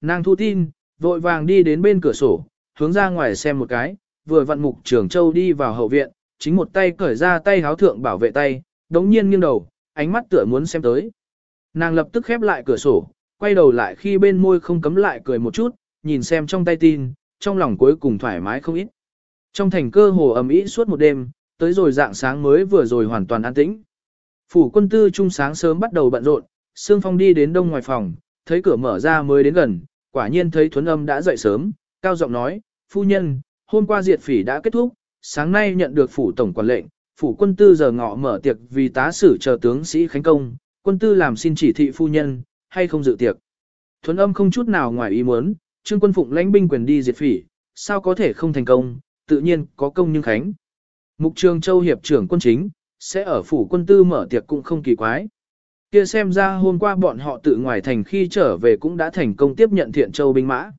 Nàng thu tin, vội vàng đi đến bên cửa sổ, hướng ra ngoài xem một cái, vừa vặn mục trường châu đi vào hậu viện, chính một tay cởi ra tay háo thượng bảo vệ tay, đống nhiên nghiêng đầu, ánh mắt tựa muốn xem tới. Nàng lập tức khép lại cửa sổ, quay đầu lại khi bên môi không cấm lại cười một chút, nhìn xem trong tay tin, trong lòng cuối cùng thoải mái không ít. Trong thành cơ hồ ầm ĩ suốt một đêm, tới rồi dạng sáng mới vừa rồi hoàn toàn an tĩnh. Phủ quân tư trung sáng sớm bắt đầu bận rộn, Sương Phong đi đến đông ngoài phòng, thấy cửa mở ra mới đến gần, quả nhiên thấy Thuấn Âm đã dậy sớm, cao giọng nói, phu nhân, hôm qua diệt phỉ đã kết thúc, sáng nay nhận được phủ tổng quản lệnh, phủ quân tư giờ ngọ mở tiệc vì tá sử chờ tướng sĩ khánh công, quân tư làm xin chỉ thị phu nhân, hay không dự tiệc. Thuấn âm không chút nào ngoài ý muốn, trương quân phụng lãnh binh quyền đi diệt phỉ, sao có thể không thành công, tự nhiên có công nhưng khánh. Mục trường châu hiệp trưởng quân chính, sẽ ở phủ quân tư mở tiệc cũng không kỳ quái. Kia xem ra hôm qua bọn họ tự ngoài thành khi trở về cũng đã thành công tiếp nhận thiện châu binh mã.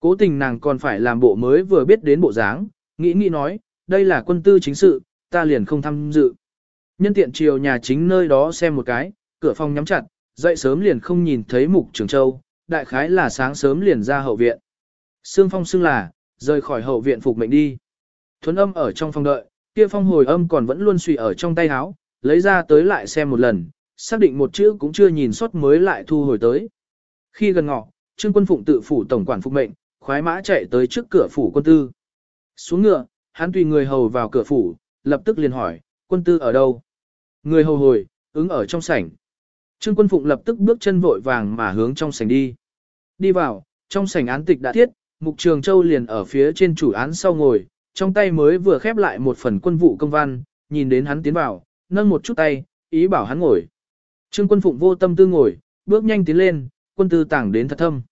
Cố tình nàng còn phải làm bộ mới vừa biết đến bộ dáng, nghĩ nghĩ nói, đây là quân tư chính sự, ta liền không tham dự. Nhân tiện chiều nhà chính nơi đó xem một cái, cửa phòng nhắm chặt, dậy sớm liền không nhìn thấy mục trường châu, đại khái là sáng sớm liền ra hậu viện. Sương phong xưng là, rời khỏi hậu viện phục mệnh đi. Thuấn âm ở trong phòng đợi, kia phong hồi âm còn vẫn luôn suy ở trong tay áo, lấy ra tới lại xem một lần, xác định một chữ cũng chưa nhìn sót mới lại thu hồi tới. Khi gần ngọ, Trương Quân Phụng tự phủ tổng quản phục mệnh, khoái mã chạy tới trước cửa phủ quân tư. Xuống ngựa, hắn tùy người hầu vào cửa phủ, lập tức liền hỏi, quân tư ở đâu? Người hầu hồi, ứng ở trong sảnh. Trương Quân Phụng lập tức bước chân vội vàng mà hướng trong sảnh đi. Đi vào, trong sảnh án tịch đã thiết, Mục Trường Châu liền ở phía trên chủ án sau ngồi, trong tay mới vừa khép lại một phần quân vụ công văn, nhìn đến hắn tiến vào, nâng một chút tay, ý bảo hắn ngồi. Trương Quân Phụng vô tâm tư ngồi, bước nhanh tiến lên, quân tư tảng đến thật thâm.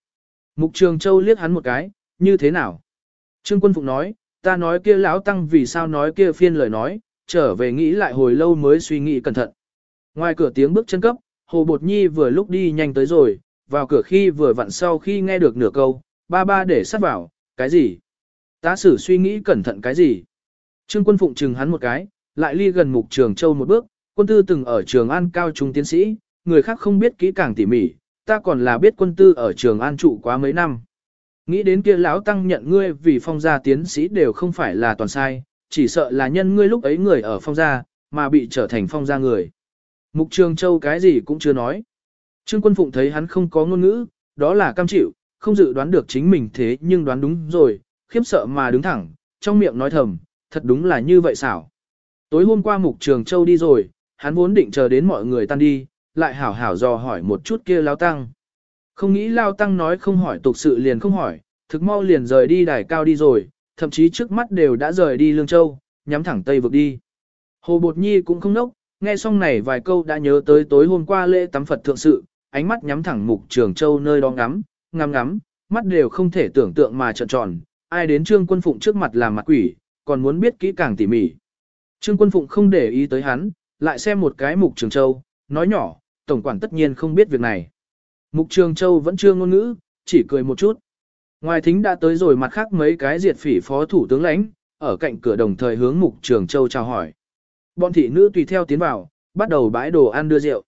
Mục Trường Châu liếc hắn một cái, như thế nào? Trương Quân Phụng nói, ta nói kia lão tăng vì sao nói kia phiên lời nói, trở về nghĩ lại hồi lâu mới suy nghĩ cẩn thận. Ngoài cửa tiếng bước chân cấp, Hồ Bột Nhi vừa lúc đi nhanh tới rồi, vào cửa khi vừa vặn sau khi nghe được nửa câu, ba ba để sắt vào, cái gì? Ta xử suy nghĩ cẩn thận cái gì? Trương quân phụng chừng hắn một cái, lại ly gần mục trường châu một bước, quân tư từng ở trường an cao trung tiến sĩ, người khác không biết kỹ càng tỉ mỉ, ta còn là biết quân tư ở trường an trụ quá mấy năm. Nghĩ đến kia lão tăng nhận ngươi vì phong gia tiến sĩ đều không phải là toàn sai, chỉ sợ là nhân ngươi lúc ấy người ở phong gia, mà bị trở thành phong gia người. Mục Trường Châu cái gì cũng chưa nói. Trương Quân Phụng thấy hắn không có ngôn ngữ, đó là cam chịu, không dự đoán được chính mình thế nhưng đoán đúng rồi, khiếp sợ mà đứng thẳng, trong miệng nói thầm, thật đúng là như vậy xảo. Tối hôm qua Mục Trường Châu đi rồi, hắn vốn định chờ đến mọi người tan đi, lại hảo hảo dò hỏi một chút kia Lao Tăng. Không nghĩ Lao Tăng nói không hỏi tục sự liền không hỏi, thực mau liền rời đi đài cao đi rồi, thậm chí trước mắt đều đã rời đi Lương Châu, nhắm thẳng Tây vực đi. Hồ Bột Nhi cũng không nốc, nghe xong này vài câu đã nhớ tới tối hôm qua lễ tắm Phật thượng sự, ánh mắt nhắm thẳng mục trường châu nơi đó ngắm, ngắm ngắm, mắt đều không thể tưởng tượng mà trợn tròn, ai đến trương quân phụng trước mặt làm mặt quỷ, còn muốn biết kỹ càng tỉ mỉ. Trương quân phụng không để ý tới hắn, lại xem một cái mục trường châu, nói nhỏ, tổng quản tất nhiên không biết việc này. Mục trường châu vẫn chưa ngôn ngữ, chỉ cười một chút. Ngoài thính đã tới rồi mặt khác mấy cái diệt phỉ phó thủ tướng lãnh, ở cạnh cửa đồng thời hướng mục trường châu chào hỏi. Bọn thị nữ tùy theo tiến vào, bắt đầu bãi đồ ăn đưa rượu.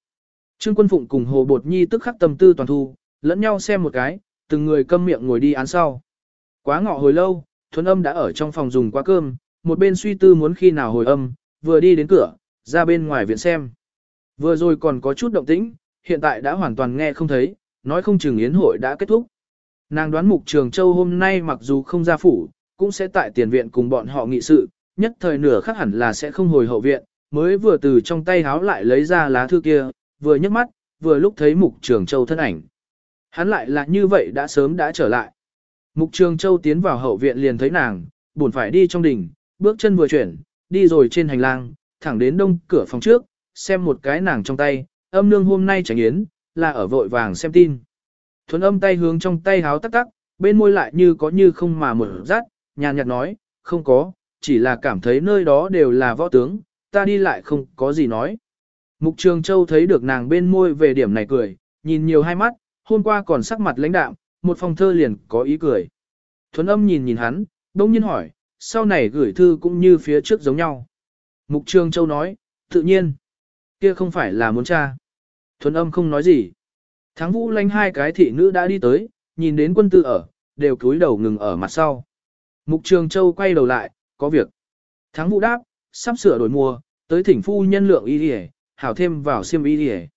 Trương Quân Phụng cùng Hồ Bột Nhi tức khắc tâm tư toàn thu, lẫn nhau xem một cái, từng người câm miệng ngồi đi án sau. Quá ngọ hồi lâu, Thuấn Âm đã ở trong phòng dùng quá cơm, một bên suy tư muốn khi nào hồi âm, vừa đi đến cửa, ra bên ngoài viện xem. Vừa rồi còn có chút động tĩnh, hiện tại đã hoàn toàn nghe không thấy, nói không chừng yến hội đã kết thúc. Nàng đoán mục trường châu hôm nay mặc dù không ra phủ, cũng sẽ tại tiền viện cùng bọn họ nghị sự, nhất thời nửa khắc hẳn là sẽ không hồi hậu viện, mới vừa từ trong tay háo lại lấy ra lá thư kia, vừa nhấc mắt, vừa lúc thấy Mục Trường Châu thân ảnh. Hắn lại là như vậy đã sớm đã trở lại. Mục Trường Châu tiến vào hậu viện liền thấy nàng, buồn phải đi trong đình, bước chân vừa chuyển, đi rồi trên hành lang, thẳng đến đông cửa phòng trước, xem một cái nàng trong tay, âm nương hôm nay tránh yến, là ở vội vàng xem tin. Thuấn âm tay hướng trong tay háo tắc tắc, bên môi lại như có như không mà mở rát, nhàn nhạt nói, không có, chỉ là cảm thấy nơi đó đều là võ tướng, ta đi lại không có gì nói. Mục Trường Châu thấy được nàng bên môi về điểm này cười, nhìn nhiều hai mắt, hôm qua còn sắc mặt lãnh đạm, một phòng thơ liền có ý cười. Thuấn âm nhìn nhìn hắn, đông nhiên hỏi, sau này gửi thư cũng như phía trước giống nhau. Mục Trường Châu nói, tự nhiên, kia không phải là muốn cha. Thuấn âm không nói gì. Thắng vũ lanh hai cái thị nữ đã đi tới, nhìn đến quân tư ở, đều cúi đầu ngừng ở mặt sau. Mục Trường Châu quay đầu lại, có việc. Thắng vũ đáp, sắp sửa đổi mùa, tới thỉnh phu nhân lượng y hề, hảo thêm vào xiêm y hề.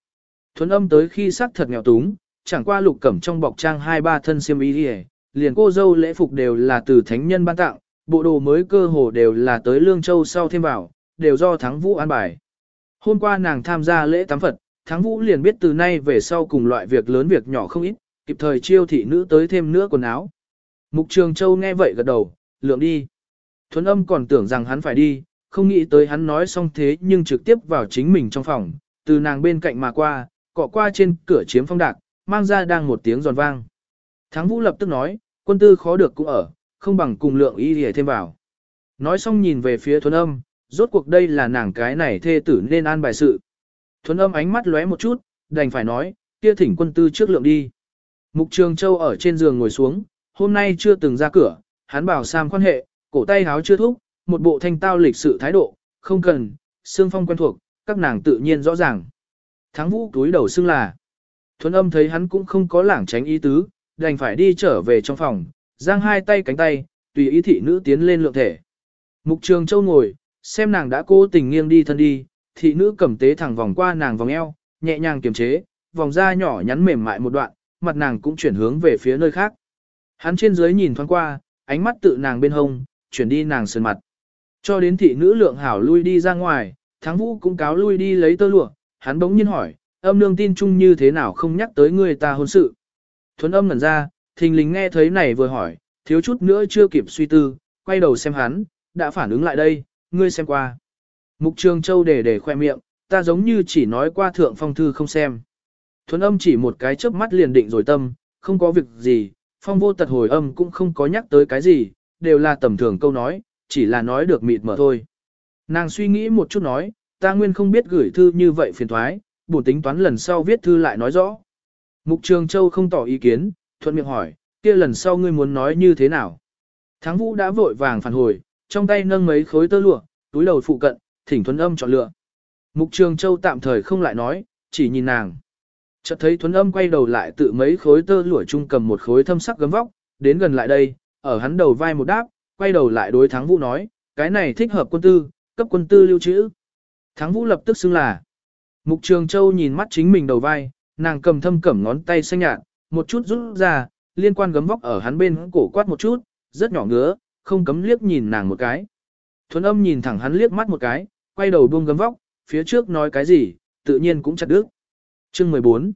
Thuấn âm tới khi sắc thật nghèo túng, chẳng qua lục cẩm trong bọc trang hai ba thân xiêm y hề, liền cô dâu lễ phục đều là từ thánh nhân ban tặng, bộ đồ mới cơ hồ đều là tới Lương Châu sau thêm vào, đều do Thắng Vũ an bài. Hôm qua nàng tham gia lễ tắm Phật, Thắng Vũ liền biết từ nay về sau cùng loại việc lớn việc nhỏ không ít, kịp thời chiêu thị nữ tới thêm nữa quần áo. Mục Trường Châu nghe vậy gật đầu, lượng đi. Thuấn âm còn tưởng rằng hắn phải đi, không nghĩ tới hắn nói xong thế nhưng trực tiếp vào chính mình trong phòng, từ nàng bên cạnh mà qua, cọ qua trên cửa chiếm phong đạc, mang ra đang một tiếng giòn vang. Thắng Vũ lập tức nói, quân tư khó được cũng ở, không bằng cùng lượng y để thêm vào. Nói xong nhìn về phía thuấn âm, rốt cuộc đây là nàng cái này thê tử nên an bài sự. Thuấn âm ánh mắt lóe một chút, đành phải nói, kia thỉnh quân tư trước lượng đi. Mục Trường Châu ở trên giường ngồi xuống, hôm nay chưa từng ra cửa, hắn bảo Sam quan hệ, cổ tay háo chưa thúc, một bộ thanh tao lịch sự thái độ, không cần, xương phong quen thuộc, các nàng tự nhiên rõ ràng. Thắng vũ túi đầu xưng là. Thuấn âm thấy hắn cũng không có lảng tránh ý tứ, đành phải đi trở về trong phòng, giang hai tay cánh tay, tùy ý thị nữ tiến lên lượng thể. Mục Trường Châu ngồi, xem nàng đã cố tình nghiêng đi thân đi, thị nữ cầm tế thẳng vòng qua nàng vòng eo, nhẹ nhàng kiềm chế, vòng da nhỏ nhắn mềm mại một đoạn, mặt nàng cũng chuyển hướng về phía nơi khác. Hắn trên dưới nhìn thoáng qua, ánh mắt tự nàng bên hông, chuyển đi nàng sườn mặt. Cho đến thị nữ lượng hảo lui đi ra ngoài, thắng vũ cũng cáo lui đi lấy tơ lụa, hắn bỗng nhiên hỏi, âm nương tin chung như thế nào không nhắc tới người ta hôn sự. Thuấn âm ngẩn ra, thình lình nghe thấy này vừa hỏi, thiếu chút nữa chưa kịp suy tư, quay đầu xem hắn, đã phản ứng lại đây, ngươi xem qua. Mục Trường Châu để để khoe miệng, ta giống như chỉ nói qua thượng phong thư không xem. Thuấn âm chỉ một cái chớp mắt liền định rồi tâm, không có việc gì, phong vô tật hồi âm cũng không có nhắc tới cái gì, đều là tầm thường câu nói, chỉ là nói được mịt mở thôi. Nàng suy nghĩ một chút nói, ta nguyên không biết gửi thư như vậy phiền thoái, bổ tính toán lần sau viết thư lại nói rõ. Mục Trường Châu không tỏ ý kiến, thuận miệng hỏi, kia lần sau ngươi muốn nói như thế nào? Thắng Vũ đã vội vàng phản hồi, trong tay nâng mấy khối tơ lụa, túi đầu phụ cận, thỉnh thuấn âm chọn lựa. Mục Trường Châu tạm thời không lại nói, chỉ nhìn nàng. Chợt thấy thuấn âm quay đầu lại tự mấy khối tơ lụa chung cầm một khối thâm sắc gấm vóc, đến gần lại đây, ở hắn đầu vai một đáp, quay đầu lại đối Thắng Vũ nói, cái này thích hợp quân tư, cấp quân tư lưu trữ. Thắng Vũ lập tức xưng là. Mục Trường Châu nhìn mắt chính mình đầu vai, nàng cầm thâm cẩm ngón tay xanh nhạt, một chút rút ra, liên quan gấm vóc ở hắn bên cổ quát một chút, rất nhỏ ngứa, không cấm liếc nhìn nàng một cái. Thuấn âm nhìn thẳng hắn liếc mắt một cái, quay đầu buông gấm vóc, phía trước nói cái gì, tự nhiên cũng chặt đứt. Chương 14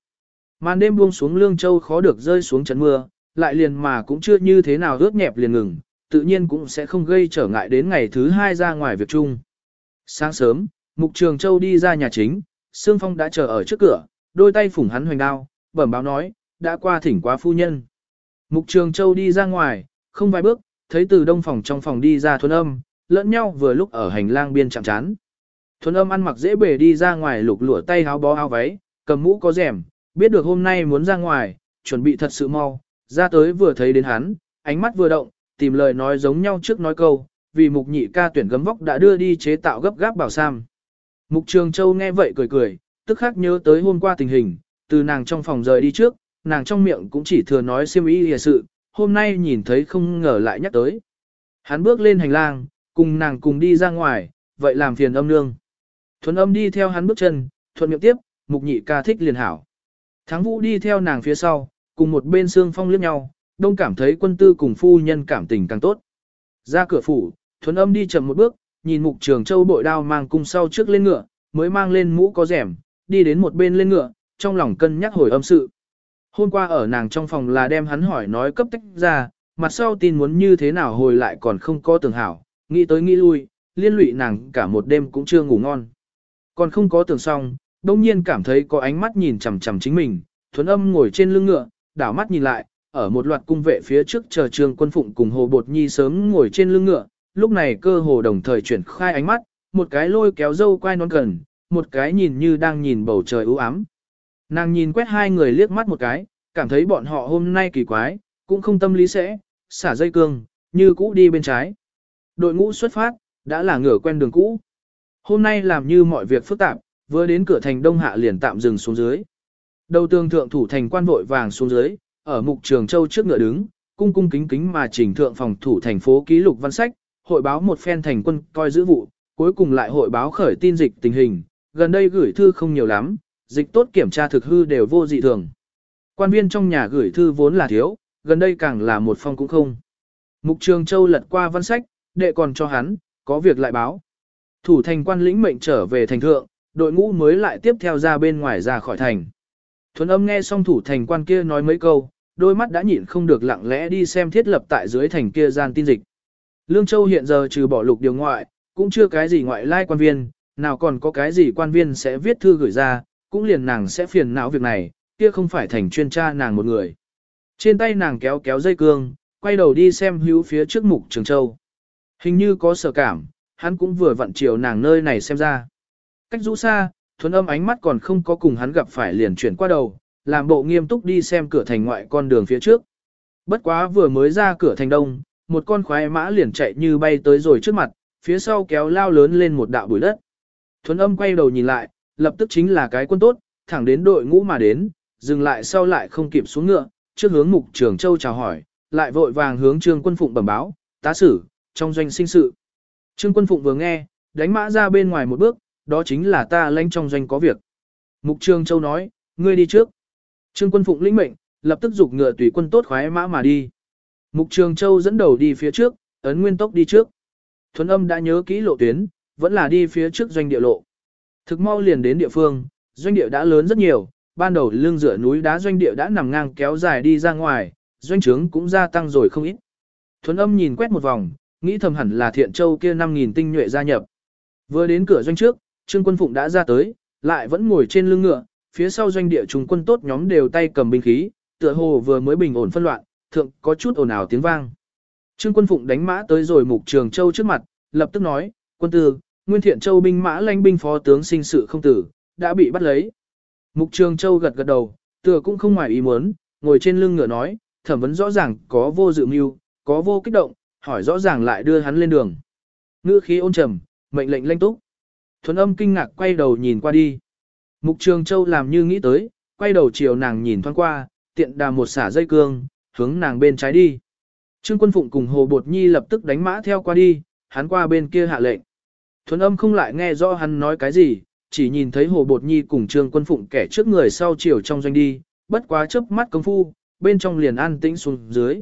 Màn đêm buông xuống Lương Châu khó được rơi xuống trận mưa, lại liền mà cũng chưa như thế nào ướt nhẹp liền ngừng, tự nhiên cũng sẽ không gây trở ngại đến ngày thứ hai ra ngoài việc chung. Sáng sớm, Mục Trường Châu đi ra nhà chính, Sương Phong đã chờ ở trước cửa, đôi tay phủng hắn hoành đao, bẩm báo nói, đã qua thỉnh quá phu nhân. Mục Trường Châu đi ra ngoài, không vài bước, thấy từ đông phòng trong phòng đi ra thuần âm, lẫn nhau vừa lúc ở hành lang biên chạm chán. Thuần âm ăn mặc dễ bề đi ra ngoài lục lụa tay áo bó áo váy, cầm mũ có rèm, biết được hôm nay muốn ra ngoài, chuẩn bị thật sự mau, ra tới vừa thấy đến hắn, ánh mắt vừa động, tìm lời nói giống nhau trước nói câu, vì mục nhị ca tuyển gấm vóc đã đưa đi chế tạo gấp gáp bảo sam. Mục Trường Châu nghe vậy cười cười, tức khắc nhớ tới hôm qua tình hình, từ nàng trong phòng rời đi trước, nàng trong miệng cũng chỉ thừa nói xiêm ý hề sự, hôm nay nhìn thấy không ngờ lại nhắc tới. Hắn bước lên hành lang, cùng nàng cùng đi ra ngoài, vậy làm phiền âm nương. Thuần âm đi theo hắn bước chân, thuận miệng tiếp, mục nhị ca thích liền hảo. Thắng vũ đi theo nàng phía sau, cùng một bên xương phong liếc nhau, đông cảm thấy quân tư cùng phu nhân cảm tình càng tốt. Ra cửa phủ, thuần âm đi chậm một bước, nhìn mục trường châu bội đao mang cung sau trước lên ngựa, mới mang lên mũ có rẻm, đi đến một bên lên ngựa, trong lòng cân nhắc hồi âm sự. Hôm qua ở nàng trong phòng là đem hắn hỏi nói cấp tách ra, mặt sau tin muốn như thế nào hồi lại còn không có tưởng hảo, nghĩ tới nghĩ lui, liên lụy nàng cả một đêm cũng chưa ngủ ngon. Còn không có tưởng xong, đông nhiên cảm thấy có ánh mắt nhìn chằm chằm chính mình, thuấn âm ngồi trên lưng ngựa, đảo mắt nhìn lại, ở một loạt cung vệ phía trước chờ trường quân phụng cùng hồ bột nhi sớm ngồi trên lưng ngựa, lúc này cơ hồ đồng thời chuyển khai ánh mắt, một cái lôi kéo dâu quay nón gần, một cái nhìn như đang nhìn bầu trời u ám. Nàng nhìn quét hai người liếc mắt một cái, cảm thấy bọn họ hôm nay kỳ quái, cũng không tâm lý sẽ, xả dây cương, như cũ đi bên trái. Đội ngũ xuất phát, đã là ngửa quen đường cũ. Hôm nay làm như mọi việc phức tạp, vừa đến cửa thành Đông Hạ liền tạm dừng xuống dưới. Đầu tường thượng thủ thành quan vội vàng xuống dưới, ở mục trường châu trước ngựa đứng, cung cung kính kính mà chỉnh thượng phòng thủ thành phố ký lục văn sách, hội báo một phen thành quân coi giữ vụ, cuối cùng lại hội báo khởi tin dịch tình hình, gần đây gửi thư không nhiều lắm, dịch tốt kiểm tra thực hư đều vô dị thường. Quan viên trong nhà gửi thư vốn là thiếu, gần đây càng là một phong cũng không. Mục Trường Châu lật qua văn sách, đệ còn cho hắn, có việc lại báo. Thủ thành quan lĩnh mệnh trở về thành thượng, đội ngũ mới lại tiếp theo ra bên ngoài ra khỏi thành. Thuấn âm nghe xong thủ thành quan kia nói mấy câu, đôi mắt đã nhịn không được lặng lẽ đi xem thiết lập tại dưới thành kia gian tin dịch. Lương Châu hiện giờ trừ bỏ lục điều ngoại, cũng chưa cái gì ngoại lai quan viên, nào còn có cái gì quan viên sẽ viết thư gửi ra, cũng liền nàng sẽ phiền não việc này, kia không phải thành chuyên tra nàng một người. Trên tay nàng kéo kéo dây cương, quay đầu đi xem hữu phía trước mục Trường Châu. Hình như có sở cảm, hắn cũng vừa vặn chiều nàng nơi này xem ra. Cách rũ xa, thuần âm ánh mắt còn không có cùng hắn gặp phải liền chuyển qua đầu, làm bộ nghiêm túc đi xem cửa thành ngoại con đường phía trước. Bất quá vừa mới ra cửa thành đông, một con khoái mã liền chạy như bay tới rồi trước mặt, phía sau kéo lao lớn lên một đạo bụi đất. Thuấn âm quay đầu nhìn lại, lập tức chính là cái quân tốt, thẳng đến đội ngũ mà đến, dừng lại sau lại không kịp xuống ngựa, trước hướng mục trường châu chào hỏi, lại vội vàng hướng trương quân phụng bẩm báo, tá sử, trong doanh sinh sự. Trương quân phụng vừa nghe, đánh mã ra bên ngoài một bước, đó chính là ta lãnh trong doanh có việc. Mục trường châu nói, ngươi đi trước. Trương quân phụng lĩnh mệnh, lập tức dục ngựa tùy quân tốt khoái mã mà đi. Mục trường châu dẫn đầu đi phía trước, ấn nguyên tốc đi trước. Thuấn âm đã nhớ kỹ lộ tuyến, vẫn là đi phía trước doanh địa lộ. Thực mau liền đến địa phương, doanh địa đã lớn rất nhiều, ban đầu lưng dựa núi đá doanh địa đã nằm ngang kéo dài đi ra ngoài, doanh trướng cũng gia tăng rồi không ít. Thuấn âm nhìn quét một vòng, nghĩ thầm hẳn là thiện châu kia 5.000 tinh nhuệ gia nhập. Vừa đến cửa doanh trước, Trương Quân Phụng đã ra tới, lại vẫn ngồi trên lưng ngựa, phía sau doanh địa trung quân tốt nhóm đều tay cầm binh khí, tựa hồ vừa mới bình ổn phân loạn, thượng có chút ồn ào tiếng vang. Trương Quân Phụng đánh mã tới rồi Mục Trường Châu trước mặt, lập tức nói, quân tư, Nguyên Thiện Châu binh mã lãnh binh phó tướng sinh sự không tử, đã bị bắt lấy. Mục Trường Châu gật gật đầu, tựa cũng không ngoài ý muốn, ngồi trên lưng ngựa nói, thẩm vấn rõ ràng có vô dự mưu, có vô kích động, hỏi rõ ràng lại đưa hắn lên đường. Ngữ khí ôn trầm, mệnh lệnh lanh túc. Thuấn âm kinh ngạc quay đầu nhìn qua đi. Mục Trường Châu làm như nghĩ tới, quay đầu chiều nàng nhìn thoáng qua, tiện đà một xả dây cương, hướng nàng bên trái đi. Trương Quân Phụng cùng Hồ Bột Nhi lập tức đánh mã theo qua đi, hắn qua bên kia hạ lệnh. Thuấn âm không lại nghe rõ hắn nói cái gì, chỉ nhìn thấy Hồ Bột Nhi cùng Trương Quân Phụng kẻ trước người sau chiều trong doanh đi, bất quá chớp mắt công phu, bên trong liền an tĩnh xuống dưới.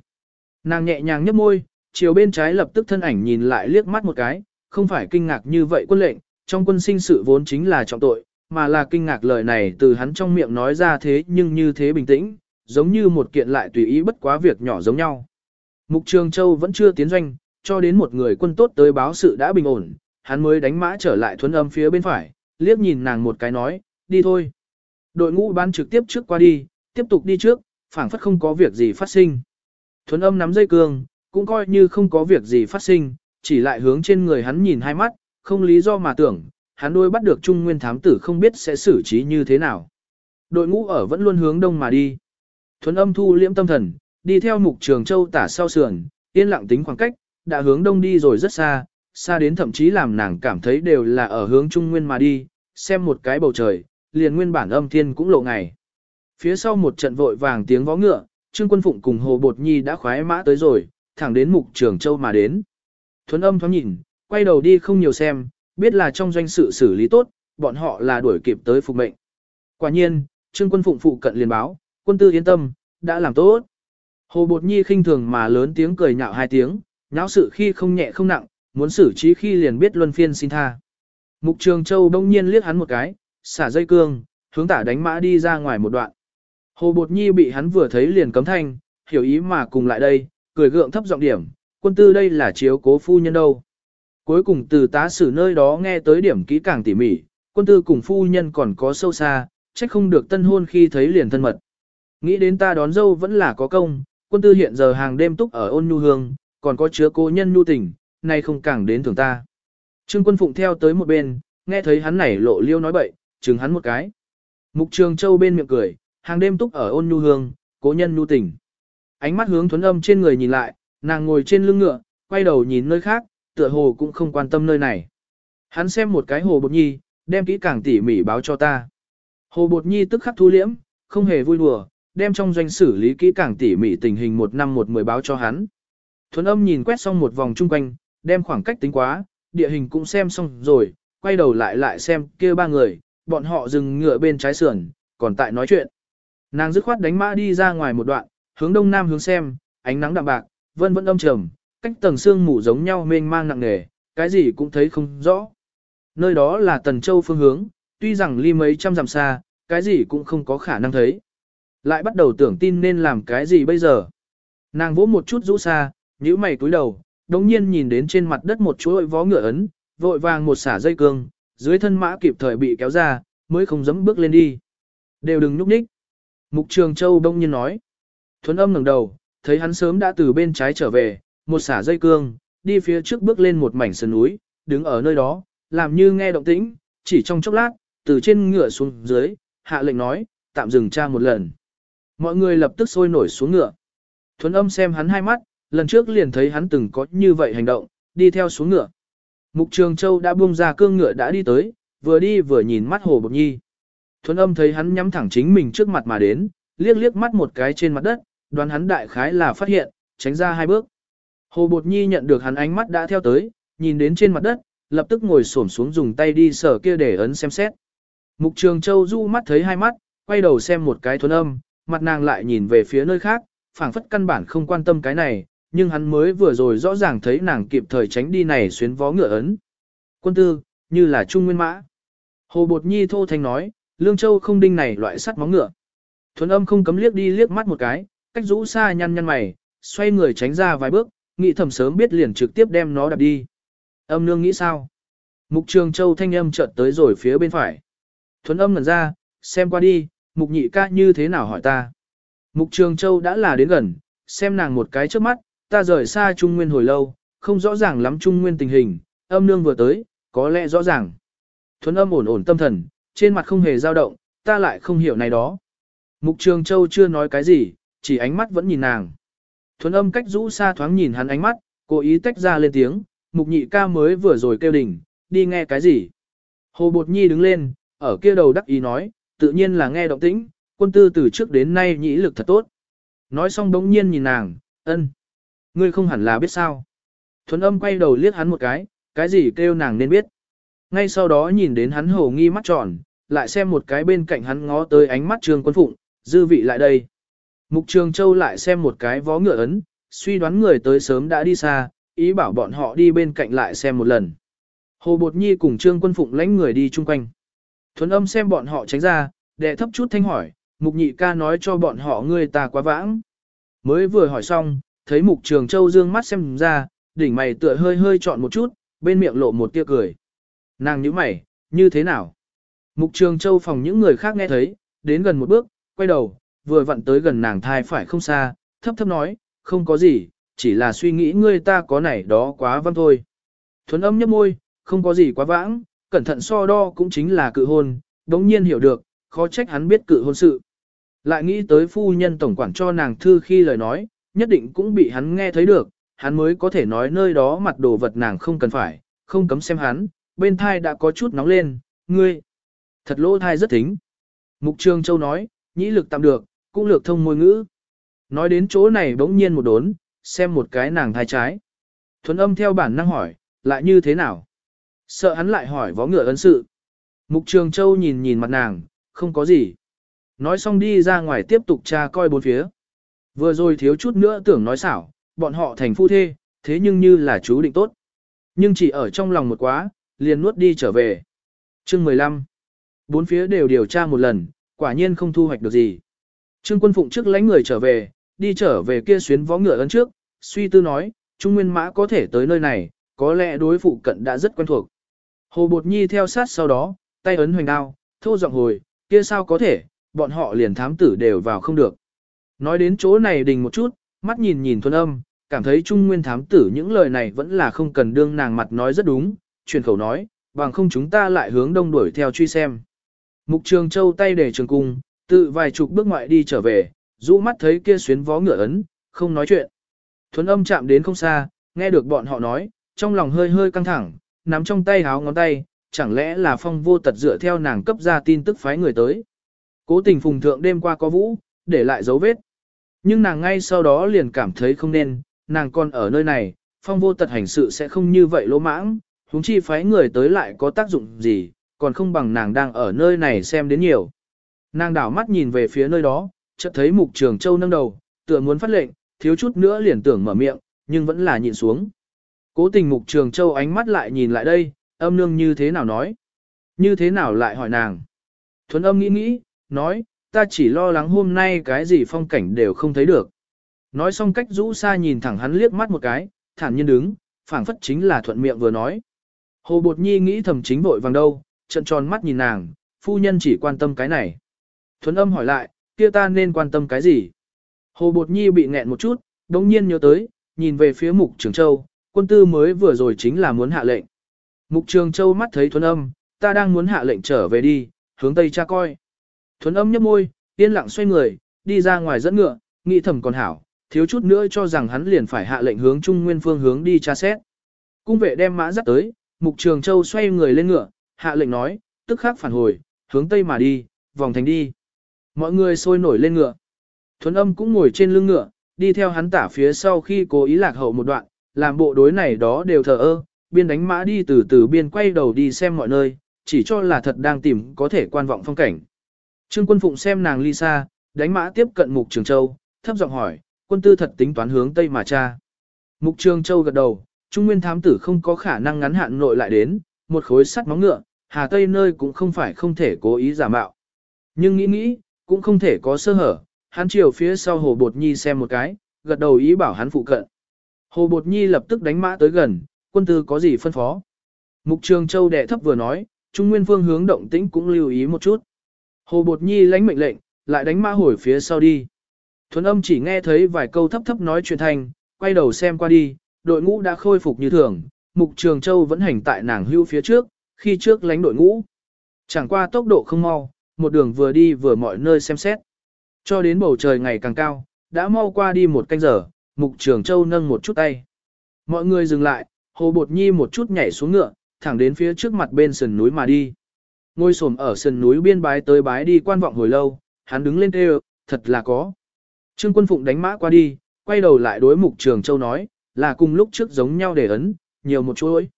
Nàng nhẹ nhàng nhấp môi, chiều bên trái lập tức thân ảnh nhìn lại liếc mắt một cái, không phải kinh ngạc như vậy quân lệnh, trong quân sinh sự vốn chính là trọng tội, mà là kinh ngạc lời này từ hắn trong miệng nói ra thế nhưng như thế bình tĩnh, giống như một kiện lại tùy ý bất quá việc nhỏ giống nhau. Mục Trường Châu vẫn chưa tiến doanh, cho đến một người quân tốt tới báo sự đã bình ổn, hắn mới đánh mã trở lại thuấn âm phía bên phải, liếc nhìn nàng một cái nói, đi thôi. Đội ngũ ban trực tiếp trước qua đi, tiếp tục đi trước, phảng phất không có việc gì phát sinh. Thuấn âm nắm dây cương, cũng coi như không có việc gì phát sinh, chỉ lại hướng trên người hắn nhìn hai mắt, không lý do mà tưởng, hắn đôi bắt được trung nguyên thám tử không biết sẽ xử trí như thế nào. Đội ngũ ở vẫn luôn hướng đông mà đi. Thuấn âm thu liễm tâm thần, đi theo mục trường châu tả sau sườn, yên lặng tính khoảng cách, đã hướng đông đi rồi rất xa, xa đến thậm chí làm nàng cảm thấy đều là ở hướng trung nguyên mà đi, xem một cái bầu trời, liền nguyên bản âm thiên cũng lộ ngày. Phía sau một trận vội vàng tiếng vó ngựa, Trương Quân Phụng cùng Hồ Bột Nhi đã khoái mã tới rồi, thẳng đến mục trường châu mà đến. Thuấn âm thoáng nhìn, quay đầu đi không nhiều xem, biết là trong doanh sự xử lý tốt, bọn họ là đuổi kịp tới phục mệnh. Quả nhiên, Trương Quân Phụng phụ cận liền báo, quân tư yên tâm, đã làm tốt. Hồ Bột Nhi khinh thường mà lớn tiếng cười nhạo hai tiếng, nháo sự khi không nhẹ không nặng, muốn xử trí khi liền biết luân phiên xin tha. Mục Trường Châu đông nhiên liếc hắn một cái, xả dây cương, hướng tả đánh mã đi ra ngoài một đoạn. Hồ Bột Nhi bị hắn vừa thấy liền cấm thanh, hiểu ý mà cùng lại đây, cười gượng thấp giọng điểm, quân tư đây là chiếu cố phu nhân đâu. Cuối cùng từ tá sử nơi đó nghe tới điểm kỹ càng tỉ mỉ, quân tư cùng phu nhân còn có sâu xa, trách không được tân hôn khi thấy liền thân mật. Nghĩ đến ta đón dâu vẫn là có công, quân tư hiện giờ hàng đêm túc ở ôn nhu hương, còn có chứa cô nhân nhu tình, nay không càng đến thường ta. Trương quân phụng theo tới một bên, nghe thấy hắn này lộ liêu nói bậy, chừng hắn một cái. Mục trường châu bên miệng cười, hàng đêm túc ở ôn nhu hương, cố nhân nhu tình. Ánh mắt hướng thuấn âm trên người nhìn lại, nàng ngồi trên lưng ngựa, quay đầu nhìn nơi khác, tựa hồ cũng không quan tâm nơi này. Hắn xem một cái hồ bột nhi, đem kỹ càng tỉ mỉ báo cho ta. Hồ bột nhi tức khắc thu liễm, không hề vui đùa, đem trong doanh xử lý kỹ càng tỉ mỉ tình hình một năm một mười báo cho hắn. Thuấn âm nhìn quét xong một vòng chung quanh, đem khoảng cách tính quá, địa hình cũng xem xong rồi, quay đầu lại lại xem kia ba người, bọn họ dừng ngựa bên trái sườn, còn tại nói chuyện. Nàng dứt khoát đánh mã đi ra ngoài một đoạn, hướng đông nam hướng xem, ánh nắng đạm bạc, vân vẫn âm trầm, cách tầng xương mù giống nhau mênh mang nặng nề, cái gì cũng thấy không rõ. Nơi đó là Tần Châu phương hướng, tuy rằng ly mấy trăm dặm xa, cái gì cũng không có khả năng thấy. Lại bắt đầu tưởng tin nên làm cái gì bây giờ. Nàng vỗ một chút rũ xa, nhíu mày cúi đầu, đồng nhiên nhìn đến trên mặt đất một chuỗi vó ngựa ấn, vội vàng một xả dây cương, dưới thân mã kịp thời bị kéo ra, mới không dám bước lên đi. Đều đừng nhúc nhích. Mục Trường Châu đông nhiên nói. Thuấn âm ngẩng đầu, thấy hắn sớm đã từ bên trái trở về, một xả dây cương, đi phía trước bước lên một mảnh sườn núi, đứng ở nơi đó, làm như nghe động tĩnh, chỉ trong chốc lát, từ trên ngựa xuống dưới, hạ lệnh nói, tạm dừng tra một lần. Mọi người lập tức sôi nổi xuống ngựa. Thuấn âm xem hắn hai mắt, lần trước liền thấy hắn từng có như vậy hành động, đi theo xuống ngựa. Mục Trường Châu đã buông ra cương ngựa đã đi tới, vừa đi vừa nhìn mắt Hồ Bộc Nhi. Thuấn âm thấy hắn nhắm thẳng chính mình trước mặt mà đến, liếc liếc mắt một cái trên mặt đất, đoán hắn đại khái là phát hiện, tránh ra hai bước. Hồ Bột Nhi nhận được hắn ánh mắt đã theo tới, nhìn đến trên mặt đất, lập tức ngồi xổm xuống dùng tay đi sở kia để ấn xem xét. Mục Trường Châu du mắt thấy hai mắt, quay đầu xem một cái thuấn âm, mặt nàng lại nhìn về phía nơi khác, phảng phất căn bản không quan tâm cái này, nhưng hắn mới vừa rồi rõ ràng thấy nàng kịp thời tránh đi này xuyến vó ngựa ấn. Quân tư, như là trung nguyên mã. Hồ Bột Nhi thô thanh nói, Lương Châu không đinh này loại sắt móng ngựa. Thuấn âm không cấm liếc đi liếc mắt một cái, cách rũ xa nhăn nhăn mày, xoay người tránh ra vài bước, nghĩ thầm sớm biết liền trực tiếp đem nó đạp đi. Âm nương nghĩ sao? Mục Trường Châu thanh âm chợt tới rồi phía bên phải. Thuấn âm ngẩn ra, xem qua đi, mục nhị ca như thế nào hỏi ta. Mục Trường Châu đã là đến gần, xem nàng một cái trước mắt, ta rời xa Trung Nguyên hồi lâu, không rõ ràng lắm Trung Nguyên tình hình, âm nương vừa tới, có lẽ rõ ràng. Thuấn âm ổn ổn tâm thần, trên mặt không hề dao động, ta lại không hiểu này đó. Mục Trường Châu chưa nói cái gì, chỉ ánh mắt vẫn nhìn nàng. Thuấn âm cách rũ xa thoáng nhìn hắn ánh mắt, cố ý tách ra lên tiếng, mục nhị ca mới vừa rồi kêu đỉnh, đi nghe cái gì. Hồ Bột Nhi đứng lên, ở kia đầu đắc ý nói, tự nhiên là nghe động tĩnh, quân tư từ trước đến nay nhĩ lực thật tốt. Nói xong đống nhiên nhìn nàng, ân, ngươi không hẳn là biết sao. Thuấn âm quay đầu liếc hắn một cái, cái gì kêu nàng nên biết. Ngay sau đó nhìn đến hắn hồ nghi mắt tròn, lại xem một cái bên cạnh hắn ngó tới ánh mắt trường quân phụng, dư vị lại đây. Mục Trường Châu lại xem một cái vó ngựa ấn, suy đoán người tới sớm đã đi xa, ý bảo bọn họ đi bên cạnh lại xem một lần. Hồ Bột Nhi cùng Trương Quân Phụng lãnh người đi chung quanh. Thuấn âm xem bọn họ tránh ra, đệ thấp chút thanh hỏi, Mục Nhị ca nói cho bọn họ ngươi ta quá vãng. Mới vừa hỏi xong, thấy Mục Trường Châu dương mắt xem ra, đỉnh mày tựa hơi hơi chọn một chút, bên miệng lộ một tia cười. Nàng nhíu mày, như thế nào? Mục Trường Châu phòng những người khác nghe thấy, đến gần một bước, quay đầu, vừa vặn tới gần nàng thai phải không xa, thấp thấp nói, không có gì, chỉ là suy nghĩ ngươi ta có này đó quá văn thôi. Thuấn âm nhấp môi, không có gì quá vãng, cẩn thận so đo cũng chính là cự hôn, đống nhiên hiểu được, khó trách hắn biết cự hôn sự. Lại nghĩ tới phu nhân tổng quản cho nàng thư khi lời nói, nhất định cũng bị hắn nghe thấy được, hắn mới có thể nói nơi đó mặt đồ vật nàng không cần phải, không cấm xem hắn, bên thai đã có chút nóng lên, ngươi, thật lỗ thai rất thính. Mục Trương Châu nói, nhĩ lực tạm được, cũng lược thông môi ngữ. Nói đến chỗ này bỗng nhiên một đốn, xem một cái nàng thai trái. Thuấn âm theo bản năng hỏi, lại như thế nào? Sợ hắn lại hỏi vó ngựa ấn sự. Mục Trường Châu nhìn nhìn mặt nàng, không có gì. Nói xong đi ra ngoài tiếp tục tra coi bốn phía. Vừa rồi thiếu chút nữa tưởng nói xảo, bọn họ thành phu thê, thế nhưng như là chú định tốt. Nhưng chỉ ở trong lòng một quá, liền nuốt đi trở về. Chương 15. Bốn phía đều điều tra một lần, quả nhiên không thu hoạch được gì. Trương quân phụng trước lãnh người trở về, đi trở về kia xuyến võ ngựa ấn trước, suy tư nói, Trung Nguyên Mã có thể tới nơi này, có lẽ đối phụ cận đã rất quen thuộc. Hồ Bột Nhi theo sát sau đó, tay ấn hoành đao, thô giọng hồi, kia sao có thể, bọn họ liền thám tử đều vào không được. Nói đến chỗ này đình một chút, mắt nhìn nhìn thuần âm, cảm thấy Trung Nguyên thám tử những lời này vẫn là không cần đương nàng mặt nói rất đúng, truyền khẩu nói, bằng không chúng ta lại hướng đông đuổi theo truy xem. Mục Trường Châu tay để trường cung, tự vài chục bước ngoại đi trở về, rũ mắt thấy kia xuyến vó ngựa ấn, không nói chuyện. Thuấn âm chạm đến không xa, nghe được bọn họ nói, trong lòng hơi hơi căng thẳng, nắm trong tay háo ngón tay, chẳng lẽ là phong vô tật dựa theo nàng cấp ra tin tức phái người tới. Cố tình phùng thượng đêm qua có vũ, để lại dấu vết. Nhưng nàng ngay sau đó liền cảm thấy không nên, nàng còn ở nơi này, phong vô tật hành sự sẽ không như vậy lỗ mãng, huống chi phái người tới lại có tác dụng gì, còn không bằng nàng đang ở nơi này xem đến nhiều. Nàng đảo mắt nhìn về phía nơi đó, chợt thấy mục trường châu nâng đầu, tựa muốn phát lệnh, thiếu chút nữa liền tưởng mở miệng, nhưng vẫn là nhịn xuống. Cố tình mục trường châu ánh mắt lại nhìn lại đây, âm nương như thế nào nói. Như thế nào lại hỏi nàng. Thuấn âm nghĩ nghĩ, nói, ta chỉ lo lắng hôm nay cái gì phong cảnh đều không thấy được. Nói xong cách rũ xa nhìn thẳng hắn liếc mắt một cái, thản nhiên đứng, phảng phất chính là thuận miệng vừa nói. Hồ Bột Nhi nghĩ thầm chính vội vàng đâu, trận tròn mắt nhìn nàng, phu nhân chỉ quan tâm cái này. Thuấn âm hỏi lại, kia ta nên quan tâm cái gì? Hồ Bột Nhi bị nghẹn một chút, đồng nhiên nhớ tới, nhìn về phía Mục Trường Châu, quân tư mới vừa rồi chính là muốn hạ lệnh. Mục Trường Châu mắt thấy Thuấn âm, ta đang muốn hạ lệnh trở về đi, hướng Tây cha coi. Thuấn âm nhấp môi, yên lặng xoay người, đi ra ngoài dẫn ngựa, nghĩ thầm còn hảo, thiếu chút nữa cho rằng hắn liền phải hạ lệnh hướng Trung Nguyên phương hướng đi tra xét. Cung vệ đem mã dắt tới, Mục Trường Châu xoay người lên ngựa, hạ lệnh nói, tức khắc phản hồi, hướng Tây mà đi, vòng thành đi. Mọi người sôi nổi lên ngựa. Thuấn âm cũng ngồi trên lưng ngựa, đi theo hắn tả phía sau khi cố ý lạc hậu một đoạn, làm bộ đối này đó đều thờ ơ, biên đánh mã đi từ từ biên quay đầu đi xem mọi nơi, chỉ cho là thật đang tìm có thể quan vọng phong cảnh. Trương quân phụng xem nàng ly xa, đánh mã tiếp cận Mục Trường Châu, thấp giọng hỏi, quân tư thật tính toán hướng Tây mà cha. Mục Trường Châu gật đầu, Trung Nguyên thám tử không có khả năng ngắn hạn nội lại đến, một khối sắt móng ngựa, Hà Tây nơi cũng không phải không thể cố ý giả mạo. Nhưng nghĩ nghĩ, cũng không thể có sơ hở, hắn chiều phía sau Hồ Bột Nhi xem một cái, gật đầu ý bảo hắn phụ cận. Hồ Bột Nhi lập tức đánh mã tới gần, quân tư có gì phân phó. Mục Trường Châu đệ thấp vừa nói, Trung Nguyên phương hướng động tĩnh cũng lưu ý một chút. Hồ Bột Nhi lãnh mệnh lệnh, lại đánh mã hồi phía sau đi. Thuấn âm chỉ nghe thấy vài câu thấp thấp nói chuyện thành, quay đầu xem qua đi, đội ngũ đã khôi phục như thường, Mục Trường Châu vẫn hành tại nàng hưu phía trước, khi trước lánh đội ngũ. Chẳng qua tốc độ không mau, một đường vừa đi vừa mọi nơi xem xét. Cho đến bầu trời ngày càng cao, đã mau qua đi một canh giờ, Mục Trường Châu nâng một chút tay. Mọi người dừng lại, Hồ Bột Nhi một chút nhảy xuống ngựa, thẳng đến phía trước mặt bên sườn núi mà đi. Ngôi xổm ở sườn núi biên bái tới bái đi quan vọng hồi lâu, hắn đứng lên kêu, thật là có. Trương Quân Phụng đánh mã qua đi, quay đầu lại đối Mục Trường Châu nói, là cùng lúc trước giống nhau để ấn, nhiều một chuỗi.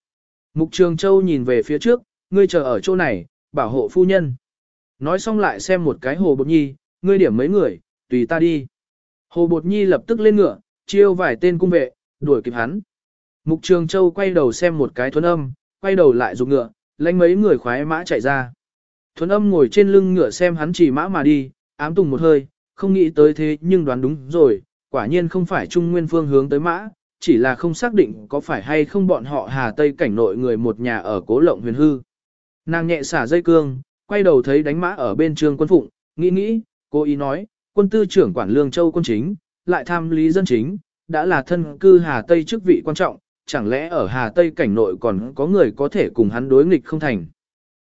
Mục Trường Châu nhìn về phía trước, ngươi chờ ở chỗ này, bảo hộ phu nhân. Nói xong lại xem một cái hồ bột nhi, ngươi điểm mấy người, tùy ta đi. Hồ bột nhi lập tức lên ngựa, chiêu vài tên cung vệ, đuổi kịp hắn. Mục Trường Châu quay đầu xem một cái thuấn âm, quay đầu lại dùng ngựa, lãnh mấy người khoái mã chạy ra. Thuấn âm ngồi trên lưng ngựa xem hắn chỉ mã mà đi, ám tùng một hơi, không nghĩ tới thế nhưng đoán đúng rồi, quả nhiên không phải trung nguyên phương hướng tới mã, chỉ là không xác định có phải hay không bọn họ hà tây cảnh nội người một nhà ở cố lộng huyền hư. Nàng nhẹ xả dây cương, quay đầu thấy đánh mã ở bên trường quân phụng, nghĩ nghĩ, cô ý nói, quân tư trưởng quản lương châu quân chính, lại tham lý dân chính, đã là thân cư hà tây chức vị quan trọng, chẳng lẽ ở hà tây cảnh nội còn có người có thể cùng hắn đối nghịch không thành.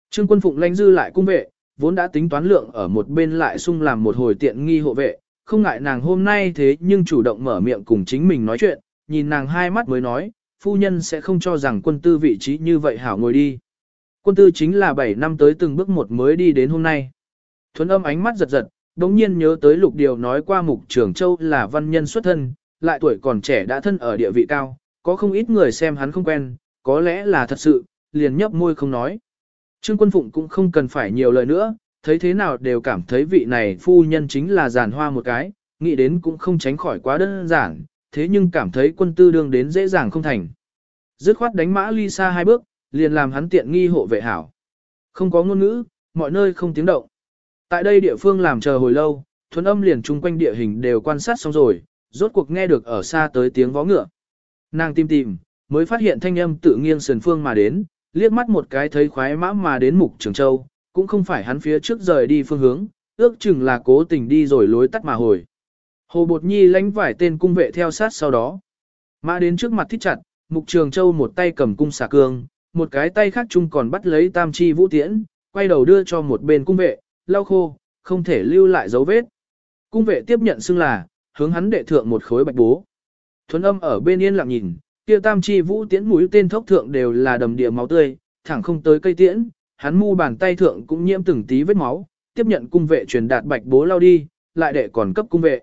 Trương quân phụng lãnh dư lại cung vệ, vốn đã tính toán lượng ở một bên lại sung làm một hồi tiện nghi hộ vệ, không ngại nàng hôm nay thế nhưng chủ động mở miệng cùng chính mình nói chuyện, nhìn nàng hai mắt mới nói, phu nhân sẽ không cho rằng quân tư vị trí như vậy hảo ngồi đi. Quân tư chính là 7 năm tới từng bước một mới đi đến hôm nay. Thuấn âm ánh mắt giật giật, đống nhiên nhớ tới lục điều nói qua mục Trường châu là văn nhân xuất thân, lại tuổi còn trẻ đã thân ở địa vị cao, có không ít người xem hắn không quen, có lẽ là thật sự, liền nhấp môi không nói. Trương quân phụng cũng không cần phải nhiều lời nữa, thấy thế nào đều cảm thấy vị này phu nhân chính là giàn hoa một cái, nghĩ đến cũng không tránh khỏi quá đơn giản, thế nhưng cảm thấy quân tư đương đến dễ dàng không thành. Dứt khoát đánh mã ly xa hai bước, liền làm hắn tiện nghi hộ vệ hảo. Không có ngôn ngữ, mọi nơi không tiếng động. Tại đây địa phương làm chờ hồi lâu, thuần âm liền chung quanh địa hình đều quan sát xong rồi, rốt cuộc nghe được ở xa tới tiếng vó ngựa. Nàng tìm tìm, mới phát hiện thanh âm tự nghiêng sườn phương mà đến, liếc mắt một cái thấy khoái mã mà đến mục trường châu, cũng không phải hắn phía trước rời đi phương hướng, ước chừng là cố tình đi rồi lối tắt mà hồi. Hồ Bột Nhi lánh vải tên cung vệ theo sát sau đó. Mã đến trước mặt thích chặt, Mục Trường Châu một tay cầm cung xà cương, một cái tay khác chung còn bắt lấy tam chi vũ tiễn, quay đầu đưa cho một bên cung vệ, lau khô, không thể lưu lại dấu vết. Cung vệ tiếp nhận xưng là, hướng hắn đệ thượng một khối bạch bố. Thuấn âm ở bên yên lặng nhìn, kia tam chi vũ tiễn mũi tên thốc thượng đều là đầm địa máu tươi, thẳng không tới cây tiễn, hắn mu bàn tay thượng cũng nhiễm từng tí vết máu, tiếp nhận cung vệ truyền đạt bạch bố lao đi, lại đệ còn cấp cung vệ.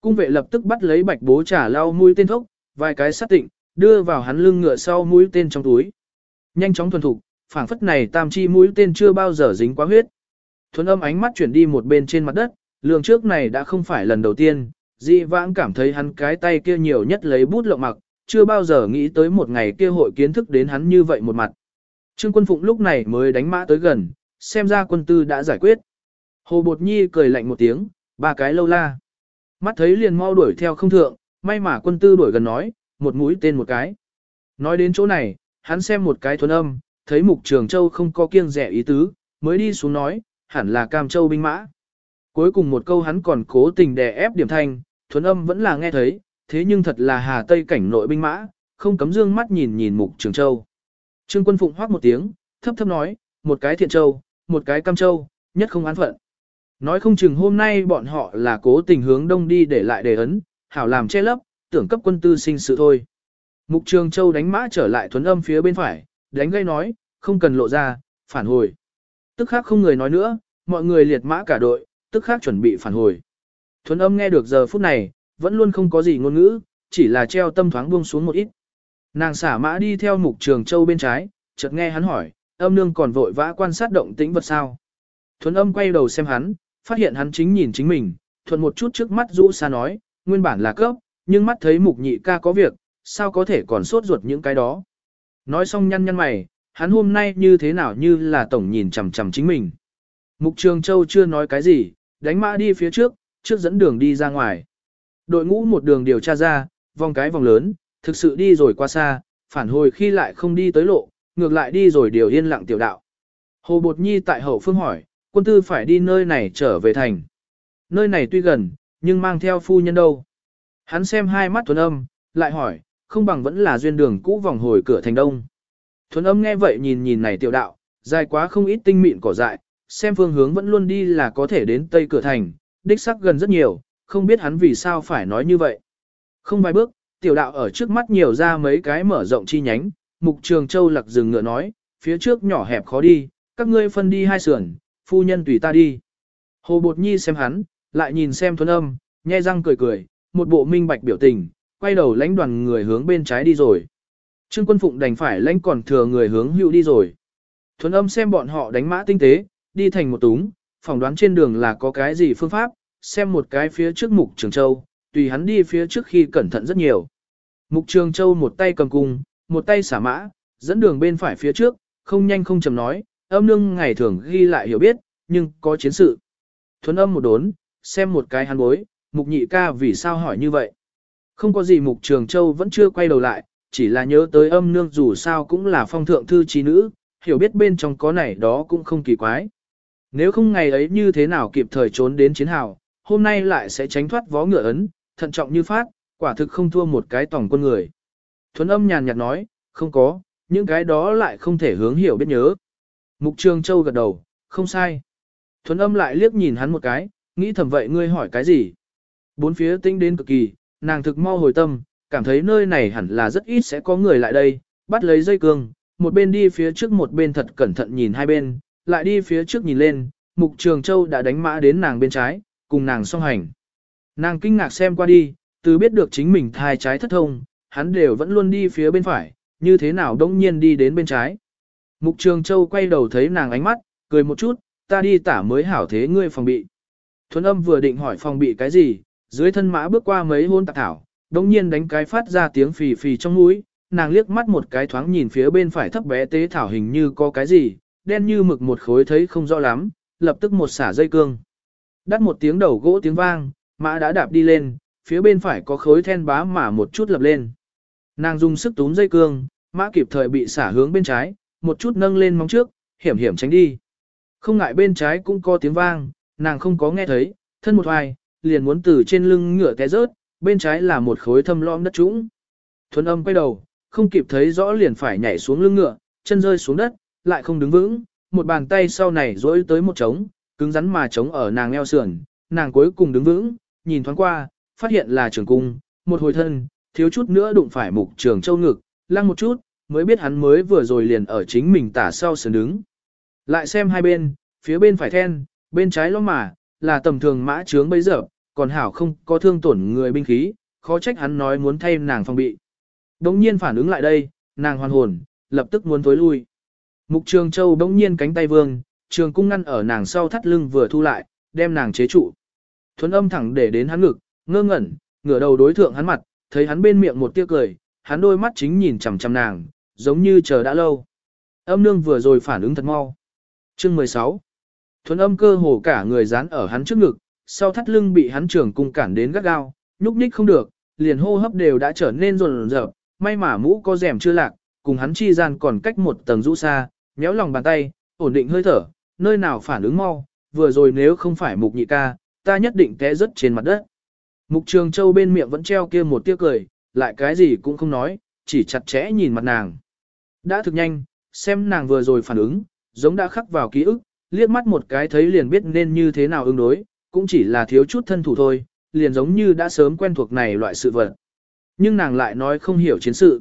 Cung vệ lập tức bắt lấy bạch bố trả lao mũi tên thốc, vài cái sát tịnh, đưa vào hắn lưng ngựa sau mũi tên trong túi. Nhanh chóng thuần thục, phảng phất này tam chi mũi tên chưa bao giờ dính quá huyết. Thuấn âm ánh mắt chuyển đi một bên trên mặt đất, lường trước này đã không phải lần đầu tiên, Di vãng cảm thấy hắn cái tay kia nhiều nhất lấy bút lộng mặc, chưa bao giờ nghĩ tới một ngày kia hội kiến thức đến hắn như vậy một mặt. Trương quân phụng lúc này mới đánh mã tới gần, xem ra quân tư đã giải quyết. Hồ Bột Nhi cười lạnh một tiếng, ba cái lâu la. Mắt thấy liền mau đuổi theo không thượng, may mà quân tư đuổi gần nói, một mũi tên một cái. Nói đến chỗ này, hắn xem một cái thuần âm, thấy mục trường châu không có kiêng rẻ ý tứ, mới đi xuống nói, hẳn là cam châu binh mã. Cuối cùng một câu hắn còn cố tình đè ép điểm thanh, Thuấn âm vẫn là nghe thấy, thế nhưng thật là hà tây cảnh nội binh mã, không cấm dương mắt nhìn nhìn mục trường châu. Trương quân phụng hoác một tiếng, thấp thấp nói, một cái thiện châu, một cái cam châu, nhất không án phận. Nói không chừng hôm nay bọn họ là cố tình hướng đông đi để lại đề ấn, hảo làm che lấp, tưởng cấp quân tư sinh sự thôi. Mục Trường Châu đánh mã trở lại thuấn âm phía bên phải, đánh gây nói, không cần lộ ra, phản hồi. Tức khác không người nói nữa, mọi người liệt mã cả đội, tức khác chuẩn bị phản hồi. Thuấn âm nghe được giờ phút này, vẫn luôn không có gì ngôn ngữ, chỉ là treo tâm thoáng buông xuống một ít. Nàng xả mã đi theo mục trường châu bên trái, chợt nghe hắn hỏi, âm nương còn vội vã quan sát động tĩnh vật sao. Thuấn âm quay đầu xem hắn, phát hiện hắn chính nhìn chính mình, thuận một chút trước mắt rũ xa nói, nguyên bản là cấp, nhưng mắt thấy mục nhị ca có việc, sao có thể còn sốt ruột những cái đó. Nói xong nhăn nhăn mày, hắn hôm nay như thế nào như là tổng nhìn chằm chằm chính mình. Mục Trường Châu chưa nói cái gì, đánh mã đi phía trước, trước dẫn đường đi ra ngoài. Đội ngũ một đường điều tra ra, vòng cái vòng lớn, thực sự đi rồi qua xa, phản hồi khi lại không đi tới lộ, ngược lại đi rồi điều yên lặng tiểu đạo. Hồ Bột Nhi tại hậu phương hỏi, quân tư phải đi nơi này trở về thành. Nơi này tuy gần, nhưng mang theo phu nhân đâu. Hắn xem hai mắt thuần âm, lại hỏi, không bằng vẫn là duyên đường cũ vòng hồi cửa thành đông. Thuần âm nghe vậy nhìn nhìn này tiểu đạo, dài quá không ít tinh mịn cỏ dại, xem phương hướng vẫn luôn đi là có thể đến tây cửa thành, đích sắc gần rất nhiều, không biết hắn vì sao phải nói như vậy. Không vài bước, tiểu đạo ở trước mắt nhiều ra mấy cái mở rộng chi nhánh, mục trường châu lặc dừng ngựa nói, phía trước nhỏ hẹp khó đi, các ngươi phân đi hai sườn, phu nhân tùy ta đi. Hồ Bột Nhi xem hắn, lại nhìn xem thuần âm, nhe răng cười cười, một bộ minh bạch biểu tình, quay đầu lãnh đoàn người hướng bên trái đi rồi. Trương quân phụng đành phải lãnh còn thừa người hướng hữu đi rồi. Thuần âm xem bọn họ đánh mã tinh tế, đi thành một túng, phỏng đoán trên đường là có cái gì phương pháp, xem một cái phía trước mục trường châu, tùy hắn đi phía trước khi cẩn thận rất nhiều. Mục trường châu một tay cầm cung, một tay xả mã, dẫn đường bên phải phía trước, không nhanh không chậm nói, âm nương ngày thường ghi lại hiểu biết, nhưng có chiến sự. Thuấn âm một đốn, xem một cái hắn bối, mục nhị ca vì sao hỏi như vậy. Không có gì mục trường châu vẫn chưa quay đầu lại, chỉ là nhớ tới âm nương dù sao cũng là phong thượng thư trí nữ, hiểu biết bên trong có này đó cũng không kỳ quái. Nếu không ngày ấy như thế nào kịp thời trốn đến chiến hào, hôm nay lại sẽ tránh thoát vó ngựa ấn, thận trọng như phát, quả thực không thua một cái tổng quân người. Thuấn âm nhàn nhạt nói, không có, những cái đó lại không thể hướng hiểu biết nhớ. Mục Trường Châu gật đầu, không sai. Thuấn âm lại liếc nhìn hắn một cái, nghĩ thầm vậy ngươi hỏi cái gì? Bốn phía tinh đến cực kỳ, nàng thực mau hồi tâm, cảm thấy nơi này hẳn là rất ít sẽ có người lại đây, bắt lấy dây cương, một bên đi phía trước một bên thật cẩn thận nhìn hai bên, lại đi phía trước nhìn lên, Mục Trường Châu đã đánh mã đến nàng bên trái, cùng nàng song hành. Nàng kinh ngạc xem qua đi, từ biết được chính mình thai trái thất thông, hắn đều vẫn luôn đi phía bên phải, như thế nào đông nhiên đi đến bên trái. Mục Trường Châu quay đầu thấy nàng ánh mắt, cười một chút, ta đi tả mới hảo thế ngươi phòng bị. Thuấn âm vừa định hỏi phòng bị cái gì, dưới thân mã bước qua mấy hôn tạc thảo, đông nhiên đánh cái phát ra tiếng phì phì trong mũi, nàng liếc mắt một cái thoáng nhìn phía bên phải thấp bé tế thảo hình như có cái gì, đen như mực một khối thấy không rõ lắm, lập tức một xả dây cương. Đắt một tiếng đầu gỗ tiếng vang, mã đã đạp đi lên, phía bên phải có khối then bá mà một chút lập lên. Nàng dùng sức túm dây cương, mã kịp thời bị xả hướng bên trái, một chút nâng lên móng trước, hiểm hiểm tránh đi. Không ngại bên trái cũng có tiếng vang, nàng không có nghe thấy, thân một hoài, liền muốn từ trên lưng ngựa té rớt, bên trái là một khối thâm lõm đất trũng. Thuần âm quay đầu, không kịp thấy rõ liền phải nhảy xuống lưng ngựa, chân rơi xuống đất, lại không đứng vững, một bàn tay sau này duỗi tới một trống, cứng rắn mà trống ở nàng eo sườn, nàng cuối cùng đứng vững, nhìn thoáng qua, phát hiện là trường cung, một hồi thân, thiếu chút nữa đụng phải mục trường châu ngực, lăng một chút, mới biết hắn mới vừa rồi liền ở chính mình tả sau sườn đứng. Lại xem hai bên, phía bên phải then, bên trái lõm mà, là tầm thường mã trướng bây giờ, còn hảo không có thương tổn người binh khí, khó trách hắn nói muốn thay nàng phòng bị. Đống nhiên phản ứng lại đây, nàng hoàn hồn, lập tức muốn tối lui. Mục Trường Châu bỗng nhiên cánh tay vương, trường cung ngăn ở nàng sau thắt lưng vừa thu lại, đem nàng chế trụ. Thuấn âm thẳng để đến hắn ngực, ngơ ngẩn, ngửa đầu đối thượng hắn mặt, thấy hắn bên miệng một tia cười, hắn đôi mắt chính nhìn chằm chằm nàng, giống như chờ đã lâu. Âm nương vừa rồi phản ứng thật mau. Chương 16 Thuấn âm cơ hồ cả người dán ở hắn trước ngực, sau thắt lưng bị hắn trường cung cản đến gắt gao, nhúc nhích không được, liền hô hấp đều đã trở nên rồn rợp, may mà mũ có rèm chưa lạc, cùng hắn chi gian còn cách một tầng rũ xa, méo lòng bàn tay, ổn định hơi thở, nơi nào phản ứng mau, vừa rồi nếu không phải mục nhị ca, ta nhất định té rớt trên mặt đất. Mục trường châu bên miệng vẫn treo kia một tiếc cười, lại cái gì cũng không nói, chỉ chặt chẽ nhìn mặt nàng. Đã thực nhanh, xem nàng vừa rồi phản ứng, giống đã khắc vào ký ức, liếc mắt một cái thấy liền biết nên như thế nào ứng đối, cũng chỉ là thiếu chút thân thủ thôi, liền giống như đã sớm quen thuộc này loại sự vật. Nhưng nàng lại nói không hiểu chiến sự.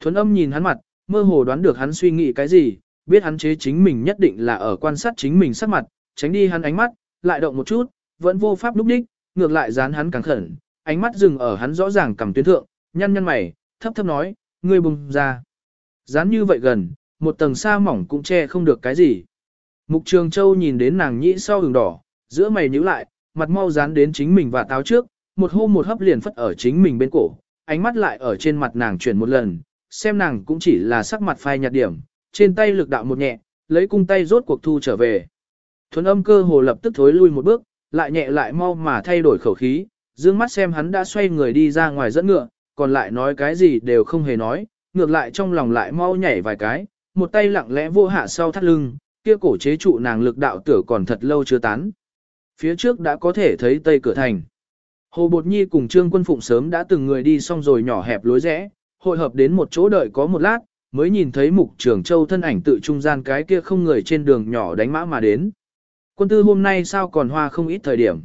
Thuấn âm nhìn hắn mặt, mơ hồ đoán được hắn suy nghĩ cái gì, biết hắn chế chính mình nhất định là ở quan sát chính mình sắc mặt, tránh đi hắn ánh mắt, lại động một chút, vẫn vô pháp lúc đích, ngược lại dán hắn càng khẩn, ánh mắt dừng ở hắn rõ ràng cầm tuyến thượng, nhăn nhăn mày, thấp thấp nói, ngươi bùng ra. Dán như vậy gần, một tầng sa mỏng cũng che không được cái gì. Mục Trường Châu nhìn đến nàng nhĩ sau đường đỏ, giữa mày nhíu lại, mặt mau dán đến chính mình và táo trước, một hô một hấp liền phất ở chính mình bên cổ, ánh mắt lại ở trên mặt nàng chuyển một lần, xem nàng cũng chỉ là sắc mặt phai nhạt điểm, trên tay lực đạo một nhẹ, lấy cung tay rốt cuộc thu trở về. Thuấn âm cơ hồ lập tức thối lui một bước, lại nhẹ lại mau mà thay đổi khẩu khí, dương mắt xem hắn đã xoay người đi ra ngoài dẫn ngựa, còn lại nói cái gì đều không hề nói, ngược lại trong lòng lại mau nhảy vài cái, một tay lặng lẽ vô hạ sau thắt lưng, kia cổ chế trụ nàng lực đạo tử còn thật lâu chưa tán. Phía trước đã có thể thấy tây cửa thành. Hồ Bột Nhi cùng Trương Quân Phụng sớm đã từng người đi xong rồi nhỏ hẹp lối rẽ, hội hợp đến một chỗ đợi có một lát, mới nhìn thấy Mục Trường Châu thân ảnh tự trung gian cái kia không người trên đường nhỏ đánh mã mà đến. Quân tư hôm nay sao còn hoa không ít thời điểm.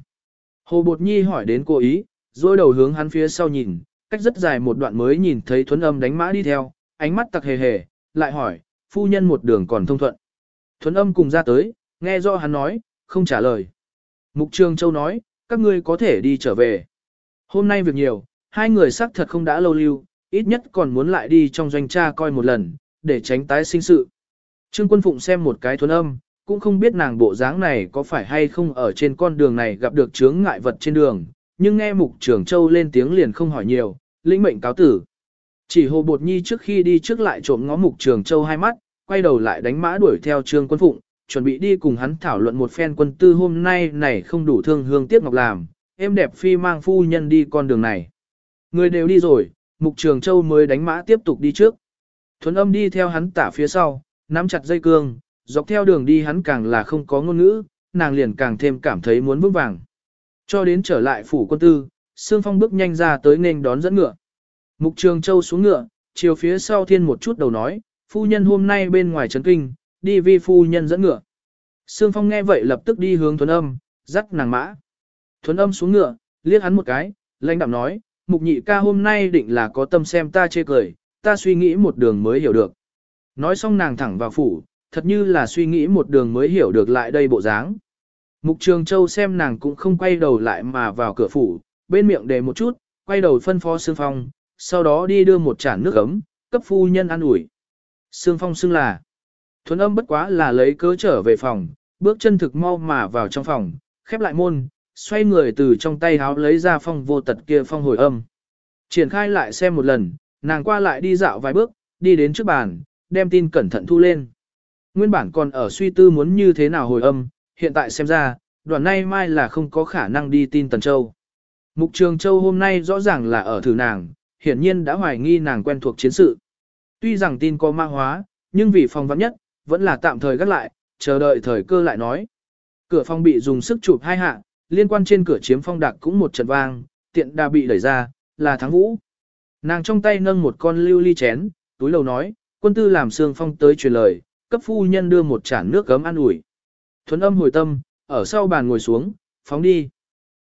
Hồ Bột Nhi hỏi đến cô ý, rồi đầu hướng hắn phía sau nhìn, cách rất dài một đoạn mới nhìn thấy thuấn âm đánh mã đi theo, ánh mắt tặc hề hề, lại hỏi, phu nhân một đường còn thông thuận. Thuấn âm cùng ra tới, nghe do hắn nói, không trả lời. Mục Trường Châu nói, các ngươi có thể đi trở về. Hôm nay việc nhiều, hai người xác thật không đã lâu lưu, ít nhất còn muốn lại đi trong doanh tra coi một lần, để tránh tái sinh sự. Trương Quân Phụng xem một cái thuần âm, cũng không biết nàng bộ dáng này có phải hay không ở trên con đường này gặp được chướng ngại vật trên đường, nhưng nghe Mục Trường Châu lên tiếng liền không hỏi nhiều, lĩnh mệnh cáo tử. Chỉ Hồ Bột Nhi trước khi đi trước lại trộm ngó Mục Trường Châu hai mắt, quay đầu lại đánh mã đuổi theo Trương Quân Phụng, chuẩn bị đi cùng hắn thảo luận một phen quân tư hôm nay này không đủ thương hương tiếc ngọc làm, em đẹp phi mang phu nhân đi con đường này. Người đều đi rồi, Mục Trường Châu mới đánh mã tiếp tục đi trước. Thuấn âm đi theo hắn tả phía sau, nắm chặt dây cương, dọc theo đường đi hắn càng là không có ngôn ngữ, nàng liền càng thêm cảm thấy muốn vững vàng. Cho đến trở lại phủ quân tư, Sương Phong bước nhanh ra tới nên đón dẫn ngựa. Mục Trường Châu xuống ngựa, chiều phía sau thiên một chút đầu nói, phu nhân hôm nay bên ngoài trấn kinh, đi vi phu nhân dẫn ngựa. Sương Phong nghe vậy lập tức đi hướng Thuấn Âm, dắt nàng mã. Thuấn Âm xuống ngựa, liếc hắn một cái, lãnh đạm nói, mục nhị ca hôm nay định là có tâm xem ta chê cười, ta suy nghĩ một đường mới hiểu được. Nói xong nàng thẳng vào phủ, thật như là suy nghĩ một đường mới hiểu được lại đây bộ dáng. Mục Trường Châu xem nàng cũng không quay đầu lại mà vào cửa phủ, bên miệng đề một chút, quay đầu phân phó Sương Phong, sau đó đi đưa một chản nước ấm, cấp phu nhân ăn ủi. Sương Phong xưng là, thuần âm bất quá là lấy cớ trở về phòng, bước chân thực mau mà vào trong phòng, khép lại môn, xoay người từ trong tay háo lấy ra phong vô tật kia phong hồi âm. Triển khai lại xem một lần, nàng qua lại đi dạo vài bước, đi đến trước bàn, đem tin cẩn thận thu lên. Nguyên bản còn ở suy tư muốn như thế nào hồi âm, hiện tại xem ra, đoàn nay mai là không có khả năng đi tin Tần Châu. Mục Trường Châu hôm nay rõ ràng là ở thử nàng, hiển nhiên đã hoài nghi nàng quen thuộc chiến sự. Tuy rằng tin có ma hóa, nhưng vì phòng vắng nhất, vẫn là tạm thời gác lại, chờ đợi thời cơ lại nói. Cửa phòng bị dùng sức chụp hai hạ, liên quan trên cửa chiếm phong đặc cũng một trận vang, tiện đà bị đẩy ra, là thắng vũ. Nàng trong tay nâng một con lưu ly chén, túi lầu nói, quân tư làm xương phong tới truyền lời, cấp phu nhân đưa một chản nước gấm ăn ủi. Thuấn âm hồi tâm, ở sau bàn ngồi xuống, phóng đi.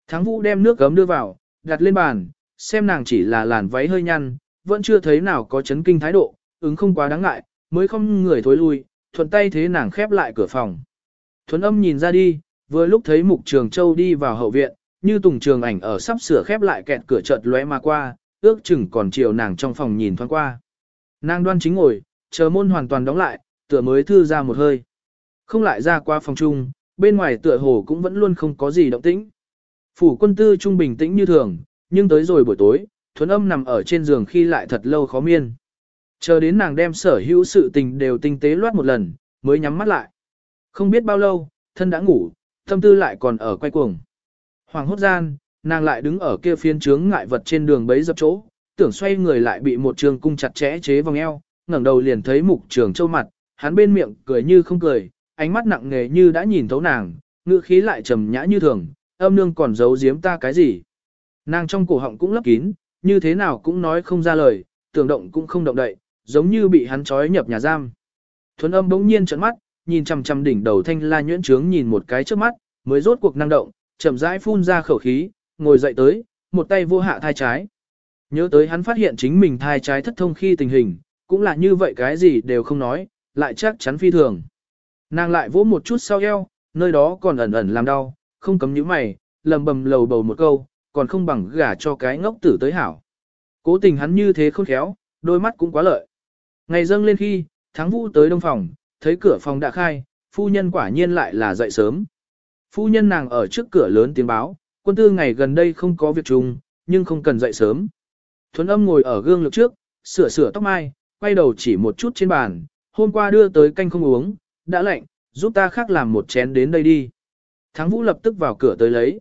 Thắng vũ đem nước gấm đưa vào, đặt lên bàn, xem nàng chỉ là làn váy hơi nhăn, vẫn chưa thấy nào có chấn kinh thái độ, ứng không quá đáng ngại, mới không người thối lui, thuận tay thế nàng khép lại cửa phòng. Thuấn âm nhìn ra đi, Vừa lúc thấy Mục Trường Châu đi vào hậu viện, như Tùng Trường ảnh ở sắp sửa khép lại kẹt cửa chợt lóe mà qua, ước chừng còn chiều nàng trong phòng nhìn thoáng qua. Nàng đoan chính ngồi, chờ môn hoàn toàn đóng lại, tựa mới thư ra một hơi. Không lại ra qua phòng chung, bên ngoài tựa hồ cũng vẫn luôn không có gì động tĩnh. Phủ quân tư trung bình tĩnh như thường, nhưng tới rồi buổi tối, thuấn âm nằm ở trên giường khi lại thật lâu khó miên. Chờ đến nàng đem sở hữu sự tình đều tinh tế loát một lần, mới nhắm mắt lại. Không biết bao lâu, thân đã ngủ, tâm tư lại còn ở quay cuồng. Hoàng hốt gian, nàng lại đứng ở kia phiên trướng ngại vật trên đường bấy dập chỗ, tưởng xoay người lại bị một trường cung chặt chẽ chế vòng eo, ngẩng đầu liền thấy mục trường châu mặt, hắn bên miệng cười như không cười, ánh mắt nặng nề như đã nhìn thấu nàng, ngữ khí lại trầm nhã như thường, âm nương còn giấu giếm ta cái gì. Nàng trong cổ họng cũng lấp kín, như thế nào cũng nói không ra lời, tưởng động cũng không động đậy, giống như bị hắn trói nhập nhà giam. Thuấn âm bỗng nhiên trợn mắt, nhìn chằm chằm đỉnh đầu thanh la nhuyễn trướng nhìn một cái trước mắt, mới rốt cuộc năng động, chậm rãi phun ra khẩu khí, ngồi dậy tới, một tay vô hạ thai trái. Nhớ tới hắn phát hiện chính mình thai trái thất thông khi tình hình, cũng là như vậy cái gì đều không nói, lại chắc chắn phi thường. Nàng lại vỗ một chút sau eo, nơi đó còn ẩn ẩn làm đau, không cấm những mày, lầm bầm lầu bầu một câu, còn không bằng gả cho cái ngốc tử tới hảo. Cố tình hắn như thế khôn khéo, đôi mắt cũng quá lợi. Ngày dâng lên khi, thắng vũ tới đông phòng, thấy cửa phòng đã khai, phu nhân quả nhiên lại là dậy sớm. Phu nhân nàng ở trước cửa lớn tiếng báo, quân tư ngày gần đây không có việc chung, nhưng không cần dậy sớm. Thuấn âm ngồi ở gương lực trước, sửa sửa tóc mai, quay đầu chỉ một chút trên bàn, hôm qua đưa tới canh không uống, đã lạnh, giúp ta khác làm một chén đến đây đi. Thắng vũ lập tức vào cửa tới lấy.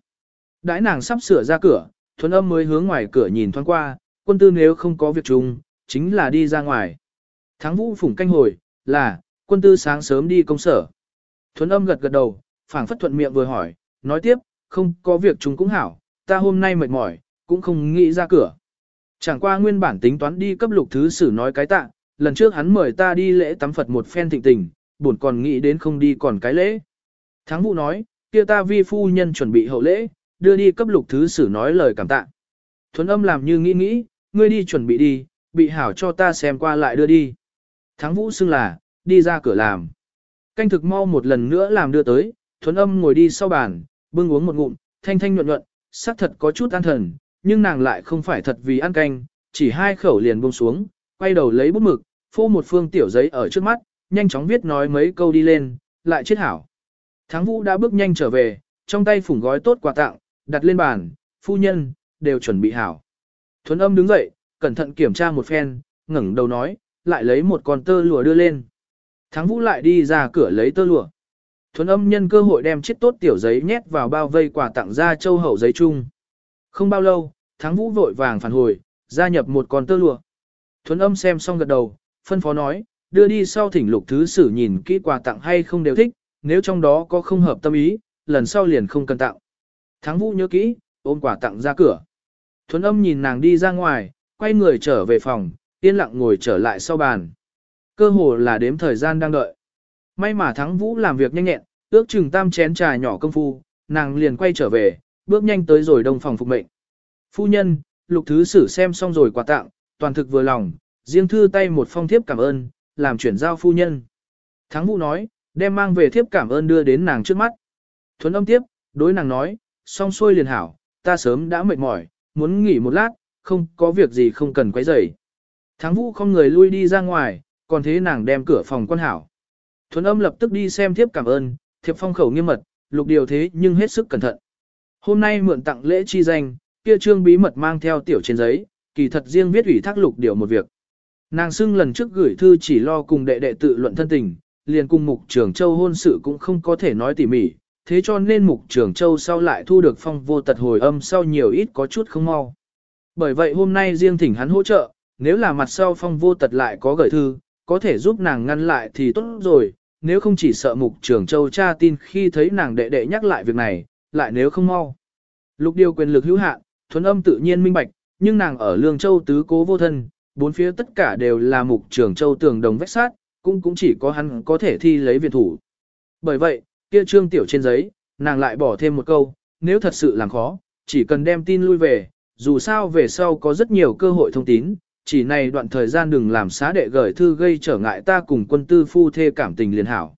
Đãi nàng sắp sửa ra cửa, thuấn âm mới hướng ngoài cửa nhìn thoáng qua, quân tư nếu không có việc chung, chính là đi ra ngoài. Thắng vũ phủng canh hồi, là, quân tư sáng sớm đi công sở. Thuấn âm gật gật đầu, phảng phất thuận miệng vừa hỏi, nói tiếp, không có việc chúng cũng hảo, ta hôm nay mệt mỏi, cũng không nghĩ ra cửa. Chẳng qua nguyên bản tính toán đi cấp lục thứ sử nói cái tạ, lần trước hắn mời ta đi lễ tắm Phật một phen thịnh tình, buồn còn nghĩ đến không đi còn cái lễ. Thắng vụ nói, kia ta vi phu nhân chuẩn bị hậu lễ, đưa đi cấp lục thứ sử nói lời cảm tạ. Thuấn âm làm như nghĩ nghĩ, ngươi đi chuẩn bị đi, bị hảo cho ta xem qua lại đưa đi. Thắng vũ xưng là, đi ra cửa làm. Canh thực mau một lần nữa làm đưa tới, thuấn âm ngồi đi sau bàn, bưng uống một ngụm, thanh thanh nhuận nhuận, sắc thật có chút an thần, nhưng nàng lại không phải thật vì ăn canh, chỉ hai khẩu liền buông xuống, quay đầu lấy bút mực, phô một phương tiểu giấy ở trước mắt, nhanh chóng viết nói mấy câu đi lên, lại chết hảo. Thắng vũ đã bước nhanh trở về, trong tay phủng gói tốt quà tặng, đặt lên bàn, phu nhân, đều chuẩn bị hảo. Thuấn âm đứng dậy, cẩn thận kiểm tra một phen, ngẩng đầu nói, lại lấy một con tơ lụa đưa lên. Thắng vũ lại đi ra cửa lấy tơ lụa. Thuấn âm nhân cơ hội đem chiếc tốt tiểu giấy nhét vào bao vây quà tặng ra châu hậu giấy chung. Không bao lâu, thắng vũ vội vàng phản hồi, gia nhập một con tơ lụa. Thuấn âm xem xong gật đầu, phân phó nói, đưa đi sau thỉnh lục thứ sử nhìn kỹ quà tặng hay không đều thích, nếu trong đó có không hợp tâm ý, lần sau liền không cần tặng. Thắng vũ nhớ kỹ, ôm quà tặng ra cửa. Thuấn âm nhìn nàng đi ra ngoài, quay người trở về phòng, yên lặng ngồi trở lại sau bàn. Cơ hồ là đếm thời gian đang đợi. May mà thắng vũ làm việc nhanh nhẹn, ước chừng tam chén trà nhỏ công phu, nàng liền quay trở về, bước nhanh tới rồi đông phòng phục mệnh. Phu nhân, lục thứ sử xem xong rồi quà tặng, toàn thực vừa lòng, riêng thư tay một phong thiếp cảm ơn, làm chuyển giao phu nhân. Thắng vũ nói, đem mang về thiếp cảm ơn đưa đến nàng trước mắt. Thuấn âm tiếp, đối nàng nói, xong xuôi liền hảo, ta sớm đã mệt mỏi, muốn nghỉ một lát, không có việc gì không cần quấy rầy. Thắng vũ không người lui đi ra ngoài, còn thế nàng đem cửa phòng quan hảo. Thuấn âm lập tức đi xem thiếp cảm ơn, thiệp phong khẩu nghiêm mật, lục điều thế nhưng hết sức cẩn thận. Hôm nay mượn tặng lễ chi danh, kia trương bí mật mang theo tiểu trên giấy, kỳ thật riêng viết ủy thác lục điều một việc. Nàng xưng lần trước gửi thư chỉ lo cùng đệ đệ tự luận thân tình, liền cùng mục trưởng châu hôn sự cũng không có thể nói tỉ mỉ, thế cho nên mục trưởng châu sau lại thu được phong vô tật hồi âm sau nhiều ít có chút không mau. Bởi vậy hôm nay riêng thỉnh hắn hỗ trợ, nếu là mặt sau phong vô tật lại có gửi thư, có thể giúp nàng ngăn lại thì tốt rồi, nếu không chỉ sợ mục trưởng châu cha tin khi thấy nàng đệ đệ nhắc lại việc này, lại nếu không mau. Lục điều quyền lực hữu hạn, thuần âm tự nhiên minh bạch, nhưng nàng ở Lương Châu tứ cố vô thân, bốn phía tất cả đều là mục trưởng châu tường đồng vách sát, cũng cũng chỉ có hắn có thể thi lấy viện thủ. Bởi vậy, kia trương tiểu trên giấy, nàng lại bỏ thêm một câu, nếu thật sự làm khó, chỉ cần đem tin lui về, dù sao về sau có rất nhiều cơ hội thông tín, chỉ này đoạn thời gian đừng làm xá đệ gửi thư gây trở ngại ta cùng quân tư phu thê cảm tình liền hảo.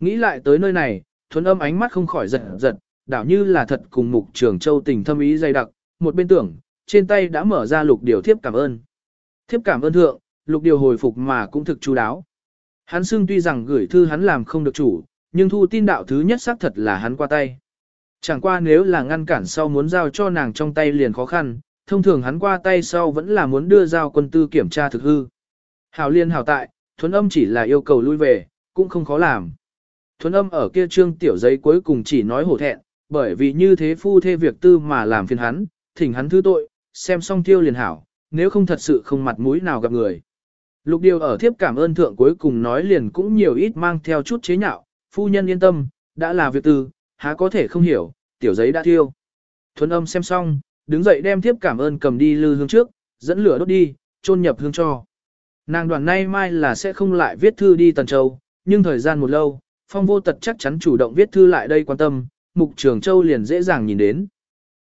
Nghĩ lại tới nơi này, thuấn âm ánh mắt không khỏi giật giật, đảo như là thật cùng mục trường châu tình thâm ý dày đặc, một bên tưởng, trên tay đã mở ra lục điều thiếp cảm ơn. Thiếp cảm ơn thượng, lục điều hồi phục mà cũng thực chú đáo. Hắn xưng tuy rằng gửi thư hắn làm không được chủ, nhưng thu tin đạo thứ nhất xác thật là hắn qua tay. Chẳng qua nếu là ngăn cản sau muốn giao cho nàng trong tay liền khó khăn, thông thường hắn qua tay sau vẫn là muốn đưa giao quân tư kiểm tra thực hư. Hảo liên hảo tại, thuấn âm chỉ là yêu cầu lui về, cũng không khó làm. Thuấn âm ở kia trương tiểu giấy cuối cùng chỉ nói hổ thẹn, bởi vì như thế phu thê việc tư mà làm phiền hắn, thỉnh hắn thứ tội, xem xong tiêu liền hảo, nếu không thật sự không mặt mũi nào gặp người. Lục điều ở thiếp cảm ơn thượng cuối cùng nói liền cũng nhiều ít mang theo chút chế nhạo, phu nhân yên tâm, đã là việc tư, há có thể không hiểu, tiểu giấy đã tiêu. Thuấn âm xem xong, đứng dậy đem thiếp cảm ơn cầm đi lư hương trước, dẫn lửa đốt đi, chôn nhập hương cho. Nàng đoàn nay mai là sẽ không lại viết thư đi Tần Châu, nhưng thời gian một lâu, phong vô tật chắc chắn chủ động viết thư lại đây quan tâm, mục trường châu liền dễ dàng nhìn đến.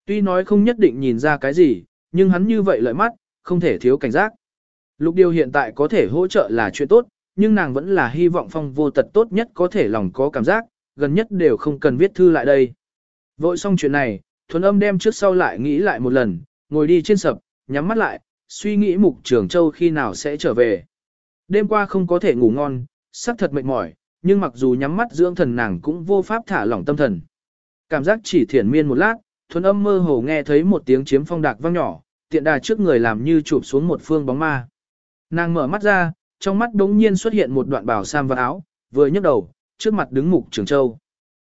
Tuy nói không nhất định nhìn ra cái gì, nhưng hắn như vậy lợi mắt, không thể thiếu cảnh giác. Lục điều hiện tại có thể hỗ trợ là chuyện tốt, nhưng nàng vẫn là hy vọng phong vô tật tốt nhất có thể lòng có cảm giác, gần nhất đều không cần viết thư lại đây. Vội xong chuyện này, thuần âm đem trước sau lại nghĩ lại một lần, ngồi đi trên sập, nhắm mắt lại, suy nghĩ mục trường châu khi nào sẽ trở về. Đêm qua không có thể ngủ ngon, sắc thật mệt mỏi, nhưng mặc dù nhắm mắt dưỡng thần nàng cũng vô pháp thả lỏng tâm thần. Cảm giác chỉ thiển miên một lát, thuần âm mơ hồ nghe thấy một tiếng chiếm phong đạc vang nhỏ, tiện đà trước người làm như chụp xuống một phương bóng ma. Nàng mở mắt ra, trong mắt đống nhiên xuất hiện một đoạn bảo sam và áo, vừa nhấc đầu, trước mặt đứng mục trường châu.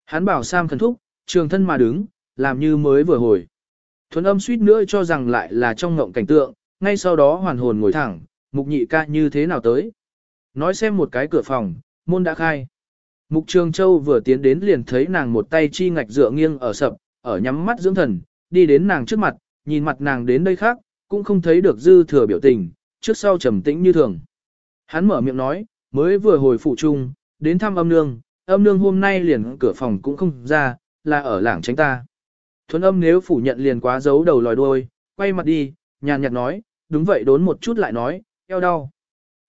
Hắn bảo sam thần thúc, trường thân mà đứng, làm như mới vừa hồi. Thuần âm suýt nữa cho rằng lại là trong ngộng cảnh tượng, ngay sau đó hoàn hồn ngồi thẳng, mục nhị ca như thế nào tới. Nói xem một cái cửa phòng, môn đã khai. Mục Trường Châu vừa tiến đến liền thấy nàng một tay chi ngạch dựa nghiêng ở sập, ở nhắm mắt dưỡng thần, đi đến nàng trước mặt, nhìn mặt nàng đến đây khác, cũng không thấy được dư thừa biểu tình, trước sau trầm tĩnh như thường. Hắn mở miệng nói, mới vừa hồi phụ trung, đến thăm âm nương, âm nương hôm nay liền cửa phòng cũng không ra, là ở lảng tránh ta. Thuấn âm nếu phủ nhận liền quá giấu đầu lòi đuôi, quay mặt đi, nhàn nhạt nói, đúng vậy đốn một chút lại nói, eo đau.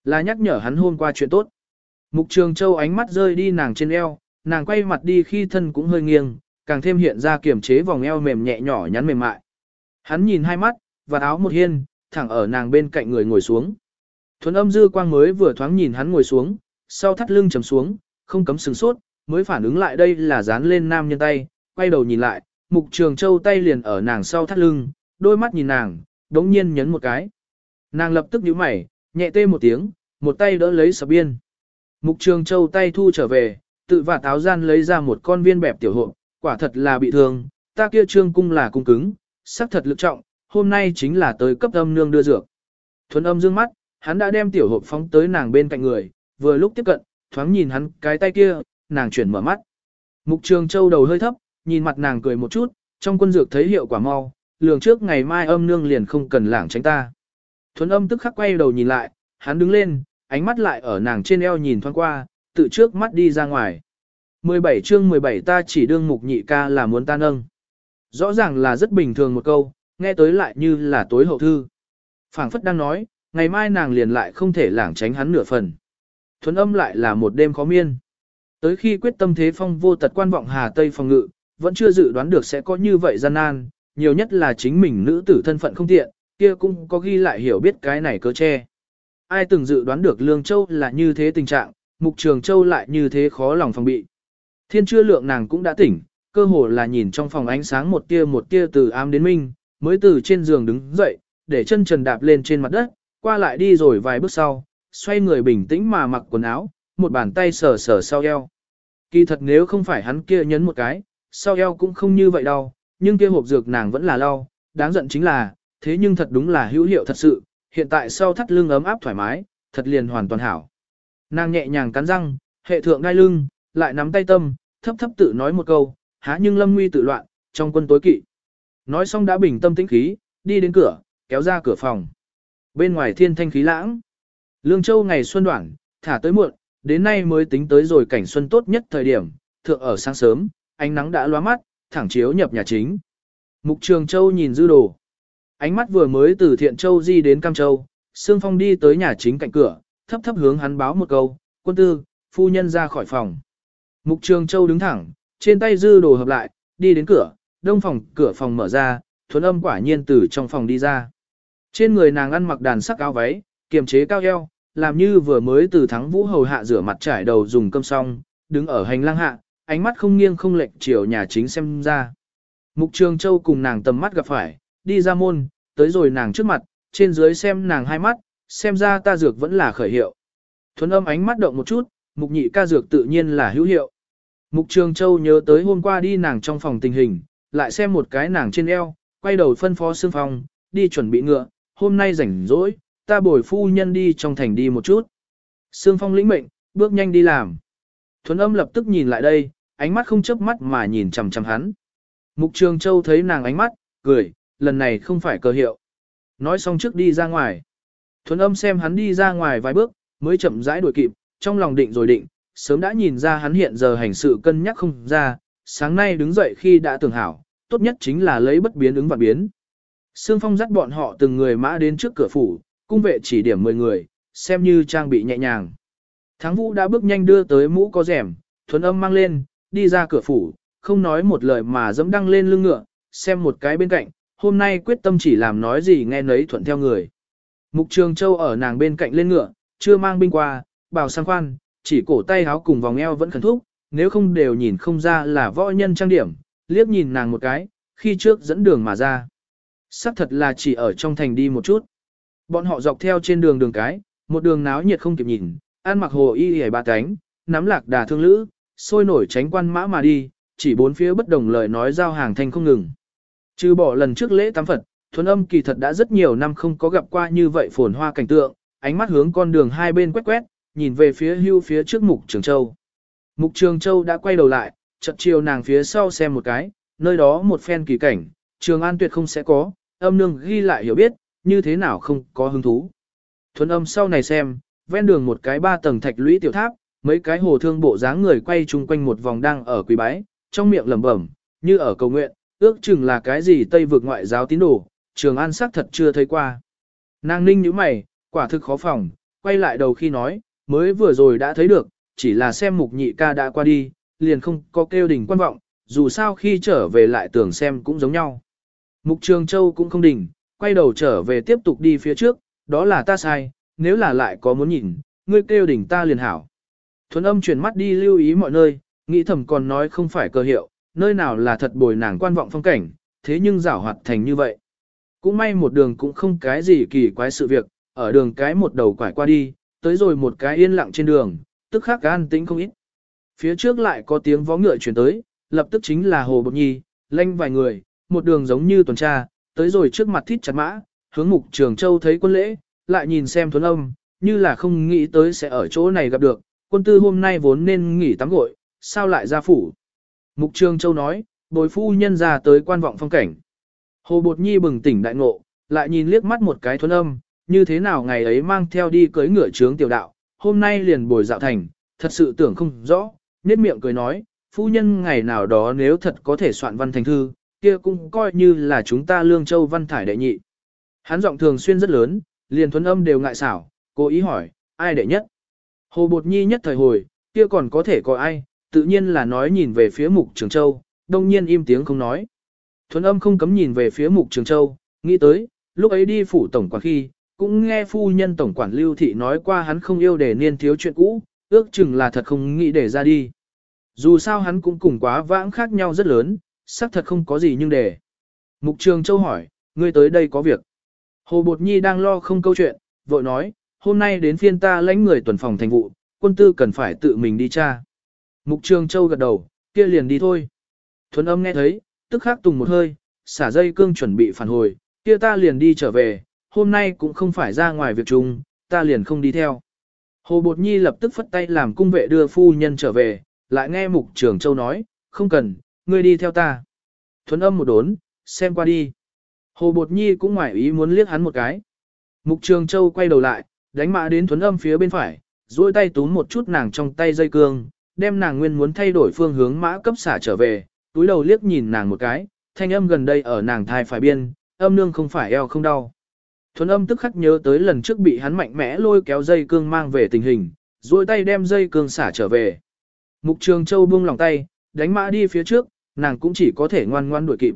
Là nhắc nhở hắn hôm qua chuyện tốt. Mục Trường Châu ánh mắt rơi đi nàng trên eo, nàng quay mặt đi khi thân cũng hơi nghiêng, càng thêm hiện ra kiểm chế vòng eo mềm nhẹ nhỏ nhắn mềm mại. Hắn nhìn hai mắt, và áo một hiên, thẳng ở nàng bên cạnh người ngồi xuống. Thuấn âm dư quang mới vừa thoáng nhìn hắn ngồi xuống, sau thắt lưng chầm xuống, không cấm sừng sốt, mới phản ứng lại đây là dán lên nam nhân tay, quay đầu nhìn lại, mục trường châu tay liền ở nàng sau thắt lưng, đôi mắt nhìn nàng, đống nhiên nhấn một cái. Nàng lập tức nhíu mày, nhẹ tê một tiếng, một tay đỡ lấy sập biên. Mục trường châu tay thu trở về, tự vả táo gian lấy ra một con viên bẹp tiểu hộp, quả thật là bị thương, ta kia trương cung là cung cứng, sắc thật lực trọng, hôm nay chính là tới cấp âm nương đưa dược. Thuấn âm dương mắt, hắn đã đem tiểu hộp phóng tới nàng bên cạnh người, vừa lúc tiếp cận, thoáng nhìn hắn cái tay kia, nàng chuyển mở mắt. Mục trường châu đầu hơi thấp, nhìn mặt nàng cười một chút, trong quân dược thấy hiệu quả mau, lường trước ngày mai âm nương liền không cần lảng tránh ta. Thuấn âm tức khắc quay đầu nhìn lại, hắn đứng lên, ánh mắt lại ở nàng trên eo nhìn thoáng qua, tự trước mắt đi ra ngoài. 17 chương 17 ta chỉ đương mục nhị ca là muốn ta nâng. Rõ ràng là rất bình thường một câu, nghe tới lại như là tối hậu thư. phảng phất đang nói, ngày mai nàng liền lại không thể lảng tránh hắn nửa phần. Thuấn âm lại là một đêm khó miên. Tới khi quyết tâm thế phong vô tật quan vọng Hà Tây phòng ngự, vẫn chưa dự đoán được sẽ có như vậy gian nan, nhiều nhất là chính mình nữ tử thân phận không tiện, kia cũng có ghi lại hiểu biết cái này cơ che. Ai từng dự đoán được Lương Châu là như thế tình trạng, Mục Trường Châu lại như thế khó lòng phòng bị. Thiên chưa lượng nàng cũng đã tỉnh, cơ hồ là nhìn trong phòng ánh sáng một tia một tia từ ám đến minh, mới từ trên giường đứng dậy, để chân trần đạp lên trên mặt đất, qua lại đi rồi vài bước sau, xoay người bình tĩnh mà mặc quần áo, một bàn tay sờ sờ sau eo. Kỳ thật nếu không phải hắn kia nhấn một cái, sau eo cũng không như vậy đau, nhưng kia hộp dược nàng vẫn là lau, đáng giận chính là, thế nhưng thật đúng là hữu hiệu thật sự, hiện tại sau thắt lưng ấm áp thoải mái, thật liền hoàn toàn hảo. Nàng nhẹ nhàng cắn răng, hệ thượng đai lưng, lại nắm tay tâm, thấp thấp tự nói một câu, há nhưng lâm nguy tự loạn, trong quân tối kỵ. Nói xong đã bình tâm tĩnh khí, đi đến cửa, kéo ra cửa phòng. Bên ngoài thiên thanh khí lãng. Lương Châu ngày xuân đoạn, thả tới muộn, đến nay mới tính tới rồi cảnh xuân tốt nhất thời điểm, thượng ở sáng sớm, ánh nắng đã lóa mắt, thẳng chiếu nhập nhà chính. Mục Trường Châu nhìn dư đồ. Ánh mắt vừa mới từ Thiện Châu di đến Cam Châu, Sương Phong đi tới nhà chính cạnh cửa, thấp thấp hướng hắn báo một câu, quân tư, phu nhân ra khỏi phòng. Mục Trường Châu đứng thẳng, trên tay dư đồ hợp lại, đi đến cửa, đông phòng cửa phòng mở ra, thuấn âm quả nhiên từ trong phòng đi ra. Trên người nàng ăn mặc đàn sắc áo váy, kiềm chế cao eo, làm như vừa mới từ thắng vũ hầu hạ rửa mặt trải đầu dùng cơm xong, đứng ở hành lang hạ, ánh mắt không nghiêng không lệch chiều nhà chính xem ra. Mục Trường Châu cùng nàng tầm mắt gặp phải, đi ra môn, tới rồi nàng trước mặt, trên dưới xem nàng hai mắt, xem ra ta dược vẫn là khởi hiệu. Thuấn âm ánh mắt động một chút, mục nhị ca dược tự nhiên là hữu hiệu. Mục Trường Châu nhớ tới hôm qua đi nàng trong phòng tình hình, lại xem một cái nàng trên eo, quay đầu phân phó xương phòng, đi chuẩn bị ngựa, hôm nay rảnh rỗi, ta bồi phu nhân đi trong thành đi một chút. Sương Phong lĩnh mệnh, bước nhanh đi làm. Thuấn âm lập tức nhìn lại đây, ánh mắt không chớp mắt mà nhìn chằm chằm hắn. Mục Trường Châu thấy nàng ánh mắt, cười, lần này không phải cơ hiệu. Nói xong trước đi ra ngoài. Thuấn âm xem hắn đi ra ngoài vài bước, mới chậm rãi đuổi kịp, trong lòng định rồi định, sớm đã nhìn ra hắn hiện giờ hành sự cân nhắc không ra, sáng nay đứng dậy khi đã tưởng hảo, tốt nhất chính là lấy bất biến ứng và biến. Sương Phong dắt bọn họ từng người mã đến trước cửa phủ, cung vệ chỉ điểm 10 người, xem như trang bị nhẹ nhàng. Thắng Vũ đã bước nhanh đưa tới mũ có rèm, thuần âm mang lên, đi ra cửa phủ, không nói một lời mà dẫm đăng lên lưng ngựa, xem một cái bên cạnh, hôm nay quyết tâm chỉ làm nói gì nghe nấy thuận theo người. Mục Trường Châu ở nàng bên cạnh lên ngựa, chưa mang binh qua, bảo sang khoan, chỉ cổ tay háo cùng vòng eo vẫn khẩn thúc, nếu không đều nhìn không ra là võ nhân trang điểm, liếc nhìn nàng một cái, khi trước dẫn đường mà ra. Sắc thật là chỉ ở trong thành đi một chút. Bọn họ dọc theo trên đường đường cái, một đường náo nhiệt không kịp nhìn, ăn mặc hồ y hề ba cánh, nắm lạc đà thương lữ, sôi nổi tránh quan mã mà đi, chỉ bốn phía bất đồng lời nói giao hàng thanh không ngừng. Trừ bỏ lần trước lễ tắm Phật, thuần âm kỳ thật đã rất nhiều năm không có gặp qua như vậy phồn hoa cảnh tượng, ánh mắt hướng con đường hai bên quét quét, nhìn về phía hưu phía trước mục trường châu. Mục trường châu đã quay đầu lại, chợt chiều nàng phía sau xem một cái, nơi đó một phen kỳ cảnh, trường an tuyệt không sẽ có, âm nương ghi lại hiểu biết, như thế nào không có hứng thú. Thuần âm sau này xem, ven đường một cái ba tầng thạch lũy tiểu tháp, mấy cái hồ thương bộ dáng người quay chung quanh một vòng đang ở quỳ bái, trong miệng lẩm bẩm, như ở cầu nguyện, ước chừng là cái gì tây vực ngoại giáo tín đồ, trường an sắc thật chưa thấy qua. Nàng ninh như mày, quả thực khó phòng, quay lại đầu khi nói, mới vừa rồi đã thấy được, chỉ là xem mục nhị ca đã qua đi, liền không có kêu đỉnh quan vọng, dù sao khi trở về lại tưởng xem cũng giống nhau. Mục Trường Châu cũng không đỉnh, quay đầu trở về tiếp tục đi phía trước, đó là ta sai, nếu là lại có muốn nhìn, ngươi kêu đỉnh ta liền hảo. Thuấn âm chuyển mắt đi lưu ý mọi nơi, nghĩ thầm còn nói không phải cơ hiệu, nơi nào là thật bồi nàng quan vọng phong cảnh, thế nhưng rảo hoạt thành như vậy. Cũng may một đường cũng không cái gì kỳ quái sự việc, ở đường cái một đầu quải qua đi, tới rồi một cái yên lặng trên đường, tức khắc an tĩnh không ít. Phía trước lại có tiếng vó ngựa chuyển tới, lập tức chính là Hồ Bột Nhi, lanh vài người, một đường giống như tuần tra, tới rồi trước mặt thít chặt mã, hướng mục trường châu thấy quân lễ, lại nhìn xem thuấn âm, như là không nghĩ tới sẽ ở chỗ này gặp được, quân tư hôm nay vốn nên nghỉ tắm gội, sao lại ra phủ. Mục trường châu nói, bồi phu nhân ra tới quan vọng phong cảnh. Hồ Bột Nhi bừng tỉnh đại ngộ, lại nhìn liếc mắt một cái thuấn âm, như thế nào ngày ấy mang theo đi cưới ngựa trướng tiểu đạo, hôm nay liền bồi dạo thành, thật sự tưởng không rõ, nết miệng cười nói, phu nhân ngày nào đó nếu thật có thể soạn văn thành thư, kia cũng coi như là chúng ta lương châu văn thải đệ nhị. Hắn giọng thường xuyên rất lớn, liền thuấn âm đều ngại xảo, cố ý hỏi, ai đệ nhất? Hồ Bột Nhi nhất thời hồi, kia còn có thể có ai, tự nhiên là nói nhìn về phía mục trường châu, đông nhiên im tiếng không nói. Thuấn âm không cấm nhìn về phía mục trường châu, nghĩ tới, lúc ấy đi phủ tổng quản khi, cũng nghe phu nhân tổng quản lưu thị nói qua hắn không yêu để niên thiếu chuyện cũ, ước chừng là thật không nghĩ để ra đi. Dù sao hắn cũng cùng quá vãng khác nhau rất lớn, xác thật không có gì nhưng để. Mục Trường Châu hỏi, ngươi tới đây có việc. Hồ Bột Nhi đang lo không câu chuyện, vội nói, hôm nay đến phiên ta lãnh người tuần phòng thành vụ, quân tư cần phải tự mình đi tra. Mục Trường Châu gật đầu, kia liền đi thôi. Thuấn âm nghe thấy, tức khắc tùng một hơi, xả dây cương chuẩn bị phản hồi, kia ta liền đi trở về, hôm nay cũng không phải ra ngoài việc chung, ta liền không đi theo. Hồ Bột Nhi lập tức phất tay làm cung vệ đưa phu nhân trở về, lại nghe Mục Trường Châu nói, không cần, ngươi đi theo ta. Thuấn âm một đốn, xem qua đi. Hồ Bột Nhi cũng ngoài ý muốn liếc hắn một cái. Mục Trường Châu quay đầu lại, đánh mã đến thuấn âm phía bên phải, duỗi tay túm một chút nàng trong tay dây cương, đem nàng nguyên muốn thay đổi phương hướng mã cấp xả trở về, túi đầu liếc nhìn nàng một cái, thanh âm gần đây ở nàng thai phải biên, âm nương không phải eo không đau. Thuấn âm tức khắc nhớ tới lần trước bị hắn mạnh mẽ lôi kéo dây cương mang về tình hình, duỗi tay đem dây cương xả trở về. Mục Trường Châu buông lòng tay, đánh mã đi phía trước, nàng cũng chỉ có thể ngoan ngoan đuổi kịp.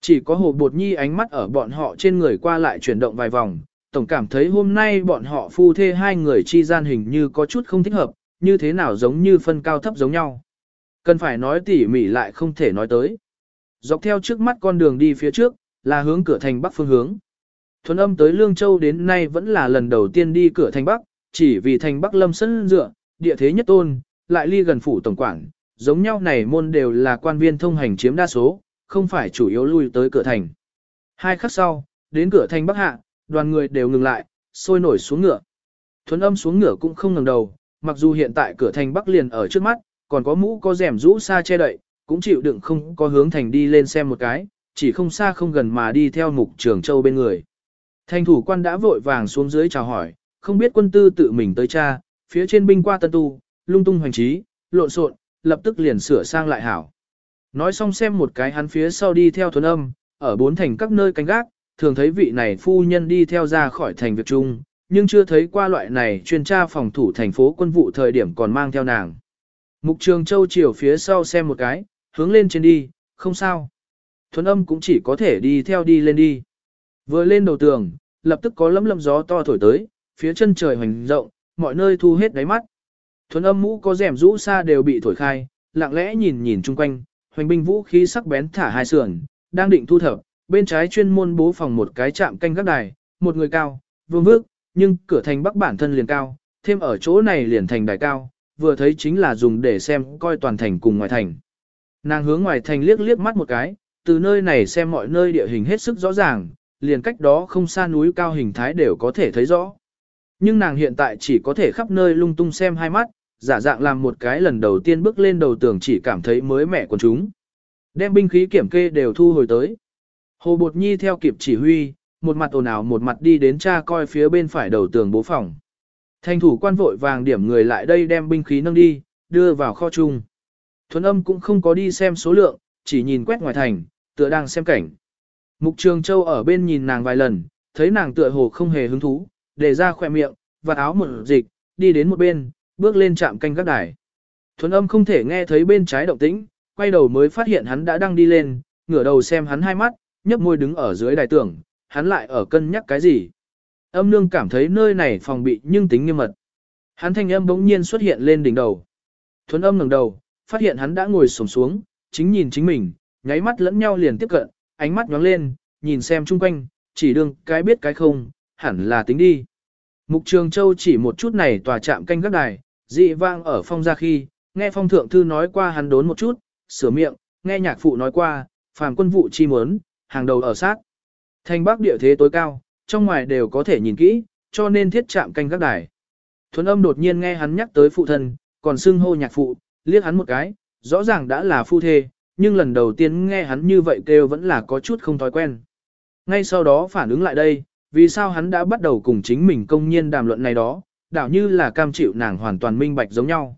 Chỉ có hồ bột nhi ánh mắt ở bọn họ trên người qua lại chuyển động vài vòng, tổng cảm thấy hôm nay bọn họ phu thê hai người chi gian hình như có chút không thích hợp, như thế nào giống như phân cao thấp giống nhau. Cần phải nói tỉ mỉ lại không thể nói tới. Dọc theo trước mắt con đường đi phía trước, là hướng cửa thành bắc phương hướng. Thuần âm tới Lương Châu đến nay vẫn là lần đầu tiên đi cửa thành bắc, chỉ vì thành bắc lâm sân dựa, địa thế nhất tôn, lại ly gần phủ tổng quản, giống nhau này môn đều là quan viên thông hành chiếm đa số, không phải chủ yếu lui tới cửa thành. Hai khắc sau, đến cửa thành bắc hạ, đoàn người đều ngừng lại, sôi nổi xuống ngựa. Thuấn âm xuống ngựa cũng không ngẩng đầu, mặc dù hiện tại cửa thành bắc liền ở trước mắt, còn có mũ có rèm rũ xa che đậy, cũng chịu đựng không có hướng thành đi lên xem một cái, chỉ không xa không gần mà đi theo mục trường châu bên người. Thành thủ quan đã vội vàng xuống dưới chào hỏi, không biết quân tư tự mình tới cha, phía trên binh qua tân tu, lung tung hoành trí, lộn xộn, lập tức liền sửa sang lại hảo. Nói xong xem một cái hắn phía sau đi theo thuần âm, ở bốn thành các nơi canh gác, thường thấy vị này phu nhân đi theo ra khỏi thành việc chung, nhưng chưa thấy qua loại này chuyên tra phòng thủ thành phố quân vụ thời điểm còn mang theo nàng. Mục trường châu chiều phía sau xem một cái, hướng lên trên đi, không sao. thuấn âm cũng chỉ có thể đi theo đi lên đi. Vừa lên đầu tường, lập tức có lấm lấm gió to thổi tới, phía chân trời hoành rộng, mọi nơi thu hết đáy mắt. thuấn âm mũ có rèm rũ xa đều bị thổi khai, lặng lẽ nhìn nhìn chung quanh, hoành binh vũ khí sắc bén thả hai sườn, đang định thu thập, bên trái chuyên môn bố phòng một cái chạm canh gác đài, một người cao, vương vước, nhưng cửa thành bắc bản thân liền cao, thêm ở chỗ này liền thành đài cao, vừa thấy chính là dùng để xem coi toàn thành cùng ngoài thành. Nàng hướng ngoài thành liếc liếc mắt một cái, từ nơi này xem mọi nơi địa hình hết sức rõ ràng, liền cách đó không xa núi cao hình thái đều có thể thấy rõ. Nhưng nàng hiện tại chỉ có thể khắp nơi lung tung xem hai mắt, giả dạng làm một cái lần đầu tiên bước lên đầu tường chỉ cảm thấy mới mẻ của chúng. Đem binh khí kiểm kê đều thu hồi tới. Hồ Bột Nhi theo kịp chỉ huy, một mặt ồn ào một mặt đi đến cha coi phía bên phải đầu tường bố phòng. Thành thủ quan vội vàng điểm người lại đây đem binh khí nâng đi, đưa vào kho chung. Thuấn âm cũng không có đi xem số lượng, chỉ nhìn quét ngoài thành, tựa đang xem cảnh. Mục Trường Châu ở bên nhìn nàng vài lần, thấy nàng tựa hồ không hề hứng thú, để ra khỏe miệng, và áo một dịch, đi đến một bên, bước lên chạm canh gác đài. Thuấn âm không thể nghe thấy bên trái động tĩnh, quay đầu mới phát hiện hắn đã đang đi lên, ngửa đầu xem hắn hai mắt, nhấp môi đứng ở dưới đài tưởng, hắn lại ở cân nhắc cái gì. Âm nương cảm thấy nơi này phòng bị nhưng tính nghiêm mật. Hắn thanh âm bỗng nhiên xuất hiện lên đỉnh đầu. Thuấn âm ngẩng đầu, phát hiện hắn đã ngồi xổm xuống, chính nhìn chính mình, nháy mắt lẫn nhau liền tiếp cận, ánh mắt nhóng lên, nhìn xem chung quanh, chỉ đương cái biết cái không, hẳn là tính đi. Mục Trường Châu chỉ một chút này tòa chạm canh gác đài, dị vang ở phong gia khi, nghe phong thượng thư nói qua hắn đốn một chút, sửa miệng, nghe nhạc phụ nói qua, phàm quân vụ chi muốn, hàng đầu ở sát. Thành bắc địa thế tối cao, trong ngoài đều có thể nhìn kỹ, cho nên thiết chạm canh gác đài. Thuấn âm đột nhiên nghe hắn nhắc tới phụ thân, còn xưng hô nhạc phụ, liếc hắn một cái, rõ ràng đã là phu thê, nhưng lần đầu tiên nghe hắn như vậy kêu vẫn là có chút không thói quen. Ngay sau đó phản ứng lại đây, vì sao hắn đã bắt đầu cùng chính mình công nhiên đàm luận này đó, đảo như là cam chịu nàng hoàn toàn minh bạch giống nhau.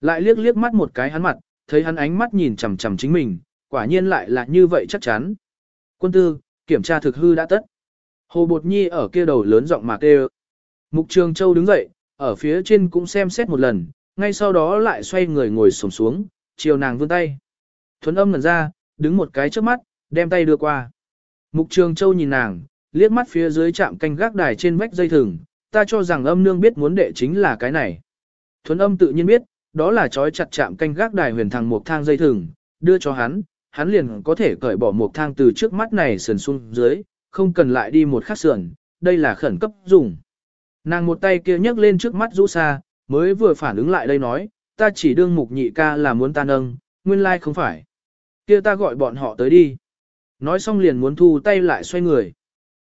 Lại liếc liếc mắt một cái hắn mặt, thấy hắn ánh mắt nhìn chằm chằm chính mình, quả nhiên lại là như vậy chắc chắn. Quân tư, kiểm tra thực hư đã tất. Hồ Bột Nhi ở kia đầu lớn giọng mà kêu. Mục Trường Châu đứng dậy, ở phía trên cũng xem xét một lần, ngay sau đó lại xoay người ngồi xổm xuống, chiều nàng vươn tay. Thuấn âm ngần ra, đứng một cái trước mắt, đem tay đưa qua. Mục Trường Châu nhìn nàng, liếc mắt phía dưới chạm canh gác đài trên vách dây thừng, ta cho rằng âm nương biết muốn đệ chính là cái này. Thuấn âm tự nhiên biết, đó là trói chặt chạm canh gác đài huyền thằng một thang dây thừng, đưa cho hắn, hắn liền có thể cởi bỏ một thang từ trước mắt này sườn xuống dưới, không cần lại đi một khắc sườn, đây là khẩn cấp dùng. Nàng một tay kia nhấc lên trước mắt rũ xa, mới vừa phản ứng lại đây nói, ta chỉ đương mục nhị ca là muốn ta nâng, nguyên lai like không phải. kia ta gọi bọn họ tới đi. Nói xong liền muốn thu tay lại xoay người.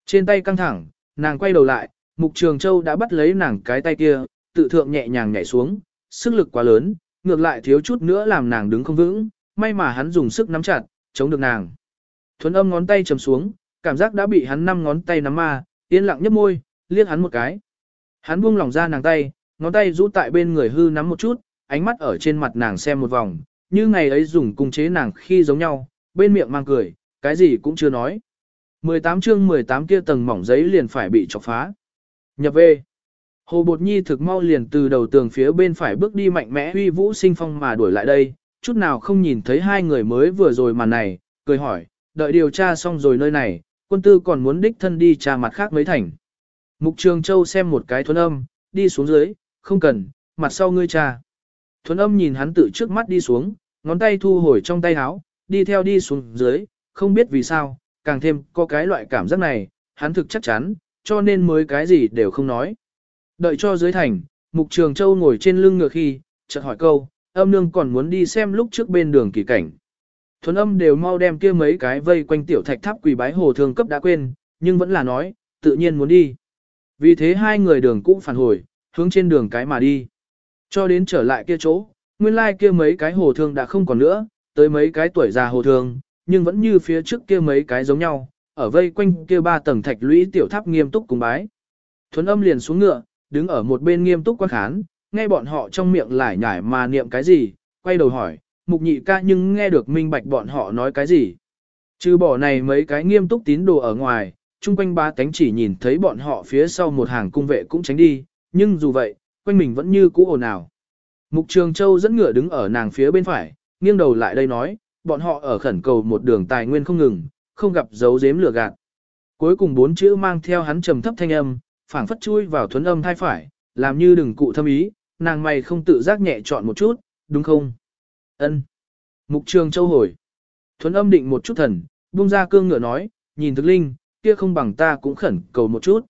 Trên tay căng thẳng, nàng quay đầu lại, mục trường châu đã bắt lấy nàng cái tay kia, tự thượng nhẹ nhàng nhảy xuống, sức lực quá lớn, ngược lại thiếu chút nữa làm nàng đứng không vững, may mà hắn dùng sức nắm chặt, chống được nàng. Thuấn âm ngón tay chầm xuống, cảm giác đã bị hắn năm ngón tay nắm ma, yên lặng nhấp môi, liếc hắn một cái. Hắn buông lỏng ra nàng tay, ngón tay rũ tại bên người hư nắm một chút, ánh mắt ở trên mặt nàng xem một vòng, như ngày ấy dùng cung chế nàng khi giống nhau, bên miệng mang cười, cái gì cũng chưa nói. 18 chương 18 kia tầng mỏng giấy liền phải bị chọc phá. Nhập về. Hồ Bột Nhi thực mau liền từ đầu tường phía bên phải bước đi mạnh mẽ huy vũ sinh phong mà đuổi lại đây, chút nào không nhìn thấy hai người mới vừa rồi màn này, cười hỏi, đợi điều tra xong rồi nơi này, quân tư còn muốn đích thân đi tra mặt khác mấy thành. Mục Trường Châu xem một cái thuấn âm, đi xuống dưới, không cần, mặt sau ngươi tra. Thuấn âm nhìn hắn tự trước mắt đi xuống, ngón tay thu hồi trong tay áo, đi theo đi xuống dưới, không biết vì sao, càng thêm có cái loại cảm giác này, hắn thực chắc chắn, cho nên mới cái gì đều không nói. Đợi cho dưới thành, Mục Trường Châu ngồi trên lưng ngựa khi, chợt hỏi câu, âm nương còn muốn đi xem lúc trước bên đường kỳ cảnh. Thuấn âm đều mau đem kia mấy cái vây quanh tiểu thạch tháp quỳ bái hồ thường cấp đã quên, nhưng vẫn là nói, tự nhiên muốn đi. Vì thế hai người đường cũng phản hồi, hướng trên đường cái mà đi. Cho đến trở lại kia chỗ, nguyên lai like kia mấy cái hồ thương đã không còn nữa, tới mấy cái tuổi già hồ thương, nhưng vẫn như phía trước kia mấy cái giống nhau, ở vây quanh kia ba tầng thạch lũy tiểu tháp nghiêm túc cùng bái. Thuấn âm liền xuống ngựa, đứng ở một bên nghiêm túc quan khán, nghe bọn họ trong miệng lải nhải mà niệm cái gì, quay đầu hỏi, mục nhị ca nhưng nghe được minh bạch bọn họ nói cái gì. Trừ bỏ này mấy cái nghiêm túc tín đồ ở ngoài, chung quanh ba tánh chỉ nhìn thấy bọn họ phía sau một hàng cung vệ cũng tránh đi, nhưng dù vậy, quanh mình vẫn như cũ ồn ào. Mục Trường Châu dẫn ngựa đứng ở nàng phía bên phải, nghiêng đầu lại đây nói, bọn họ ở khẩn cầu một đường tài nguyên không ngừng, không gặp dấu dếm lửa gạt. Cuối cùng bốn chữ mang theo hắn trầm thấp thanh âm, phảng phất chui vào thuấn âm thai phải, làm như đừng cụ thâm ý, nàng mày không tự giác nhẹ chọn một chút, đúng không? Ân. Mục Trường Châu hồi. Thuấn âm định một chút thần, buông ra cương ngựa nói, nhìn thực linh, kia không bằng ta cũng khẩn cầu một chút.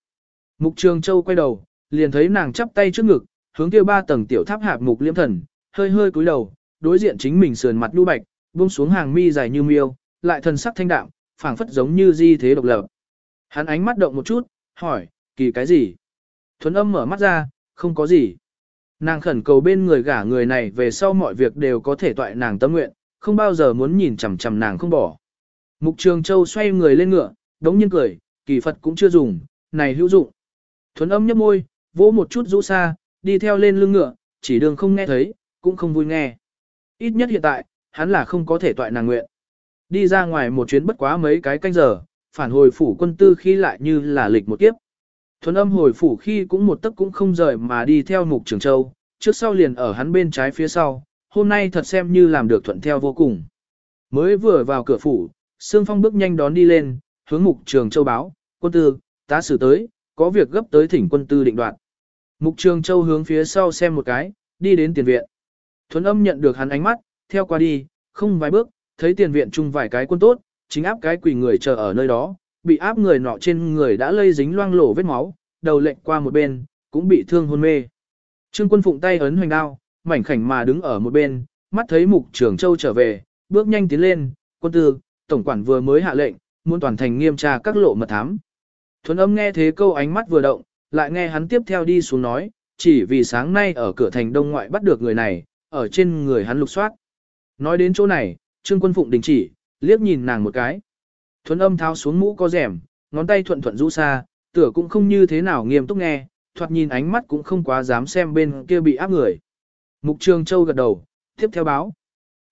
Mục Trường Châu quay đầu, liền thấy nàng chắp tay trước ngực, hướng kia ba tầng tiểu tháp hạp mục liêm thần, hơi hơi cúi đầu, đối diện chính mình sườn mặt nhu bạch, buông xuống hàng mi dài như miêu, lại thần sắc thanh đạm, phảng phất giống như di thế độc lập. Hắn ánh mắt động một chút, hỏi, kỳ cái gì? Thuấn âm mở mắt ra, không có gì. Nàng khẩn cầu bên người gả người này về sau mọi việc đều có thể toại nàng tâm nguyện, không bao giờ muốn nhìn chằm chằm nàng không bỏ. Mục Trường Châu xoay người lên ngựa, đống nhiên cười, kỳ Phật cũng chưa dùng, này hữu dụng. Thuấn âm nhấp môi, vỗ một chút rũ xa, đi theo lên lưng ngựa, chỉ đường không nghe thấy, cũng không vui nghe. Ít nhất hiện tại, hắn là không có thể toại nàng nguyện. Đi ra ngoài một chuyến bất quá mấy cái canh giờ, phản hồi phủ quân tư khi lại như là lịch một kiếp. Thuấn âm hồi phủ khi cũng một tấc cũng không rời mà đi theo mục trường châu, trước sau liền ở hắn bên trái phía sau, hôm nay thật xem như làm được thuận theo vô cùng. Mới vừa vào cửa phủ, Sương Phong bước nhanh đón đi lên, hướng mục trường châu báo, quân tư, tá xử tới, có việc gấp tới thỉnh quân tư định đoạt. Mục trường châu hướng phía sau xem một cái, đi đến tiền viện. Thuấn âm nhận được hắn ánh mắt, theo qua đi, không vài bước, thấy tiền viện chung vài cái quân tốt, chính áp cái quỷ người chờ ở nơi đó, bị áp người nọ trên người đã lây dính loang lổ vết máu, đầu lệnh qua một bên, cũng bị thương hôn mê. Trương quân phụng tay ấn hoành đao, mảnh khảnh mà đứng ở một bên, mắt thấy mục trưởng châu trở về, bước nhanh tiến lên, quân tư, tổng quản vừa mới hạ lệnh, muốn toàn thành nghiêm tra các lộ mật thám. Thuấn âm nghe thế câu ánh mắt vừa động, lại nghe hắn tiếp theo đi xuống nói, chỉ vì sáng nay ở cửa thành đông ngoại bắt được người này, ở trên người hắn lục soát. Nói đến chỗ này, Trương Quân Phụng đình chỉ, liếc nhìn nàng một cái. Thuấn âm tháo xuống mũ có rẻm, ngón tay thuận thuận rũ xa, tựa cũng không như thế nào nghiêm túc nghe, thoạt nhìn ánh mắt cũng không quá dám xem bên kia bị áp người. Mục Trường Châu gật đầu, tiếp theo báo.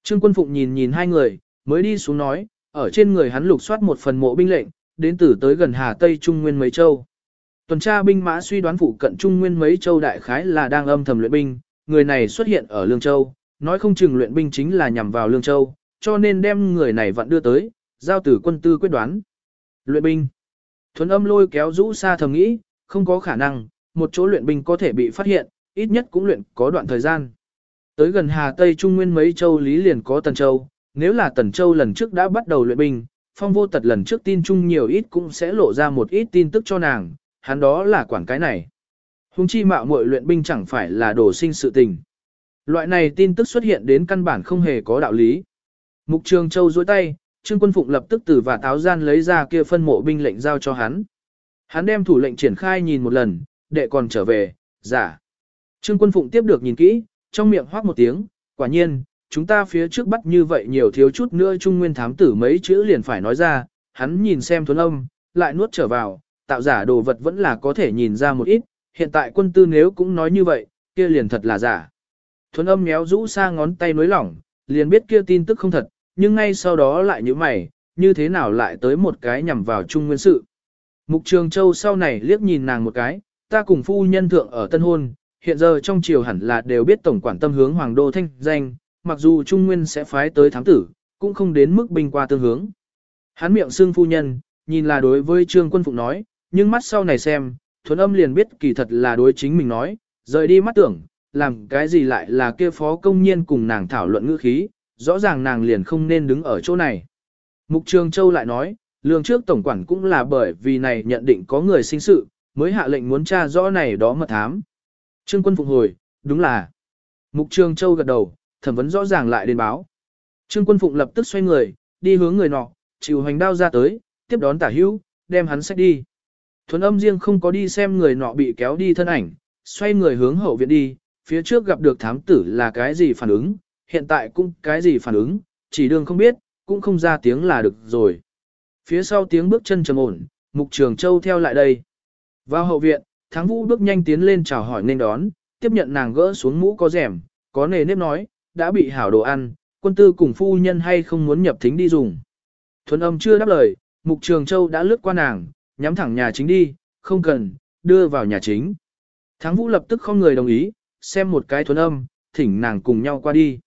Trương Quân Phụng nhìn nhìn hai người, mới đi xuống nói, ở trên người hắn lục soát một phần mộ binh lệnh, đến từ tới gần Hà Tây Trung Nguyên mấy châu. Tuần tra binh mã suy đoán phụ cận Trung Nguyên mấy châu đại khái là đang âm thầm luyện binh, người này xuất hiện ở Lương Châu, nói không chừng luyện binh chính là nhằm vào Lương Châu, cho nên đem người này vẫn đưa tới, giao tử quân tư quyết đoán. Luyện binh. Thuấn âm lôi kéo rũ xa thầm nghĩ, không có khả năng, một chỗ luyện binh có thể bị phát hiện, ít nhất cũng luyện có đoạn thời gian. Tới gần Hà Tây Trung Nguyên mấy châu lý liền có Tần Châu, nếu là Tần Châu lần trước đã bắt đầu luyện binh, phong vô tật lần trước tin chung nhiều ít cũng sẽ lộ ra một ít tin tức cho nàng, hắn đó là quản cái này. Hùng chi mạo muội luyện binh chẳng phải là đồ sinh sự tình. Loại này tin tức xuất hiện đến căn bản không hề có đạo lý. Mục Trường Châu duỗi tay, Trương Quân Phụng lập tức từ và táo gian lấy ra kia phân mộ binh lệnh giao cho hắn. Hắn đem thủ lệnh triển khai nhìn một lần, đệ còn trở về, giả. Trương Quân Phụng tiếp được nhìn kỹ, trong miệng hoác một tiếng, quả nhiên, chúng ta phía trước bắt như vậy nhiều thiếu chút nữa Trung Nguyên thám tử mấy chữ liền phải nói ra, hắn nhìn xem thuấn âm, lại nuốt trở vào, tạo giả đồ vật vẫn là có thể nhìn ra một ít, hiện tại quân tư nếu cũng nói như vậy, kia liền thật là giả. Thuấn âm méo rũ xa ngón tay nối lỏng, liền biết kia tin tức không thật, nhưng ngay sau đó lại như mày, như thế nào lại tới một cái nhằm vào trung nguyên sự. Mục Trường Châu sau này liếc nhìn nàng một cái, ta cùng phu nhân thượng ở tân hôn, hiện giờ trong triều hẳn là đều biết tổng quản tâm hướng hoàng đô thanh danh, mặc dù Trung Nguyên sẽ phái tới thám tử, cũng không đến mức binh qua tương hướng. Hắn miệng xương phu nhân, nhìn là đối với Trương Quân Phụng nói, nhưng mắt sau này xem, thuần âm liền biết kỳ thật là đối chính mình nói, rời đi mắt tưởng, làm cái gì lại là kia phó công nhiên cùng nàng thảo luận ngữ khí, rõ ràng nàng liền không nên đứng ở chỗ này. Mục Trường Châu lại nói, lương trước tổng quản cũng là bởi vì này nhận định có người sinh sự, mới hạ lệnh muốn tra rõ này đó mật thám. Trương quân phục hồi, đúng là. Mục Trường Châu gật đầu, thẩm vấn rõ ràng lại đến báo. Trương quân phụng lập tức xoay người, đi hướng người nọ, chịu hoành đao ra tới, tiếp đón tả hữu, đem hắn sách đi. Thuấn âm riêng không có đi xem người nọ bị kéo đi thân ảnh, xoay người hướng hậu viện đi, phía trước gặp được thám tử là cái gì phản ứng, hiện tại cũng cái gì phản ứng, chỉ đường không biết, cũng không ra tiếng là được rồi. Phía sau tiếng bước chân trầm ổn, Mục Trường Châu theo lại đây. Vào hậu viện, Thắng Vũ bước nhanh tiến lên chào hỏi nên đón, tiếp nhận nàng gỡ xuống mũ có rèm, có nề nếp nói, đã bị hảo đồ ăn, quân tư cùng phu nhân hay không muốn nhập thính đi dùng. Thuấn âm chưa đáp lời, Mục Trường Châu đã lướt qua nàng, nhắm thẳng nhà chính đi, không cần, đưa vào nhà chính. Thắng Vũ lập tức không người đồng ý, xem một cái thuấn âm, thỉnh nàng cùng nhau qua đi.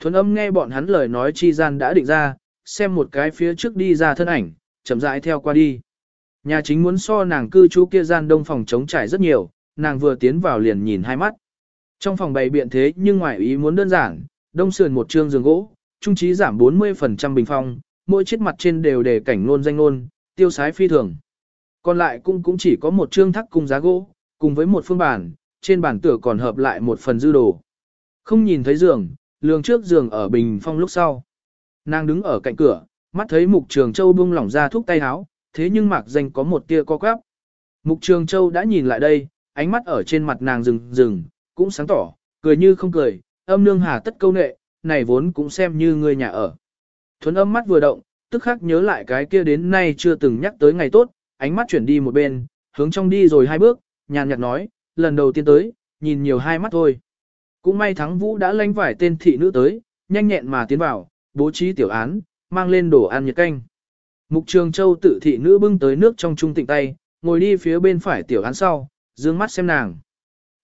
Thuấn âm nghe bọn hắn lời nói chi gian đã định ra, xem một cái phía trước đi ra thân ảnh, chậm rãi theo qua đi. Nhà chính muốn so nàng cư trú kia gian đông phòng trống trải rất nhiều, nàng vừa tiến vào liền nhìn hai mắt. Trong phòng bày biện thế nhưng ngoài ý muốn đơn giản, đông sườn một trương giường gỗ, trung trí giảm 40% bình phong, mỗi chiếc mặt trên đều để cảnh nôn danh nôn, tiêu sái phi thường. Còn lại cũng cũng chỉ có một trương thắc cung giá gỗ, cùng với một phương bản, trên bản tựa còn hợp lại một phần dư đồ. Không nhìn thấy giường, lường trước giường ở bình phong lúc sau. Nàng đứng ở cạnh cửa, mắt thấy mục trường châu buông lỏng ra thuốc tay áo, thế nhưng mạc danh có một tia co quắp. Mục trường châu đã nhìn lại đây, ánh mắt ở trên mặt nàng rừng rừng, cũng sáng tỏ, cười như không cười, âm nương hà tất câu nệ, này vốn cũng xem như người nhà ở. Thuấn âm mắt vừa động, tức khắc nhớ lại cái kia đến nay chưa từng nhắc tới ngày tốt, ánh mắt chuyển đi một bên, hướng trong đi rồi hai bước, nhàn nhạt nói, lần đầu tiên tới, nhìn nhiều hai mắt thôi. Cũng may thắng vũ đã lánh vải tên thị nữ tới, nhanh nhẹn mà tiến vào, bố trí tiểu án, mang lên đồ ăn nhiệt canh. Mục Trường Châu tự thị nữ bưng tới nước trong trung tịnh tay, ngồi đi phía bên phải tiểu án sau, dương mắt xem nàng.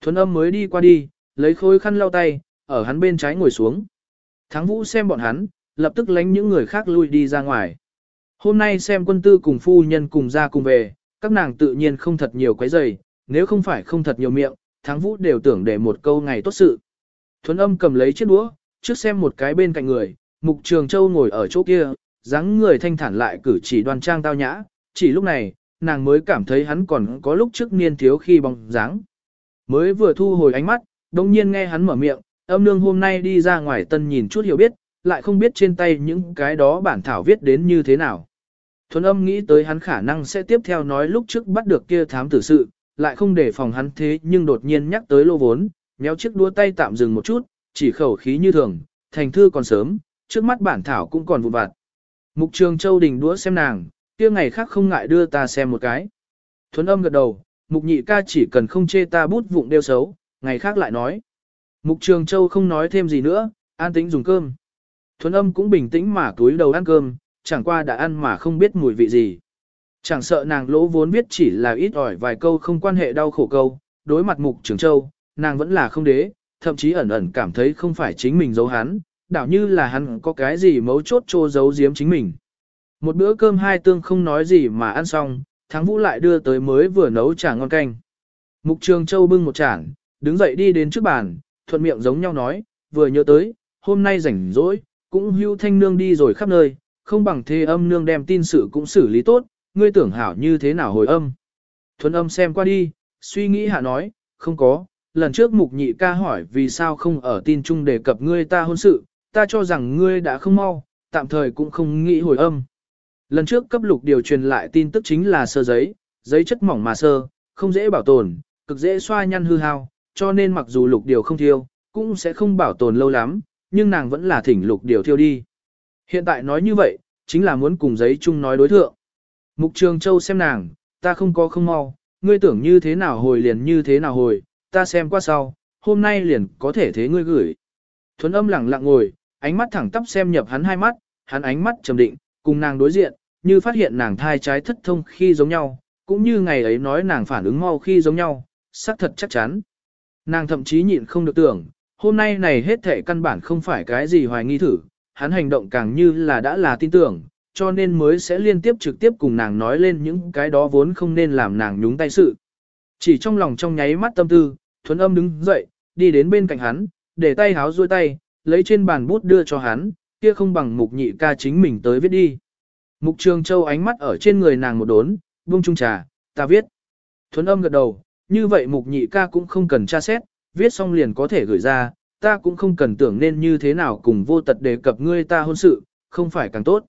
Thuấn âm mới đi qua đi, lấy khối khăn lau tay, ở hắn bên trái ngồi xuống. Thắng vũ xem bọn hắn, lập tức lánh những người khác lui đi ra ngoài. Hôm nay xem quân tư cùng phu nhân cùng ra cùng về, các nàng tự nhiên không thật nhiều quấy giày, nếu không phải không thật nhiều miệng, thắng vũ đều tưởng để một câu ngày tốt sự. Thuấn âm cầm lấy chiếc đũa, trước xem một cái bên cạnh người, mục trường châu ngồi ở chỗ kia, dáng người thanh thản lại cử chỉ đoan trang tao nhã, chỉ lúc này, nàng mới cảm thấy hắn còn có lúc trước niên thiếu khi bóng dáng. Mới vừa thu hồi ánh mắt, đồng nhiên nghe hắn mở miệng, âm nương hôm nay đi ra ngoài tân nhìn chút hiểu biết, lại không biết trên tay những cái đó bản thảo viết đến như thế nào. Thuấn âm nghĩ tới hắn khả năng sẽ tiếp theo nói lúc trước bắt được kia thám tử sự, lại không để phòng hắn thế nhưng đột nhiên nhắc tới lô vốn, méo chiếc đua tay tạm dừng một chút, chỉ khẩu khí như thường, thành thư còn sớm, trước mắt bản thảo cũng còn vụn vặt. Mục trường châu đình đũa xem nàng, kia ngày khác không ngại đưa ta xem một cái. Thuấn âm gật đầu, mục nhị ca chỉ cần không chê ta bút vụng đeo xấu, ngày khác lại nói. Mục trường châu không nói thêm gì nữa, an tĩnh dùng cơm. Thuấn âm cũng bình tĩnh mà túi đầu ăn cơm, chẳng qua đã ăn mà không biết mùi vị gì. Chẳng sợ nàng lỗ vốn biết chỉ là ít ỏi vài câu không quan hệ đau khổ câu, đối mặt mục trường châu, nàng vẫn là không đế, thậm chí ẩn ẩn cảm thấy không phải chính mình giấu hắn, đảo như là hắn có cái gì mấu chốt trô giấu giếm chính mình. Một bữa cơm hai tương không nói gì mà ăn xong, thắng vũ lại đưa tới mới vừa nấu trà ngon canh. Mục trường châu bưng một chản, đứng dậy đi đến trước bàn, thuận miệng giống nhau nói, vừa nhớ tới, hôm nay rảnh rỗi, cũng hưu thanh nương đi rồi khắp nơi, không bằng thê âm nương đem tin sự cũng xử lý tốt, ngươi tưởng hảo như thế nào hồi âm. thuận âm xem qua đi, suy nghĩ hạ nói, không có, lần trước mục nhị ca hỏi vì sao không ở tin chung đề cập ngươi ta hôn sự, ta cho rằng ngươi đã không mau, tạm thời cũng không nghĩ hồi âm. Lần trước cấp lục điều truyền lại tin tức chính là sơ giấy, giấy chất mỏng mà sơ, không dễ bảo tồn, cực dễ xoa nhăn hư hao, cho nên mặc dù lục điều không thiêu, cũng sẽ không bảo tồn lâu lắm, nhưng nàng vẫn là thỉnh lục điều thiêu đi. Hiện tại nói như vậy, chính là muốn cùng giấy chung nói đối thượng. Mục Trường Châu xem nàng, ta không có không mau, ngươi tưởng như thế nào hồi liền như thế nào hồi, ta xem qua sau, hôm nay liền có thể thế ngươi gửi. Thuấn âm lặng lặng ngồi, ánh mắt thẳng tắp xem nhập hắn hai mắt, hắn ánh mắt trầm định, cùng nàng đối diện, như phát hiện nàng thai trái thất thông khi giống nhau, cũng như ngày ấy nói nàng phản ứng mau khi giống nhau, xác thật chắc chắn. Nàng thậm chí nhịn không được tưởng, hôm nay này hết thể căn bản không phải cái gì hoài nghi thử, hắn hành động càng như là đã là tin tưởng, cho nên mới sẽ liên tiếp trực tiếp cùng nàng nói lên những cái đó vốn không nên làm nàng nhúng tay sự. Chỉ trong lòng trong nháy mắt tâm tư, thuấn âm đứng dậy, đi đến bên cạnh hắn, để tay háo duỗi tay, lấy trên bàn bút đưa cho hắn, kia không bằng mục nhị ca chính mình tới viết đi. Mục trường châu ánh mắt ở trên người nàng một đốn, buông chung trà, ta viết. Thuấn âm gật đầu, như vậy mục nhị ca cũng không cần tra xét, viết xong liền có thể gửi ra, ta cũng không cần tưởng nên như thế nào cùng vô tật đề cập ngươi ta hôn sự, không phải càng tốt.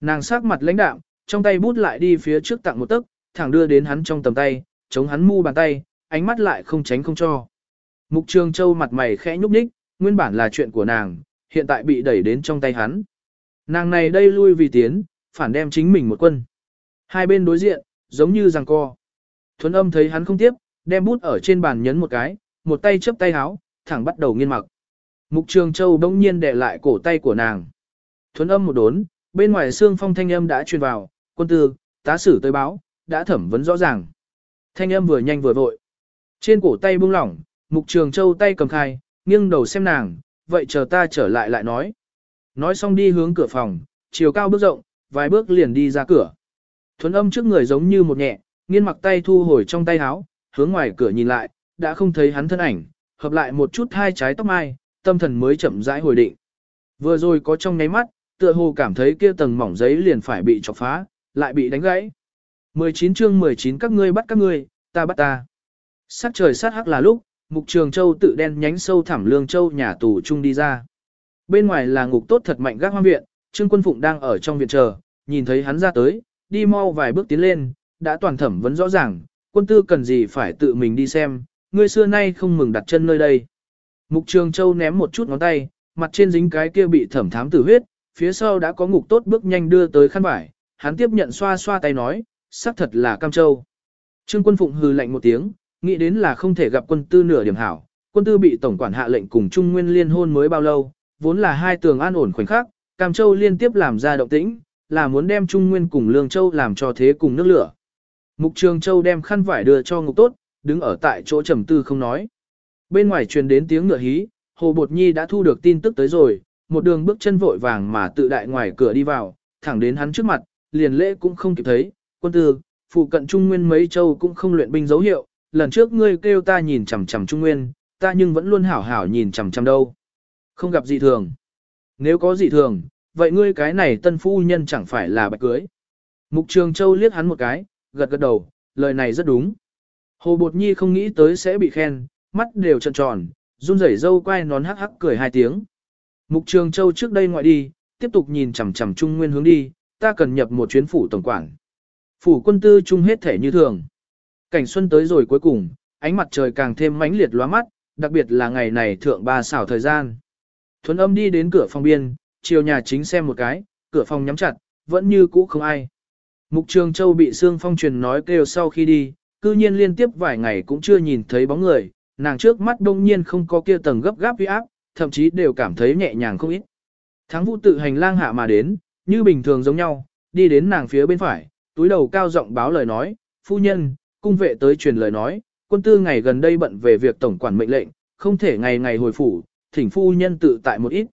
Nàng sắc mặt lãnh đạm, trong tay bút lại đi phía trước tặng một tấc, thẳng đưa đến hắn trong tầm tay, chống hắn mu bàn tay, ánh mắt lại không tránh không cho. Mục Trường Châu mặt mày khẽ nhúc nhích, nguyên bản là chuyện của nàng, hiện tại bị đẩy đến trong tay hắn. Nàng này đây lui vì tiến, phản đem chính mình một quân. Hai bên đối diện, giống như giằng co. Thuấn âm thấy hắn không tiếp, đem bút ở trên bàn nhấn một cái, một tay chấp tay háo, thẳng bắt đầu nghiên mặc. Mục Trường Châu đông nhiên đè lại cổ tay của nàng. Thuấn âm một đốn, bên ngoài xương phong thanh âm đã truyền vào, quân tư, tá sử tới báo, đã thẩm vấn rõ ràng. Thanh âm vừa nhanh vừa vội. Trên cổ tay buông lỏng, Mục Trường Châu tay cầm khai, nghiêng đầu xem nàng, vậy chờ ta trở lại lại nói. Nói xong đi hướng cửa phòng, chiều cao bước rộng, vài bước liền đi ra cửa. Thuấn âm trước người giống như một nhẹ, nghiên mặc tay thu hồi trong tay áo, hướng ngoài cửa nhìn lại, đã không thấy hắn thân ảnh, hợp lại một chút hai trái tóc mai, tâm thần mới chậm rãi hồi định. Vừa rồi có trong nháy mắt, tựa hồ cảm thấy kia tầng mỏng giấy liền phải bị chọc phá, lại bị đánh gãy. 19 chương 19 các ngươi bắt các ngươi, ta bắt ta. Sắc trời sát hắc là lúc, Mục Trường Châu tự đen nhánh sâu thẳm lương châu nhà tù chung đi ra. Bên ngoài là ngục tốt thật mạnh gác hoang viện, Trương Quân Phụng đang ở trong viện chờ, nhìn thấy hắn ra tới, đi mau vài bước tiến lên, đã toàn thẩm vấn rõ ràng, quân tư cần gì phải tự mình đi xem, ngươi xưa nay không mừng đặt chân nơi đây. Mục Trường Châu ném một chút ngón tay, mặt trên dính cái kia bị thẩm thám tử huyết, phía sau đã có ngục tốt bước nhanh đưa tới khăn vải, hắn tiếp nhận xoa xoa tay nói, xác thật là Cam Châu. Trương Quân Phụng hừ lạnh một tiếng, nghĩ đến là không thể gặp quân tư nửa điểm hảo, quân tư bị tổng quản hạ lệnh cùng Trung Nguyên liên hôn mới bao lâu, vốn là hai tường an ổn khoảnh khắc, Cam Châu liên tiếp làm ra động tĩnh, là muốn đem Trung Nguyên cùng Lương Châu làm cho thế cùng nước lửa. Mục Trường Châu đem khăn vải đưa cho ngục tốt, đứng ở tại chỗ trầm tư không nói. Bên ngoài truyền đến tiếng ngựa hí, Hồ Bột Nhi đã thu được tin tức tới rồi, một đường bước chân vội vàng mà tự đại ngoài cửa đi vào, thẳng đến hắn trước mặt, liền lễ cũng không kịp thấy, quân tư, phụ cận Trung Nguyên mấy châu cũng không luyện binh dấu hiệu, lần trước ngươi kêu ta nhìn chằm chằm Trung Nguyên, ta nhưng vẫn luôn hảo hảo nhìn chằm chằm đâu. Không gặp gì thường. Nếu có gì thường, vậy ngươi cái này tân phu nhân chẳng phải là bạch cưới. Mục Trường Châu liếc hắn một cái, gật gật đầu, lời này rất đúng. Hồ Bột Nhi không nghĩ tới sẽ bị khen, mắt đều tròn tròn, run rẩy dâu quay nón hắc hắc cười hai tiếng. Mục Trường Châu trước đây ngoại đi, tiếp tục nhìn chằm chằm Trung Nguyên hướng đi, ta cần nhập một chuyến phủ tổng quản. Phủ quân tư trung hết thể như thường. Cảnh xuân tới rồi cuối cùng, ánh mặt trời càng thêm mãnh liệt lóa mắt, đặc biệt là ngày này thượng ba xảo thời gian. Thuấn âm đi đến cửa phòng biên, chiều nhà chính xem một cái, cửa phòng nhắm chặt, vẫn như cũ không ai. Mục Trường Châu bị Sương Phong truyền nói kêu sau khi đi, cư nhiên liên tiếp vài ngày cũng chưa nhìn thấy bóng người, nàng trước mắt đông nhiên không có kia tầng gấp gáp uy áp, thậm chí đều cảm thấy nhẹ nhàng không ít. Thắng vũ tự hành lang hạ mà đến, như bình thường giống nhau, đi đến nàng phía bên phải, túi đầu cao giọng báo lời nói, phu nhân, cung vệ tới truyền lời nói, quân tư ngày gần đây bận về việc tổng quản mệnh lệnh, không thể ngày ngày hồi phủ, thỉnh phu nhân tự tại một ít.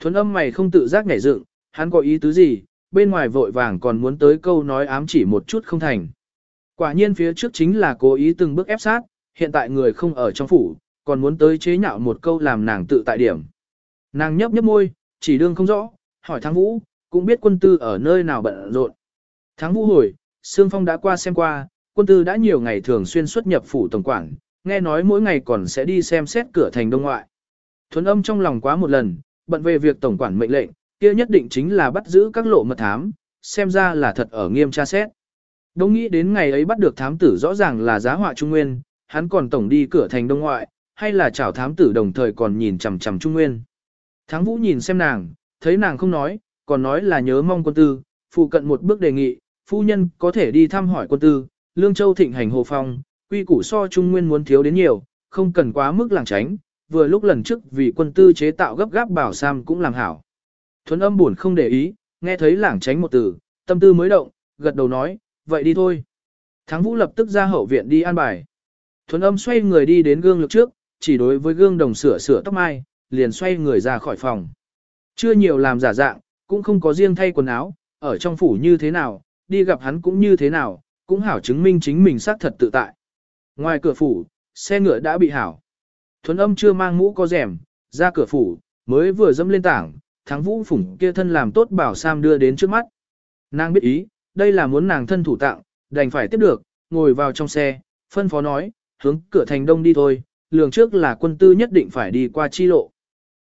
Thuấn âm mày không tự giác nhảy dựng, hắn có ý tứ gì, bên ngoài vội vàng còn muốn tới câu nói ám chỉ một chút không thành. Quả nhiên phía trước chính là cố ý từng bước ép sát, hiện tại người không ở trong phủ, còn muốn tới chế nhạo một câu làm nàng tự tại điểm. Nàng nhấp nhấp môi, chỉ đương không rõ, hỏi Thắng Vũ, cũng biết quân tư ở nơi nào bận rộn. Thắng Vũ hồi, Sương Phong đã qua xem qua, quân tư đã nhiều ngày thường xuyên xuất nhập phủ tổng quản, nghe nói mỗi ngày còn sẽ đi xem xét cửa thành đông ngoại. Thuấn âm trong lòng quá một lần, bận về việc tổng quản mệnh lệnh, kia nhất định chính là bắt giữ các lộ mật thám, xem ra là thật ở nghiêm tra xét. Đông nghĩ đến ngày ấy bắt được thám tử rõ ràng là giá họa trung nguyên, hắn còn tổng đi cửa thành đông ngoại, hay là chào thám tử đồng thời còn nhìn chằm chằm trung nguyên. Thắng vũ nhìn xem nàng, thấy nàng không nói, còn nói là nhớ mong quân tư, phụ cận một bước đề nghị, phu nhân có thể đi thăm hỏi quân tư, lương châu thịnh hành hồ phong, quy củ so trung nguyên muốn thiếu đến nhiều, không cần quá mức làng tránh, vừa lúc lần trước vì quân tư chế tạo gấp gáp bảo sam cũng làm hảo. Thuấn âm buồn không để ý, nghe thấy lảng tránh một từ, tâm tư mới động, gật đầu nói, vậy đi thôi. Thắng vũ lập tức ra hậu viện đi an bài. Thuấn âm xoay người đi đến gương lực trước, chỉ đối với gương đồng sửa sửa tóc mai, liền xoay người ra khỏi phòng. Chưa nhiều làm giả dạng, cũng không có riêng thay quần áo, ở trong phủ như thế nào, đi gặp hắn cũng như thế nào, cũng hảo chứng minh chính mình xác thật tự tại. Ngoài cửa phủ, xe ngựa đã bị hảo. Thuấn âm chưa mang mũ có rèm, ra cửa phủ, mới vừa dẫm lên tảng, thắng vũ phủng kia thân làm tốt bảo Sam đưa đến trước mắt. Nàng biết ý, đây là muốn nàng thân thủ tặng, đành phải tiếp được, ngồi vào trong xe, phân phó nói, hướng cửa thành đông đi thôi, lường trước là quân tư nhất định phải đi qua chi lộ.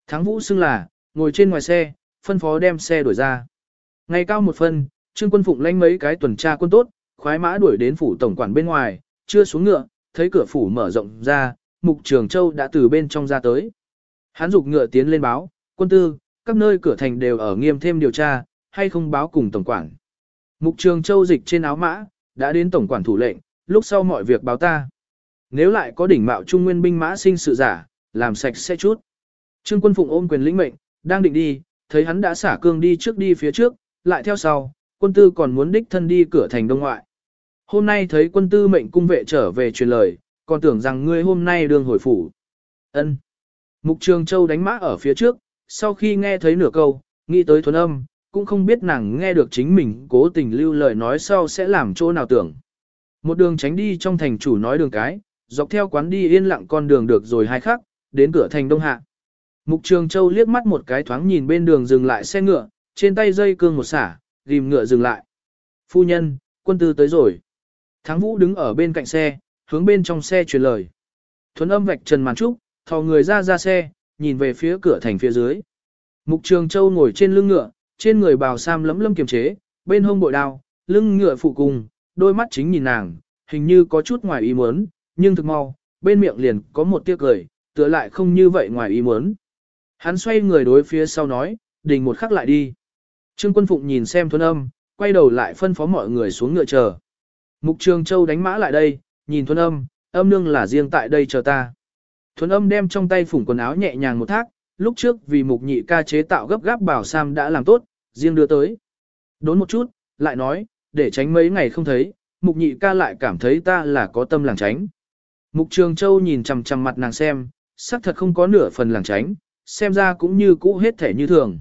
Thắng vũ xưng là, ngồi trên ngoài xe, phân phó đem xe đuổi ra. Ngày cao một phân, trương quân phụng lãnh mấy cái tuần tra quân tốt, khoái mã đuổi đến phủ tổng quản bên ngoài, chưa xuống ngựa, thấy cửa phủ mở rộng ra, mục trường châu đã từ bên trong ra tới. Hắn dục ngựa tiến lên báo, quân tư, các nơi cửa thành đều ở nghiêm thêm điều tra, hay không báo cùng tổng quản. Mục trường châu dịch trên áo mã, đã đến tổng quản thủ lệnh, lúc sau mọi việc báo ta. Nếu lại có đỉnh mạo trung nguyên binh mã sinh sự giả, làm sạch sẽ chút. Trương quân phụng ôm quyền lĩnh mệnh, đang định đi, thấy hắn đã xả cương đi trước đi phía trước, lại theo sau, quân tư còn muốn đích thân đi cửa thành đông ngoại. Hôm nay thấy quân tư mệnh cung vệ trở về truyền lời, còn tưởng rằng ngươi hôm nay đường hồi phủ. Ân. Mục Trường Châu đánh mã ở phía trước, sau khi nghe thấy nửa câu, nghĩ tới thuần âm, cũng không biết nàng nghe được chính mình cố tình lưu lời nói sau sẽ làm chỗ nào tưởng. Một đường tránh đi trong thành chủ nói đường cái, dọc theo quán đi yên lặng con đường được rồi hai khắc, đến cửa thành Đông Hạ. Mục Trường Châu liếc mắt một cái thoáng nhìn bên đường dừng lại xe ngựa, trên tay dây cương một xả, rìm ngựa dừng lại. Phu nhân, quân tư tới rồi. Thắng Vũ đứng ở bên cạnh xe, hướng bên trong xe truyền lời. Thuấn âm vạch trần màn trúc, thò người ra ra xe, nhìn về phía cửa thành phía dưới. Mục Trường Châu ngồi trên lưng ngựa, trên người bào sam lấm lâm kiềm chế, bên hông bội đao, lưng ngựa phụ cùng, đôi mắt chính nhìn nàng, hình như có chút ngoài ý muốn, nhưng thực mau, bên miệng liền có một tia cười, tựa lại không như vậy ngoài ý muốn. Hắn xoay người đối phía sau nói, đình một khắc lại đi. Trương Quân Phụng nhìn xem Thuấn âm, quay đầu lại phân phó mọi người xuống ngựa chờ. Mục Trường Châu đánh mã lại đây, nhìn thuần âm, âm nương là riêng tại đây chờ ta. Thuần âm đem trong tay phủng quần áo nhẹ nhàng một thác, lúc trước vì mục nhị ca chế tạo gấp gáp bảo Sam đã làm tốt, riêng đưa tới. Đốn một chút, lại nói, để tránh mấy ngày không thấy, mục nhị ca lại cảm thấy ta là có tâm làng tránh. Mục Trường Châu nhìn chằm chằm mặt nàng xem, sắc thật không có nửa phần làng tránh, xem ra cũng như cũ hết thể như thường.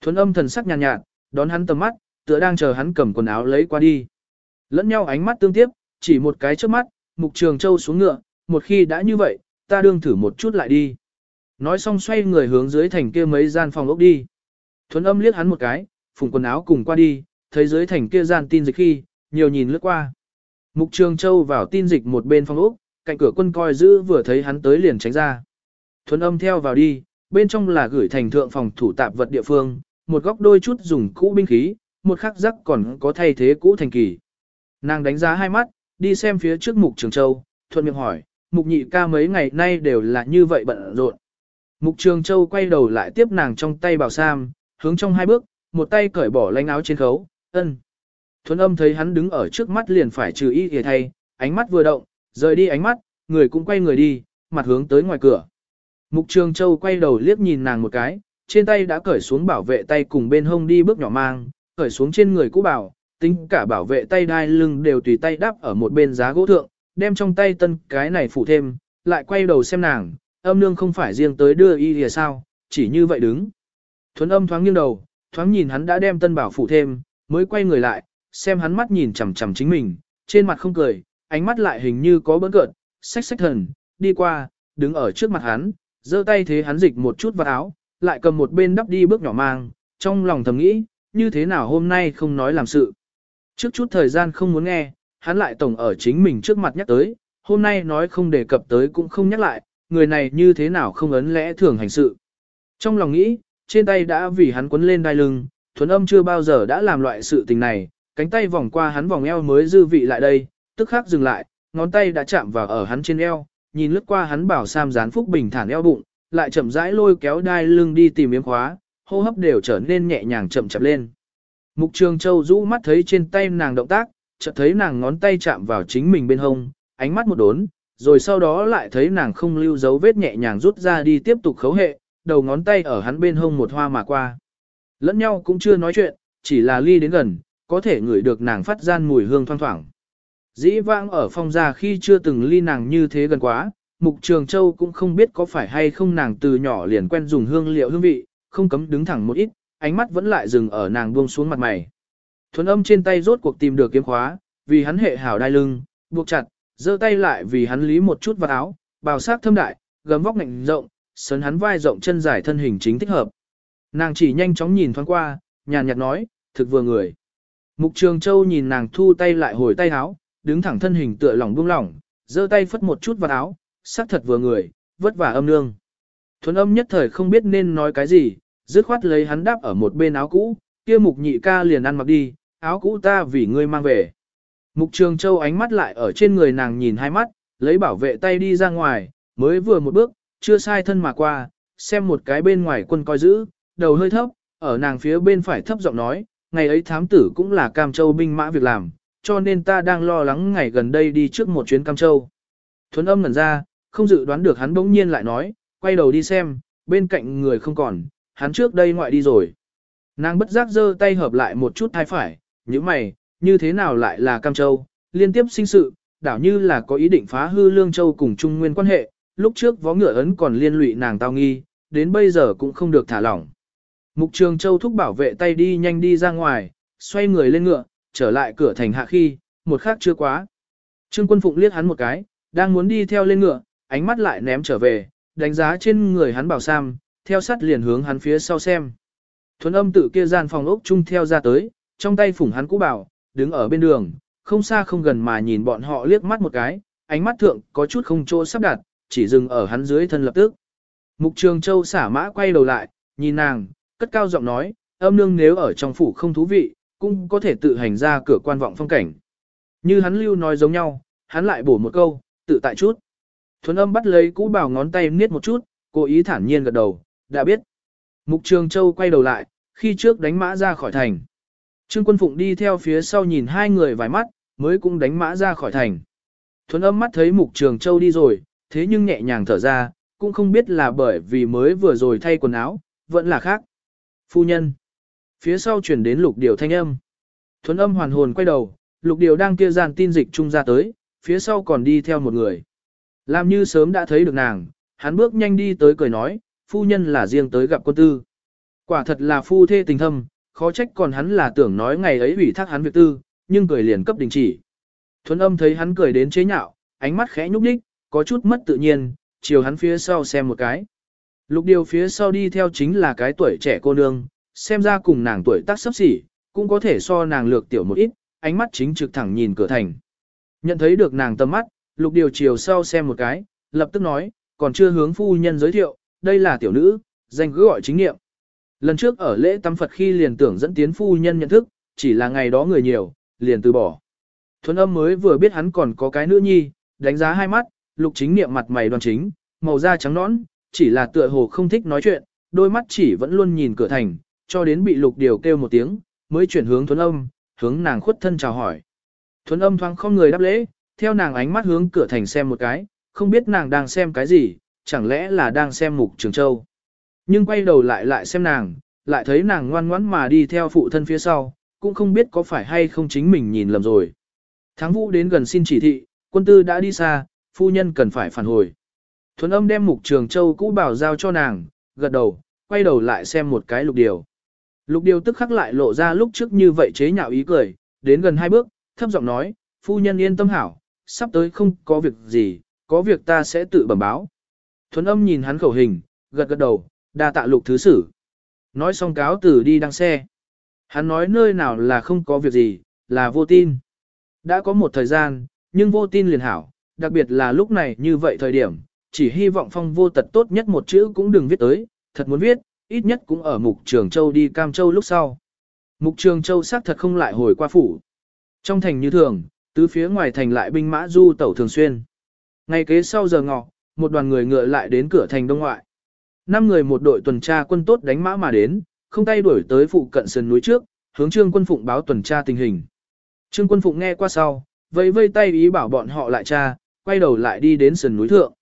Thuấn âm thần sắc nhàn nhạt, nhạt, đón hắn tầm mắt, tựa đang chờ hắn cầm quần áo lấy qua đi. Lẫn nhau ánh mắt tương tiếp, chỉ một cái trước mắt, Mục Trường Châu xuống ngựa, một khi đã như vậy, ta đương thử một chút lại đi. Nói xong xoay người hướng dưới thành kia mấy gian phòng ốc đi. Thuấn âm liếc hắn một cái, phùng quần áo cùng qua đi, thấy dưới thành kia gian tin dịch khi, nhiều nhìn lướt qua. Mục Trường Châu vào tin dịch một bên phòng ốc, cạnh cửa quân coi giữ vừa thấy hắn tới liền tránh ra. Thuấn âm theo vào đi, bên trong là gửi thành thượng phòng thủ tạp vật địa phương, một góc đôi chút dùng cũ binh khí, một khắc rắc còn có thay thế cũ thành kỳ. Nàng đánh giá hai mắt, đi xem phía trước Mục Trường Châu, thuận miệng hỏi, Mục nhị ca mấy ngày nay đều là như vậy bận rộn. Mục Trường Châu quay đầu lại tiếp nàng trong tay bảo sam, hướng trong hai bước, một tay cởi bỏ lanh áo trên khấu, ân. Thuấn âm thấy hắn đứng ở trước mắt liền phải trừ y kìa thay, ánh mắt vừa động, rời đi ánh mắt, người cũng quay người đi, mặt hướng tới ngoài cửa. Mục Trường Châu quay đầu liếc nhìn nàng một cái, trên tay đã cởi xuống bảo vệ tay cùng bên hông đi bước nhỏ mang, cởi xuống trên người cũ bảo, tính cả bảo vệ tay đai lưng đều tùy tay đắp ở một bên giá gỗ thượng, đem trong tay tân cái này phủ thêm, lại quay đầu xem nàng, âm nương không phải riêng tới đưa y thì sao, chỉ như vậy đứng. Thuấn âm thoáng nghiêng đầu, thoáng nhìn hắn đã đem tân bảo phủ thêm, mới quay người lại, xem hắn mắt nhìn chằm chằm chính mình, trên mặt không cười, ánh mắt lại hình như có bỡn cợt, sách sách thần, đi qua, đứng ở trước mặt hắn, giơ tay thế hắn dịch một chút vào áo, lại cầm một bên đắp đi bước nhỏ mang, trong lòng thầm nghĩ, như thế nào hôm nay không nói làm sự. Trước chút thời gian không muốn nghe, hắn lại tổng ở chính mình trước mặt nhắc tới, hôm nay nói không đề cập tới cũng không nhắc lại, người này như thế nào không ấn lẽ thường hành sự. Trong lòng nghĩ, trên tay đã vì hắn quấn lên đai lưng, thuấn âm chưa bao giờ đã làm loại sự tình này, cánh tay vòng qua hắn vòng eo mới dư vị lại đây, tức khắc dừng lại, ngón tay đã chạm vào ở hắn trên eo, nhìn lướt qua hắn bảo sam dán phúc bình thản eo bụng, lại chậm rãi lôi kéo đai lưng đi tìm yếm khóa, hô hấp đều trở nên nhẹ nhàng chậm chậm lên. Mục Trường Châu rũ mắt thấy trên tay nàng động tác, chợt thấy nàng ngón tay chạm vào chính mình bên hông, ánh mắt một đốn, rồi sau đó lại thấy nàng không lưu dấu vết nhẹ nhàng rút ra đi tiếp tục khấu hệ, đầu ngón tay ở hắn bên hông một hoa mà qua. Lẫn nhau cũng chưa nói chuyện, chỉ là ly đến gần, có thể ngửi được nàng phát gian mùi hương thoang thoảng. Dĩ vãng ở phong gia khi chưa từng ly nàng như thế gần quá, Mục Trường Châu cũng không biết có phải hay không nàng từ nhỏ liền quen dùng hương liệu hương vị, không cấm đứng thẳng một ít, ánh mắt vẫn lại dừng ở nàng buông xuống mặt mày. Thuấn âm trên tay rốt cuộc tìm được kiếm khóa, vì hắn hệ hảo đai lưng, buộc chặt, giơ tay lại vì hắn lý một chút vào áo, bào sát thâm đại, gấm vóc nạnh rộng, sấn hắn vai rộng chân dài thân hình chính thích hợp. Nàng chỉ nhanh chóng nhìn thoáng qua, nhàn nhạt nói, thực vừa người. Mục Trường Châu nhìn nàng thu tay lại hồi tay áo, đứng thẳng thân hình tựa lỏng buông lỏng, giơ tay phất một chút vào áo, sắc thật vừa người, vất vả âm nương. Thuấn âm nhất thời không biết nên nói cái gì, dứt khoát lấy hắn đáp ở một bên áo cũ, kia mục nhị ca liền ăn mặc đi, áo cũ ta vì ngươi mang về. Mục Trường Châu ánh mắt lại ở trên người nàng nhìn hai mắt, lấy bảo vệ tay đi ra ngoài, mới vừa một bước, chưa sai thân mà qua, xem một cái bên ngoài quân coi giữ, đầu hơi thấp, ở nàng phía bên phải thấp giọng nói, ngày ấy thám tử cũng là Cam Châu binh mã việc làm, cho nên ta đang lo lắng ngày gần đây đi trước một chuyến Cam Châu. Thuấn âm ngẩn ra, không dự đoán được hắn bỗng nhiên lại nói, quay đầu đi xem, bên cạnh người không còn, hắn trước đây ngoại đi rồi. Nàng bất giác giơ tay hợp lại một chút thai phải, như mày, như thế nào lại là Cam Châu, liên tiếp sinh sự, đảo như là có ý định phá hư Lương Châu cùng Trung Nguyên quan hệ, lúc trước vó ngựa ấn còn liên lụy nàng tao nghi, đến bây giờ cũng không được thả lỏng. Mục Trường Châu thúc bảo vệ tay đi nhanh đi ra ngoài, xoay người lên ngựa, trở lại cửa thành hạ khi, một khắc chưa quá. Trương Quân Phụng liếc hắn một cái, đang muốn đi theo lên ngựa, ánh mắt lại ném trở về, đánh giá trên người hắn bảo sam, theo sát liền hướng hắn phía sau xem. Thuấn âm tự kia gian phòng ốc chung theo ra tới, trong tay phủng hắn cũ bảo, đứng ở bên đường, không xa không gần mà nhìn bọn họ liếc mắt một cái, ánh mắt thượng có chút không chỗ sắp đặt, chỉ dừng ở hắn dưới thân lập tức. Mục Trường Châu xả mã quay đầu lại, nhìn nàng, cất cao giọng nói, âm nương nếu ở trong phủ không thú vị, cũng có thể tự hành ra cửa quan vọng phong cảnh. Như hắn lưu nói giống nhau, hắn lại bổ một câu, tự tại chút. Thuấn âm bắt lấy cũ bảo ngón tay niết một chút, cố ý thản nhiên gật đầu, đã biết. Mục Trường Châu quay đầu lại, khi trước đánh mã ra khỏi thành. Trương Quân Phụng đi theo phía sau nhìn hai người vài mắt, mới cũng đánh mã ra khỏi thành. Thuấn âm mắt thấy Mục Trường Châu đi rồi, thế nhưng nhẹ nhàng thở ra, cũng không biết là bởi vì mới vừa rồi thay quần áo, vẫn là khác. Phu nhân. Phía sau chuyển đến lục điều thanh âm. Thuấn âm hoàn hồn quay đầu, lục điều đang kia dàn tin dịch trung ra tới, phía sau còn đi theo một người. Làm như sớm đã thấy được nàng, hắn bước nhanh đi tới cười nói, phu nhân là riêng tới gặp quân tư. Quả thật là phu thê tình thâm, khó trách còn hắn là tưởng nói ngày ấy ủy thác hắn việc tư, nhưng cười liền cấp đình chỉ. Thuấn âm thấy hắn cười đến chế nhạo, ánh mắt khẽ nhúc nhích, có chút mất tự nhiên, chiều hắn phía sau xem một cái. Lục điều phía sau đi theo chính là cái tuổi trẻ cô nương, xem ra cùng nàng tuổi tác sấp xỉ, cũng có thể so nàng lược tiểu một ít, ánh mắt chính trực thẳng nhìn cửa thành. Nhận thấy được nàng tầm mắt, lục điều chiều sau xem một cái, lập tức nói, còn chưa hướng phu nhân giới thiệu, đây là tiểu nữ, danh cứ gọi chính nghiệm. Lần trước ở lễ tắm Phật khi liền tưởng dẫn tiến phu nhân nhận thức, chỉ là ngày đó người nhiều, liền từ bỏ. Thuấn âm mới vừa biết hắn còn có cái nữ nhi, đánh giá hai mắt, lục chính niệm mặt mày đoan chính, màu da trắng nõn, chỉ là tựa hồ không thích nói chuyện, đôi mắt chỉ vẫn luôn nhìn cửa thành, cho đến bị lục điều kêu một tiếng, mới chuyển hướng thuấn âm, hướng nàng khuất thân chào hỏi. Thuấn âm thoáng không người đáp lễ, theo nàng ánh mắt hướng cửa thành xem một cái, không biết nàng đang xem cái gì, chẳng lẽ là đang xem mục trường châu. Nhưng quay đầu lại lại xem nàng, lại thấy nàng ngoan ngoãn mà đi theo phụ thân phía sau, cũng không biết có phải hay không chính mình nhìn lầm rồi. Tháng vũ đến gần xin chỉ thị, quân tư đã đi xa, phu nhân cần phải phản hồi. Thuấn âm đem mục trường châu cũ bảo giao cho nàng, gật đầu, quay đầu lại xem một cái lục điều. Lục điều tức khắc lại lộ ra lúc trước như vậy chế nhạo ý cười, đến gần hai bước, thấp giọng nói, phu nhân yên tâm hảo, sắp tới không có việc gì, có việc ta sẽ tự bẩm báo. Thuấn âm nhìn hắn khẩu hình, gật gật đầu, đa tạ lục thứ sử. Nói xong cáo tử đi đăng xe. Hắn nói nơi nào là không có việc gì, là vô tin. Đã có một thời gian, nhưng vô tin liền hảo, đặc biệt là lúc này như vậy thời điểm, chỉ hy vọng phong vô tật tốt nhất một chữ cũng đừng viết tới, thật muốn viết, ít nhất cũng ở Mục Trường Châu đi Cam Châu lúc sau. Mục Trường Châu xác thật không lại hồi qua phủ. Trong thành như thường, tứ phía ngoài thành lại binh mã du tẩu thường xuyên. Ngày kế sau giờ ngọ, một đoàn người ngựa lại đến cửa thành đông ngoại. Năm người một đội tuần tra quân tốt đánh mã mà đến, không tay đuổi tới phụ cận sườn núi trước, hướng Trương Quân Phụng báo tuần tra tình hình. Trương Quân Phụng nghe qua sau, vẫy vây tay ý bảo bọn họ lại tra, quay đầu lại đi đến sườn núi thượng.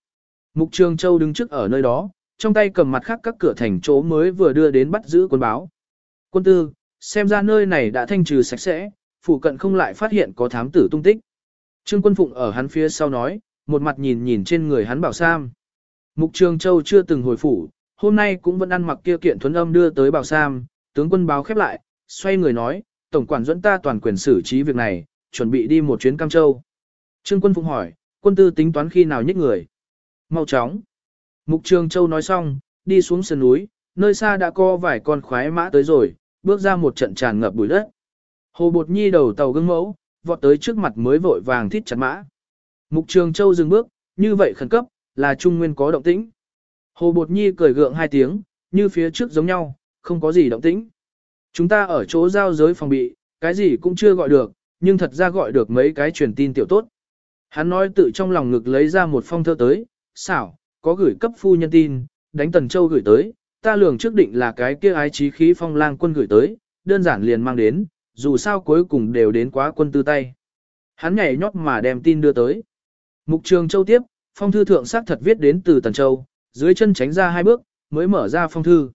Mục Trường Châu đứng trước ở nơi đó, trong tay cầm mặt khác các cửa thành chỗ mới vừa đưa đến bắt giữ quân báo. Quân tư, xem ra nơi này đã thanh trừ sạch sẽ, phụ cận không lại phát hiện có thám tử tung tích. Trương Quân Phụng ở hắn phía sau nói, một mặt nhìn nhìn trên người hắn bảo sam. Mục Trường Châu chưa từng hồi phủ, hôm nay cũng vẫn ăn mặc kia kiện thuấn âm đưa tới bảo sam, tướng quân báo khép lại, xoay người nói, tổng quản dẫn ta toàn quyền xử trí việc này, chuẩn bị đi một chuyến Cam Châu. Trương quân phụng hỏi, quân tư tính toán khi nào nhích người. Mau chóng. Mục Trường Châu nói xong, đi xuống sườn núi, nơi xa đã có vài con khoái mã tới rồi, bước ra một trận tràn ngập bụi đất. Hồ Bột Nhi đầu tàu gương mẫu, vọt tới trước mặt mới vội vàng thít chặt mã. Mục Trường Châu dừng bước, như vậy khẩn cấp, là Trung Nguyên có động tĩnh. Hồ Bột Nhi cười gượng hai tiếng, như phía trước giống nhau, không có gì động tĩnh. Chúng ta ở chỗ giao giới phòng bị, cái gì cũng chưa gọi được, nhưng thật ra gọi được mấy cái truyền tin tiểu tốt. Hắn nói tự trong lòng ngực lấy ra một phong thơ tới, xảo, có gửi cấp phu nhân tin, đánh Tần Châu gửi tới, ta lường trước định là cái kia ái trí khí phong lang quân gửi tới, đơn giản liền mang đến, dù sao cuối cùng đều đến quá quân tư tay. Hắn nhảy nhót mà đem tin đưa tới. Mục trường châu tiếp, phong thư thượng sắc thật viết đến từ Tần Châu, dưới chân tránh ra hai bước, mới mở ra phong thư.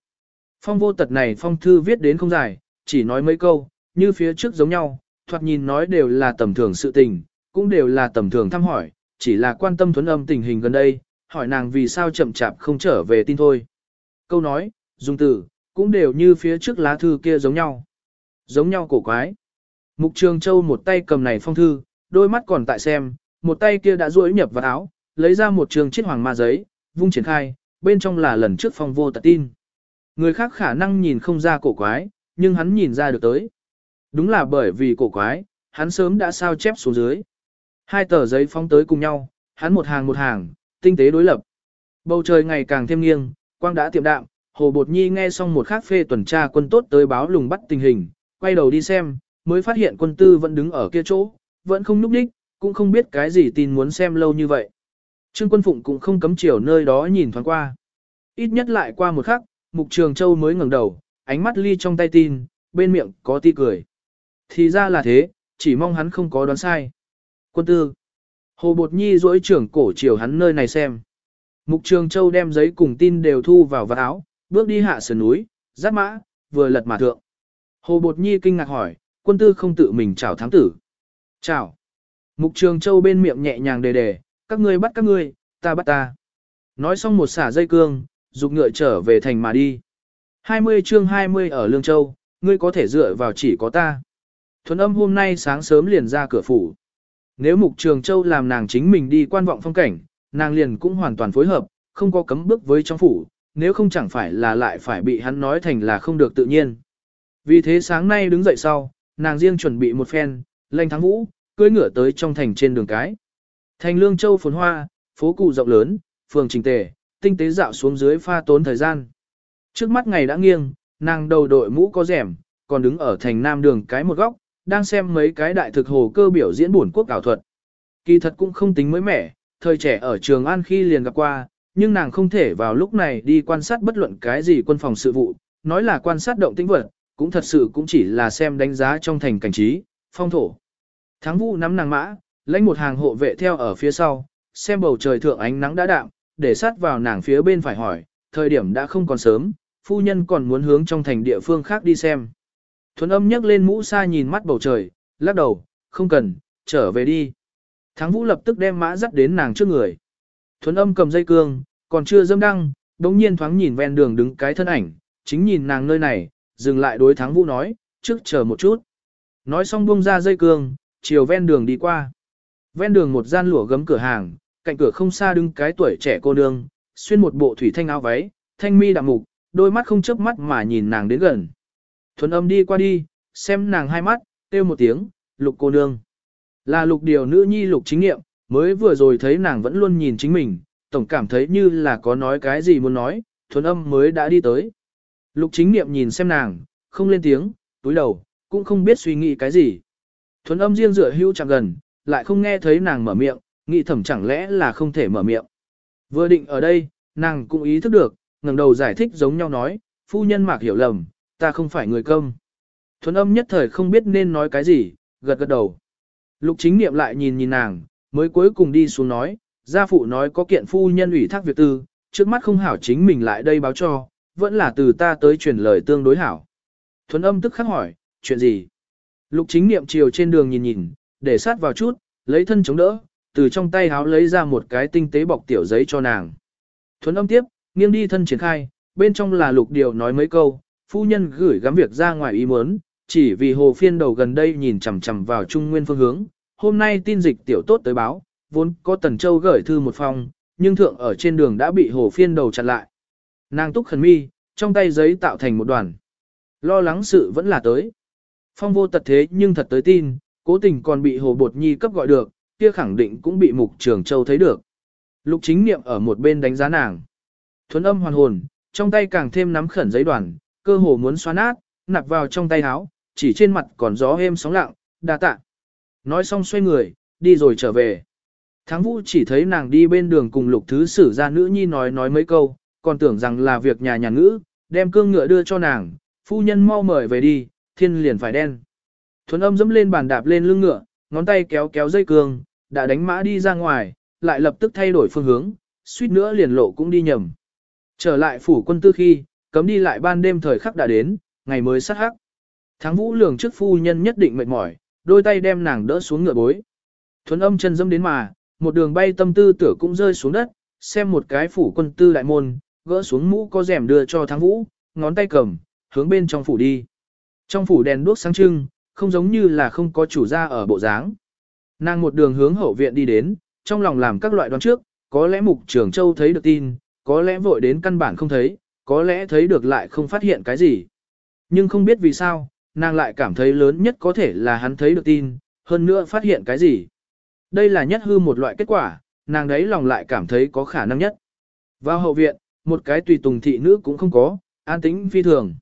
Phong vô tật này phong thư viết đến không dài, chỉ nói mấy câu, như phía trước giống nhau, thoạt nhìn nói đều là tầm thường sự tình, cũng đều là tầm thường thăm hỏi, chỉ là quan tâm thuấn âm tình hình gần đây, hỏi nàng vì sao chậm chạp không trở về tin thôi. Câu nói, dùng từ, cũng đều như phía trước lá thư kia giống nhau. Giống nhau cổ quái. Mục Trường Châu một tay cầm này phong thư, đôi mắt còn tại xem, một tay kia đã duỗi nhập vào áo, lấy ra một trường chiếc hoàng ma giấy, vung triển khai, bên trong là lần trước phong vô tật tin. Người khác khả năng nhìn không ra cổ quái, nhưng hắn nhìn ra được tới. Đúng là bởi vì cổ quái, hắn sớm đã sao chép xuống dưới. Hai tờ giấy phóng tới cùng nhau, hắn một hàng một hàng, tinh tế đối lập. Bầu trời ngày càng thêm nghiêng, quang đã tiệm đạm, Hồ Bột Nhi nghe xong một khác phê tuần tra quân tốt tới báo lùng bắt tình hình, quay đầu đi xem, mới phát hiện quân tư vẫn đứng ở kia chỗ, vẫn không núp đích, cũng không biết cái gì tin muốn xem lâu như vậy. Trương quân phụng cũng không cấm chiều nơi đó nhìn thoáng qua. Ít nhất lại qua một khắc, Mục Trường Châu mới ngẩng đầu, ánh mắt ly trong tay tin, bên miệng có ti cười. Thì ra là thế, chỉ mong hắn không có đoán sai. Quân tư. Hồ Bột Nhi duỗi trưởng cổ chiều hắn nơi này xem. Mục Trường Châu đem giấy cùng tin đều thu vào vạt áo, bước đi hạ sườn núi, giáp mã, vừa lật mà thượng. Hồ Bột Nhi kinh ngạc hỏi, quân tư không tự mình chào thám tử. Chào. Mục Trường Châu bên miệng nhẹ nhàng đề đề, các ngươi bắt các ngươi, ta bắt ta. Nói xong một xả dây cương, dục ngựa trở về thành mà đi. 20 chương 20 ở Lương Châu, ngươi có thể dựa vào chỉ có ta. Thuần âm hôm nay sáng sớm liền ra cửa phủ. Nếu Mục Trường Châu làm nàng chính mình đi quan vọng phong cảnh, nàng liền cũng hoàn toàn phối hợp, không có cấm bước với trong phủ, nếu không chẳng phải là lại phải bị hắn nói thành là không được tự nhiên. Vì thế sáng nay đứng dậy sau, nàng riêng chuẩn bị một phen, lanh thắng vũ, cưỡi ngựa tới trong thành trên đường cái. Thành Lương Châu phồn hoa, phố cụ rộng lớn, phường trình tề, tinh tế dạo xuống dưới pha tốn thời gian. Trước mắt ngày đã nghiêng, nàng đầu đội mũ có rèm, còn đứng ở thành Nam đường cái một góc, đang xem mấy cái đại thực hồ cơ biểu diễn buồn quốc ảo thuật. Kỳ thật cũng không tính mới mẻ, thời trẻ ở trường An khi liền gặp qua, nhưng nàng không thể vào lúc này đi quan sát bất luận cái gì quân phòng sự vụ, nói là quan sát động tĩnh vật, cũng thật sự cũng chỉ là xem đánh giá trong thành cảnh trí, phong thổ. Thắng vũ nắm nàng mã, lãnh một hàng hộ vệ theo ở phía sau, xem bầu trời thượng ánh nắng đã đạm, để sát vào nàng phía bên phải hỏi, thời điểm đã không còn sớm, phu nhân còn muốn hướng trong thành địa phương khác đi xem. Thuấn âm nhấc lên mũ xa nhìn mắt bầu trời, lắc đầu, không cần, trở về đi. Thắng vũ lập tức đem mã dắt đến nàng trước người. Thuấn âm cầm dây cương, còn chưa dâm đăng, đống nhiên thoáng nhìn ven đường đứng cái thân ảnh, chính nhìn nàng nơi này, dừng lại đối thắng vũ nói, trước chờ một chút. Nói xong buông ra dây cương, chiều ven đường đi qua. Ven đường một gian lụa gấm cửa hàng, cạnh cửa không xa đứng cái tuổi trẻ cô nương, xuyên một bộ thủy thanh áo váy, thanh mi đạm mục, đôi mắt không chớp mắt mà nhìn nàng đến gần. Thuần âm đi qua đi, xem nàng hai mắt, kêu một tiếng, lục cô nương. Là lục điều nữ nhi lục chính nghiệm, mới vừa rồi thấy nàng vẫn luôn nhìn chính mình, tổng cảm thấy như là có nói cái gì muốn nói, thuần âm mới đã đi tới. Lục chính nghiệm nhìn xem nàng, không lên tiếng, túi đầu, cũng không biết suy nghĩ cái gì. Thuấn âm riêng dựa hưu chẳng gần, lại không nghe thấy nàng mở miệng, nghĩ thầm chẳng lẽ là không thể mở miệng. Vừa định ở đây, nàng cũng ý thức được, ngẩng đầu giải thích giống nhau nói, phu nhân mạc hiểu lầm, ta không phải người công. Thuấn âm nhất thời không biết nên nói cái gì, gật gật đầu. Lục chính niệm lại nhìn nhìn nàng, mới cuối cùng đi xuống nói, gia phụ nói có kiện phu nhân ủy thác việc tư, trước mắt không hảo chính mình lại đây báo cho, vẫn là từ ta tới truyền lời tương đối hảo. Thuấn âm tức khắc hỏi, chuyện gì? Lục chính niệm chiều trên đường nhìn nhìn, để sát vào chút, lấy thân chống đỡ, từ trong tay háo lấy ra một cái tinh tế bọc tiểu giấy cho nàng. Thuấn âm tiếp, nghiêng đi thân triển khai, bên trong là lục điều nói mấy câu, phu nhân gửi gắm việc ra ngoài ý muốn, chỉ vì hồ phiên đầu gần đây nhìn chằm chằm vào trung nguyên phương hướng, hôm nay tin dịch tiểu tốt tới báo, vốn có tần châu gửi thư một phong, nhưng thượng ở trên đường đã bị hồ phiên đầu chặn lại. Nàng túc khẩn mi, trong tay giấy tạo thành một đoàn. Lo lắng sự vẫn là tới. Phong vô tật thế nhưng thật tới tin, cố tình còn bị hồ bột nhi cấp gọi được, kia khẳng định cũng bị mục trường châu thấy được. Lục chính niệm ở một bên đánh giá nàng. Thuấn âm hoàn hồn, trong tay càng thêm nắm khẩn giấy đoàn, cơ hồ muốn xóa nát, nạp vào trong tay áo, chỉ trên mặt còn gió êm sóng lặng, đa tạ. Nói xong xoay người, đi rồi trở về. Thắng vũ chỉ thấy nàng đi bên đường cùng lục thứ sử ra nữ nhi nói nói mấy câu, còn tưởng rằng là việc nhà nhà ngữ, đem cương ngựa đưa cho nàng, phu nhân mau mời về đi, thiên liền phải đen. Thuấn âm dẫm lên bàn đạp lên lưng ngựa, ngón tay kéo kéo dây cương, đã đánh mã đi ra ngoài, lại lập tức thay đổi phương hướng, suýt nữa liền lộ cũng đi nhầm. Trở lại phủ quân tư khi, cấm đi lại ban đêm thời khắc đã đến, ngày mới sát hắc. Thắng vũ lường trước phu nhân nhất định mệt mỏi, đôi tay đem nàng đỡ xuống ngựa bối. Thuấn âm chân dâm đến mà, một đường bay tâm tư tử cũng rơi xuống đất, xem một cái phủ quân tư đại môn, gỡ xuống mũ có rèm đưa cho thắng vũ, ngón tay cầm, hướng bên trong phủ đi. Trong phủ đèn đuốc sáng trưng, không giống như là không có chủ gia ở bộ dáng. Nàng một đường hướng hậu viện đi đến, trong lòng làm các loại đoán trước, có lẽ mục trưởng châu thấy được tin, có lẽ vội đến căn bản không thấy, có lẽ thấy được lại không phát hiện cái gì. Nhưng không biết vì sao, nàng lại cảm thấy lớn nhất có thể là hắn thấy được tin, hơn nữa phát hiện cái gì. Đây là nhất hư một loại kết quả, nàng đấy lòng lại cảm thấy có khả năng nhất. Vào hậu viện, một cái tùy tùng thị nữ cũng không có, an tĩnh phi thường.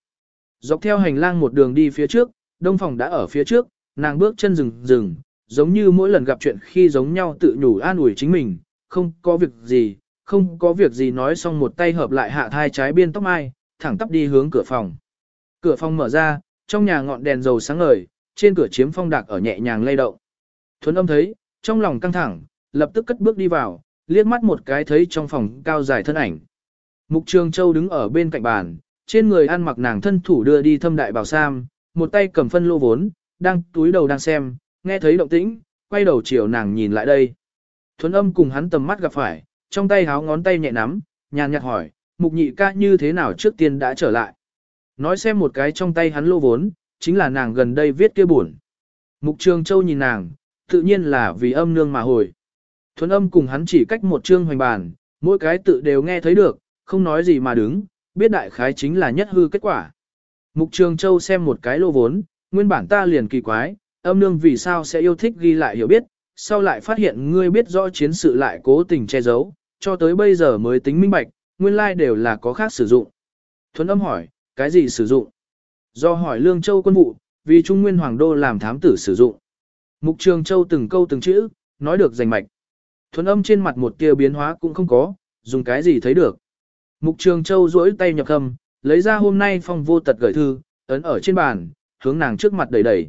Dọc theo hành lang một đường đi phía trước, đông phòng đã ở phía trước, nàng bước chân rừng rừng, giống như mỗi lần gặp chuyện khi giống nhau tự nhủ an ủi chính mình, không có việc gì, không có việc gì nói xong một tay hợp lại hạ thai trái biên tóc mai, thẳng tắp đi hướng cửa phòng. Cửa phòng mở ra, trong nhà ngọn đèn dầu sáng ngời, trên cửa chiếm phong đạc ở nhẹ nhàng lay động. Thuấn âm thấy, trong lòng căng thẳng, lập tức cất bước đi vào, liếc mắt một cái thấy trong phòng cao dài thân ảnh. Mục Trường Châu đứng ở bên cạnh bàn, trên người ăn mặc nàng thân thủ đưa đi thâm đại bảo sam, một tay cầm phân lô vốn, đang túi đầu đang xem, nghe thấy động tĩnh, quay đầu chiều nàng nhìn lại đây. Thuấn âm cùng hắn tầm mắt gặp phải, trong tay háo ngón tay nhẹ nắm, nhàn nhạt hỏi, mục nhị ca như thế nào trước tiên đã trở lại. Nói xem một cái trong tay hắn lô vốn, chính là nàng gần đây viết kia buồn. Mục Trường Châu nhìn nàng, tự nhiên là vì âm nương mà hồi. Thuấn âm cùng hắn chỉ cách một chương hoành bàn, mỗi cái tự đều nghe thấy được, không nói gì mà đứng, biết đại khái chính là nhất hư kết quả. Mục Trường Châu xem một cái lô vốn, nguyên bản ta liền kỳ quái, âm nương vì sao sẽ yêu thích ghi lại hiểu biết, sau lại phát hiện ngươi biết rõ chiến sự lại cố tình che giấu, cho tới bây giờ mới tính minh bạch, nguyên lai đều là có khác sử dụng. Thuấn âm hỏi, cái gì sử dụng? Do hỏi Lương Châu quân vụ, vì Trung Nguyên Hoàng Đô làm thám tử sử dụng. Mục Trường Châu từng câu từng chữ, nói được rành mạch. Thuấn âm trên mặt một tia biến hóa cũng không có, dùng cái gì thấy được. Mục Trường Châu duỗi tay nhập khâm, lấy ra hôm nay phong vô tật gửi thư, ấn ở trên bàn, hướng nàng trước mặt đẩy đẩy.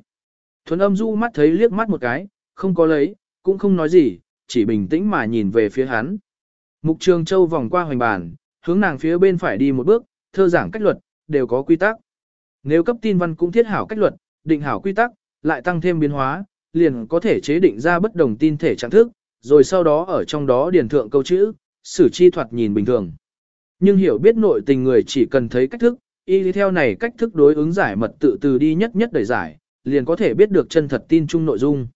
Thuấn âm du mắt thấy liếc mắt một cái, không có lấy, cũng không nói gì, chỉ bình tĩnh mà nhìn về phía hắn. Mục Trường Châu vòng qua hoành bàn, hướng nàng phía bên phải đi một bước, thơ giảng cách luật, đều có quy tắc. Nếu cấp tin văn cũng thiết hảo cách luật, định hảo quy tắc, lại tăng thêm biến hóa, liền có thể chế định ra bất đồng tin thể trạng thức, rồi sau đó ở trong đó điền thượng câu chữ, sử chi thoạt nhìn bình thường. Nhưng hiểu biết nội tình người chỉ cần thấy cách thức, y theo này cách thức đối ứng giải mật tự từ đi nhất nhất đẩy giải, liền có thể biết được chân thật tin chung nội dung.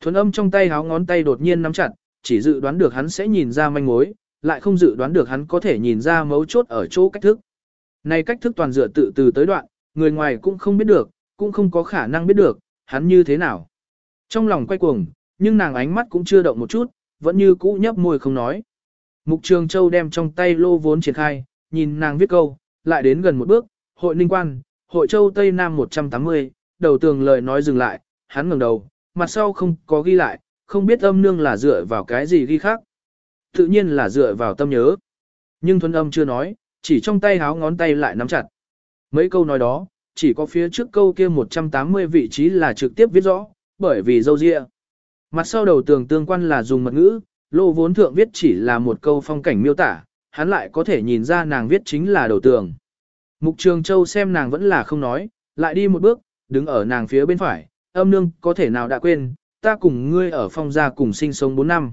Thuấn âm trong tay háo ngón tay đột nhiên nắm chặt, chỉ dự đoán được hắn sẽ nhìn ra manh mối, lại không dự đoán được hắn có thể nhìn ra mấu chốt ở chỗ cách thức. Này cách thức toàn dựa tự từ tới đoạn, người ngoài cũng không biết được, cũng không có khả năng biết được, hắn như thế nào. Trong lòng quay cuồng, nhưng nàng ánh mắt cũng chưa động một chút, vẫn như cũ nhấp môi không nói. Mục Trường Châu đem trong tay lô vốn triển khai, nhìn nàng viết câu, lại đến gần một bước, hội ninh quan, hội châu Tây Nam 180, đầu tường lời nói dừng lại, hắn ngẩng đầu, mặt sau không có ghi lại, không biết âm nương là dựa vào cái gì ghi khác. Tự nhiên là dựa vào tâm nhớ. Nhưng thuần âm chưa nói, chỉ trong tay háo ngón tay lại nắm chặt. Mấy câu nói đó, chỉ có phía trước câu kia 180 vị trí là trực tiếp viết rõ, bởi vì dâu ria. Mặt sau đầu tường tương quan là dùng mật ngữ, lô vốn thượng viết chỉ là một câu phong cảnh miêu tả, hắn lại có thể nhìn ra nàng viết chính là đầu tường. Mục Trường Châu xem nàng vẫn là không nói, lại đi một bước, đứng ở nàng phía bên phải, âm nương có thể nào đã quên, ta cùng ngươi ở phong gia cùng sinh sống 4 năm.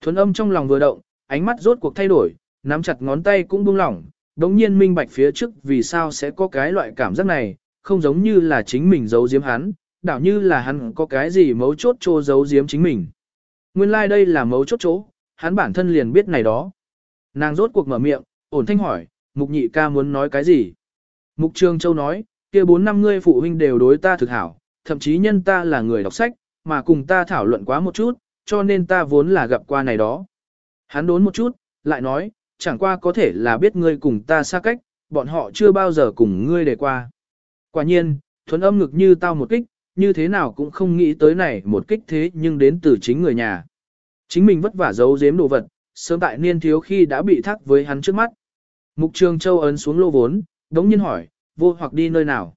Thuấn âm trong lòng vừa động, ánh mắt rốt cuộc thay đổi, nắm chặt ngón tay cũng buông lỏng, đống nhiên minh bạch phía trước vì sao sẽ có cái loại cảm giác này, không giống như là chính mình giấu giếm hắn, đảo như là hắn có cái gì mấu chốt chỗ giấu giếm chính mình. Nguyên lai like đây là mấu chốt chỗ, hắn bản thân liền biết này đó. Nàng rốt cuộc mở miệng, ổn thanh hỏi, mục nhị ca muốn nói cái gì? Mục Trường Châu nói, kia bốn năm ngươi phụ huynh đều đối ta thực hảo, thậm chí nhân ta là người đọc sách, mà cùng ta thảo luận quá một chút, cho nên ta vốn là gặp qua này đó. Hắn đốn một chút, lại nói, chẳng qua có thể là biết ngươi cùng ta xa cách, bọn họ chưa bao giờ cùng ngươi để qua. Quả nhiên, thuấn âm ngực như tao một kích, như thế nào cũng không nghĩ tới này một kích thế nhưng đến từ chính người nhà. Chính mình vất vả giấu giếm đồ vật, sớm tại niên thiếu khi đã bị thắc với hắn trước mắt. Mục Trường Châu ấn xuống lô vốn, đống nhiên hỏi, vô hoặc đi nơi nào.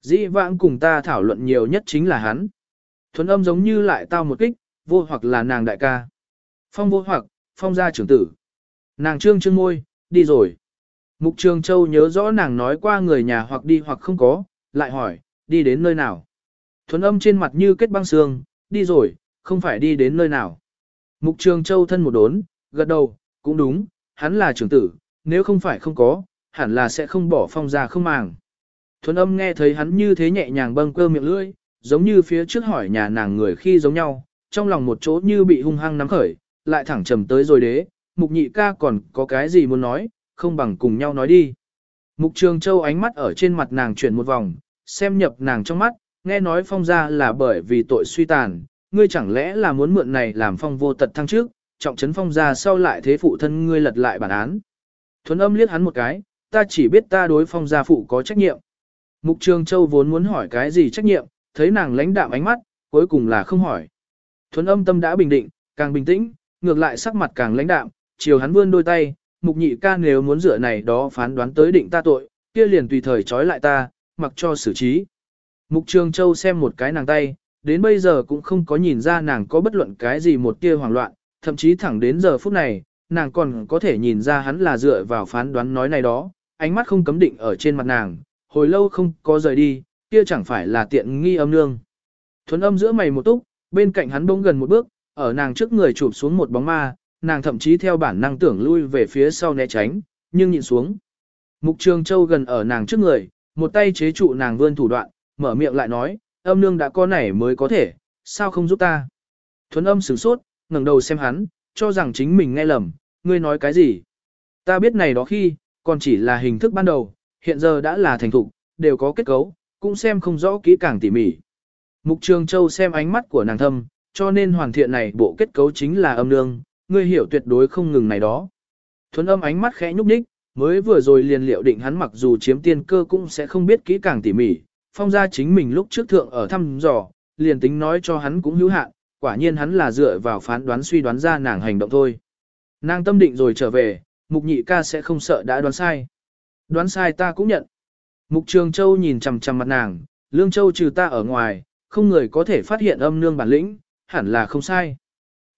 Dĩ vãng cùng ta thảo luận nhiều nhất chính là hắn. Thuấn âm giống như lại tao một kích, vô hoặc là nàng đại ca. Phong vô hoặc, phong gia trưởng tử. Nàng trương trương môi, đi rồi. Mục Trường Châu nhớ rõ nàng nói qua người nhà hoặc đi hoặc không có, lại hỏi, đi đến nơi nào. Thuấn âm trên mặt như kết băng xương, đi rồi, không phải đi đến nơi nào. Mục Trường Châu thân một đốn, gật đầu, cũng đúng, hắn là trưởng tử, nếu không phải không có, hẳn là sẽ không bỏ phong ra không màng. Thuấn âm nghe thấy hắn như thế nhẹ nhàng bâng cơ miệng lưỡi, giống như phía trước hỏi nhà nàng người khi giống nhau, trong lòng một chỗ như bị hung hăng nắm khởi, lại thẳng trầm tới rồi đế, mục nhị ca còn có cái gì muốn nói, không bằng cùng nhau nói đi. Mục trường châu ánh mắt ở trên mặt nàng chuyển một vòng, xem nhập nàng trong mắt, nghe nói phong Gia là bởi vì tội suy tàn, ngươi chẳng lẽ là muốn mượn này làm phong vô tật thăng trước, trọng trấn phong Gia sau lại thế phụ thân ngươi lật lại bản án. Thuấn âm liếc hắn một cái, ta chỉ biết ta đối phong gia phụ có trách nhiệm. Mục Trường Châu vốn muốn hỏi cái gì trách nhiệm, thấy nàng lãnh đạm ánh mắt, cuối cùng là không hỏi. Thuấn âm tâm đã bình định, càng bình tĩnh, ngược lại sắc mặt càng lãnh đạm, chiều hắn vươn đôi tay, mục nhị ca nếu muốn dựa này đó phán đoán tới định ta tội, kia liền tùy thời trói lại ta, mặc cho xử trí. Mục Trường Châu xem một cái nàng tay, đến bây giờ cũng không có nhìn ra nàng có bất luận cái gì một tia hoảng loạn, thậm chí thẳng đến giờ phút này, nàng còn có thể nhìn ra hắn là dựa vào phán đoán nói này đó, ánh mắt không cấm định ở trên mặt nàng, hồi lâu không có rời đi, kia chẳng phải là tiện nghi âm nương. Thuấn âm giữa mày một túc, bên cạnh hắn bỗng gần một bước, ở nàng trước người chụp xuống một bóng ma, nàng thậm chí theo bản năng tưởng lui về phía sau né tránh, nhưng nhìn xuống. Mục Trường Châu gần ở nàng trước người, một tay chế trụ nàng vươn thủ đoạn, mở miệng lại nói, âm nương đã có nảy mới có thể, sao không giúp ta? Thuấn âm sửng sốt, ngẩng đầu xem hắn, cho rằng chính mình nghe lầm, ngươi nói cái gì? Ta biết này đó khi, còn chỉ là hình thức ban đầu, hiện giờ đã là thành thục, đều có kết cấu, cũng xem không rõ kỹ càng tỉ mỉ. Mục Trường Châu xem ánh mắt của nàng thâm, cho nên hoàn thiện này bộ kết cấu chính là âm nương, ngươi hiểu tuyệt đối không ngừng này đó. Thuấn âm ánh mắt khẽ nhúc nhích, mới vừa rồi liền liệu định hắn mặc dù chiếm tiên cơ cũng sẽ không biết kỹ càng tỉ mỉ, phong ra chính mình lúc trước thượng ở thăm dò, liền tính nói cho hắn cũng hữu hạn, quả nhiên hắn là dựa vào phán đoán suy đoán ra nàng hành động thôi. Nàng tâm định rồi trở về, mục nhị ca sẽ không sợ đã đoán sai. Đoán sai ta cũng nhận. Mục trường châu nhìn chằm chằm mặt nàng, lương châu trừ ta ở ngoài, không người có thể phát hiện âm nương bản lĩnh, hẳn là không sai.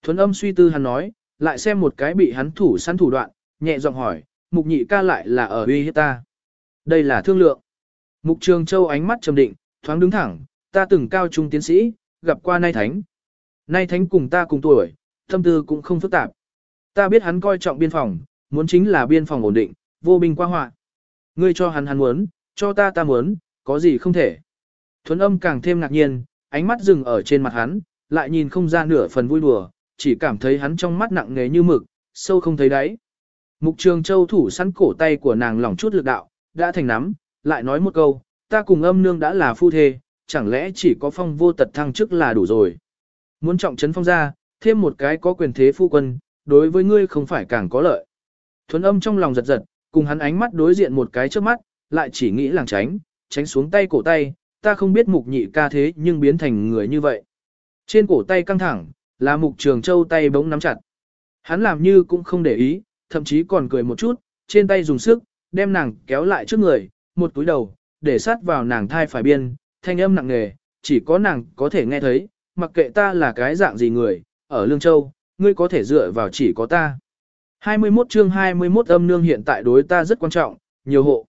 Thuấn âm suy tư hắn nói, lại xem một cái bị hắn thủ săn thủ đoạn, nhẹ giọng hỏi, mục nhị ca lại là ở uy hiếp ta. Đây là thương lượng. Mục trường châu ánh mắt trầm định, thoáng đứng thẳng, ta từng cao trung tiến sĩ, gặp qua nay thánh. Nay thánh cùng ta cùng tuổi, tâm tư cũng không phức tạp. Ta biết hắn coi trọng biên phòng, muốn chính là biên phòng ổn định, vô binh qua họa. Ngươi cho hắn hắn muốn, cho ta ta muốn, có gì không thể. Thuấn âm càng thêm ngạc nhiên, ánh mắt dừng ở trên mặt hắn, lại nhìn không ra nửa phần vui đùa, chỉ cảm thấy hắn trong mắt nặng nề như mực, sâu không thấy đáy. Mục trường châu thủ sẵn cổ tay của nàng lỏng chút lực đạo, đã thành nắm, lại nói một câu, ta cùng âm nương đã là phu thê, chẳng lẽ chỉ có phong vô tật thăng chức là đủ rồi. Muốn trọng trấn phong ra, thêm một cái có quyền thế phu quân, đối với ngươi không phải càng có lợi. Thuấn âm trong lòng giật giật, cùng hắn ánh mắt đối diện một cái trước mắt, lại chỉ nghĩ làng tránh, tránh xuống tay cổ tay, ta không biết mục nhị ca thế nhưng biến thành người như vậy. Trên cổ tay căng thẳng, là mục trường châu tay bỗng nắm chặt. Hắn làm như cũng không để ý, thậm chí còn cười một chút, trên tay dùng sức, đem nàng kéo lại trước người, một túi đầu, để sát vào nàng thai phải biên, thanh âm nặng nề, chỉ có nàng có thể nghe thấy, mặc kệ ta là cái dạng gì người, ở Lương Châu, ngươi có thể dựa vào chỉ có ta. 21 chương 21 âm nương hiện tại đối ta rất quan trọng, nhiều hộ.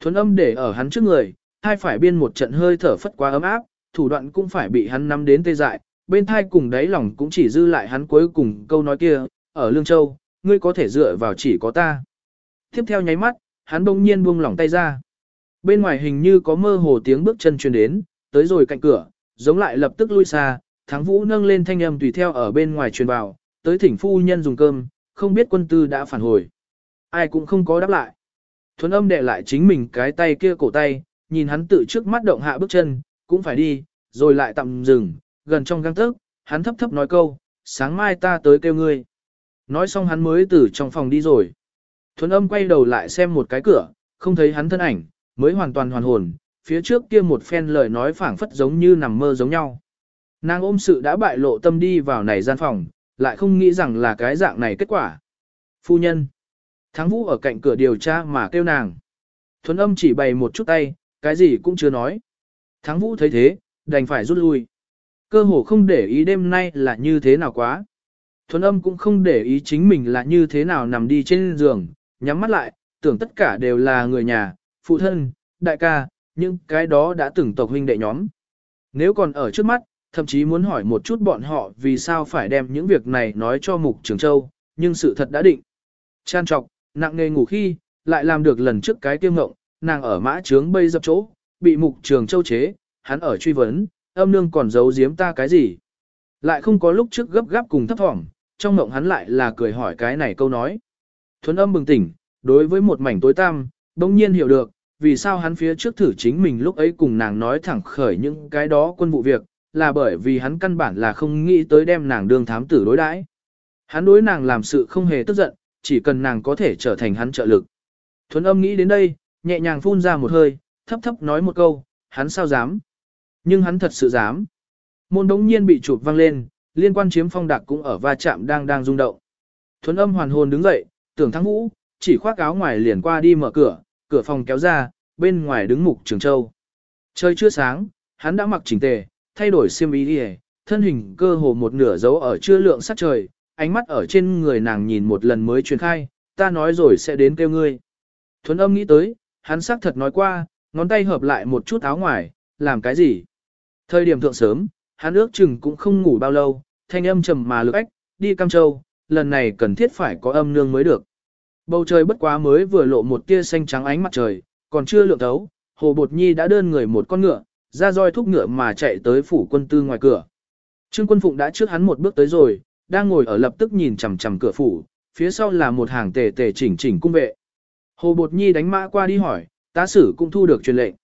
Thuấn âm để ở hắn trước người, hai phải biên một trận hơi thở phất quá ấm áp, thủ đoạn cũng phải bị hắn nắm đến tê dại, bên thai cùng đáy lòng cũng chỉ dư lại hắn cuối cùng câu nói kia, ở Lương Châu, ngươi có thể dựa vào chỉ có ta. Tiếp theo nháy mắt, hắn bỗng nhiên buông lỏng tay ra. Bên ngoài hình như có mơ hồ tiếng bước chân truyền đến, tới rồi cạnh cửa, giống lại lập tức lui xa, thắng vũ nâng lên thanh âm tùy theo ở bên ngoài truyền vào, tới thỉnh phu nhân dùng cơm, không biết quân tư đã phản hồi. Ai cũng không có đáp lại. Thuấn âm đệ lại chính mình cái tay kia cổ tay, nhìn hắn tự trước mắt động hạ bước chân, cũng phải đi, rồi lại tạm dừng, gần trong găng tức, hắn thấp thấp nói câu, sáng mai ta tới kêu ngươi. Nói xong hắn mới từ trong phòng đi rồi. Thuấn âm quay đầu lại xem một cái cửa, không thấy hắn thân ảnh, mới hoàn toàn hoàn hồn, phía trước kia một phen lời nói phảng phất giống như nằm mơ giống nhau. Nàng ôm sự đã bại lộ tâm đi vào này gian phòng, lại không nghĩ rằng là cái dạng này kết quả. Phu nhân. Thắng vũ ở cạnh cửa điều tra mà kêu nàng. Thuấn âm chỉ bày một chút tay, cái gì cũng chưa nói. Thắng vũ thấy thế, đành phải rút lui. Cơ hồ không để ý đêm nay là như thế nào quá. Thuấn âm cũng không để ý chính mình là như thế nào nằm đi trên giường, nhắm mắt lại, tưởng tất cả đều là người nhà, phụ thân, đại ca, những cái đó đã từng tộc huynh đệ nhóm. Nếu còn ở trước mắt, thậm chí muốn hỏi một chút bọn họ vì sao phải đem những việc này nói cho Mục Trường Châu, nhưng sự thật đã định. Chan trọc, nặng nề ngủ khi, lại làm được lần trước cái tiêm ngộng, nàng ở mã trướng bây dập chỗ, bị Mục Trường Châu chế, hắn ở truy vấn, âm nương còn giấu giếm ta cái gì. Lại không có lúc trước gấp gáp cùng thấp thỏm, trong mộng hắn lại là cười hỏi cái này câu nói. Thuấn âm bừng tỉnh, đối với một mảnh tối tăm, đông nhiên hiểu được, vì sao hắn phía trước thử chính mình lúc ấy cùng nàng nói thẳng khởi những cái đó quân vụ việc, là bởi vì hắn căn bản là không nghĩ tới đem nàng đương thám tử đối đãi. Hắn đối nàng làm sự không hề tức giận, chỉ cần nàng có thể trở thành hắn trợ lực. Thuấn âm nghĩ đến đây, nhẹ nhàng phun ra một hơi, thấp thấp nói một câu, hắn sao dám. Nhưng hắn thật sự dám. Môn đống nhiên bị chụp văng lên, liên quan chiếm phong đặc cũng ở va chạm đang đang rung động. Thuấn âm hoàn hồn đứng dậy, tưởng thắng vũ, chỉ khoác áo ngoài liền qua đi mở cửa, cửa phòng kéo ra, bên ngoài đứng mục trường châu. Trời chưa sáng, hắn đã mặc chỉnh tề, thay đổi xiêm y đi thân hình cơ hồ một nửa dấu ở chưa lượng sát trời, ánh mắt ở trên người nàng nhìn một lần mới truyền khai, ta nói rồi sẽ đến kêu ngươi. Thuấn âm nghĩ tới, hắn xác thật nói qua, ngón tay hợp lại một chút áo ngoài, làm cái gì? Thời điểm thượng sớm, hắn ước chừng cũng không ngủ bao lâu, thanh âm trầm mà lực ách, đi Cam Châu, lần này cần thiết phải có âm nương mới được. Bầu trời bất quá mới vừa lộ một tia xanh trắng ánh mặt trời, còn chưa lượng thấu, Hồ Bột Nhi đã đơn người một con ngựa, ra roi thúc ngựa mà chạy tới phủ quân tư ngoài cửa. Trương Quân Phụng đã trước hắn một bước tới rồi, đang ngồi ở lập tức nhìn chằm chằm cửa phủ, phía sau là một hàng tề tề chỉnh chỉnh cung vệ. Hồ Bột Nhi đánh mã qua đi hỏi, tá sử cũng thu được truyền lệnh.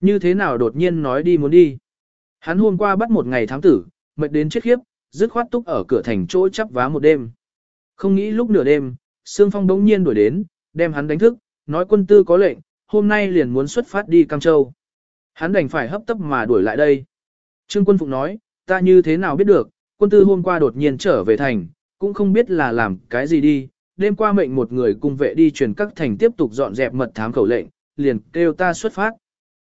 Như thế nào đột nhiên nói đi muốn đi. Hắn hôm qua bắt một ngày tháng tử, mệt đến chết khiếp, dứt khoát túc ở cửa thành chỗ chắp vá một đêm. Không nghĩ lúc nửa đêm, Sương Phong đống nhiên đuổi đến, đem hắn đánh thức, nói quân tư có lệnh, hôm nay liền muốn xuất phát đi Cam Châu. Hắn đành phải hấp tấp mà đuổi lại đây. Trương quân phụng nói, ta như thế nào biết được, quân tư hôm qua đột nhiên trở về thành, cũng không biết là làm cái gì đi, đêm qua mệnh một người cung vệ đi truyền các thành tiếp tục dọn dẹp mật thám khẩu lệnh, liền kêu ta xuất phát.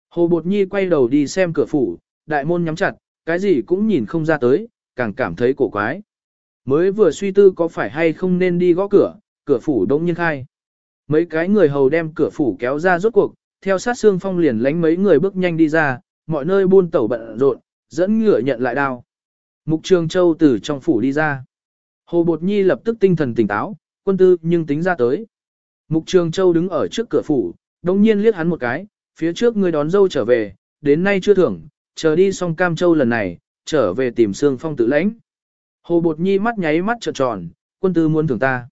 Hồ Bột Nhi quay đầu đi xem cửa phủ, đại môn nhắm chặt, cái gì cũng nhìn không ra tới, càng cảm thấy cổ quái. Mới vừa suy tư có phải hay không nên đi gõ cửa, cửa phủ đông nhiên khai. Mấy cái người hầu đem cửa phủ kéo ra rốt cuộc, theo sát xương phong liền lánh mấy người bước nhanh đi ra, mọi nơi buôn tẩu bận rộn, dẫn ngựa nhận lại đao. Mục Trường Châu từ trong phủ đi ra. Hồ Bột Nhi lập tức tinh thần tỉnh táo, quân tư nhưng tính ra tới. Mục Trường Châu đứng ở trước cửa phủ, đồng nhiên liếc hắn một cái, phía trước người đón dâu trở về, đến nay chưa thưởng, chờ đi xong Cam Châu lần này, trở về tìm Sương Phong tự lãnh. Hồ Bột Nhi mắt nháy mắt trợn tròn, quân tư muốn thưởng ta.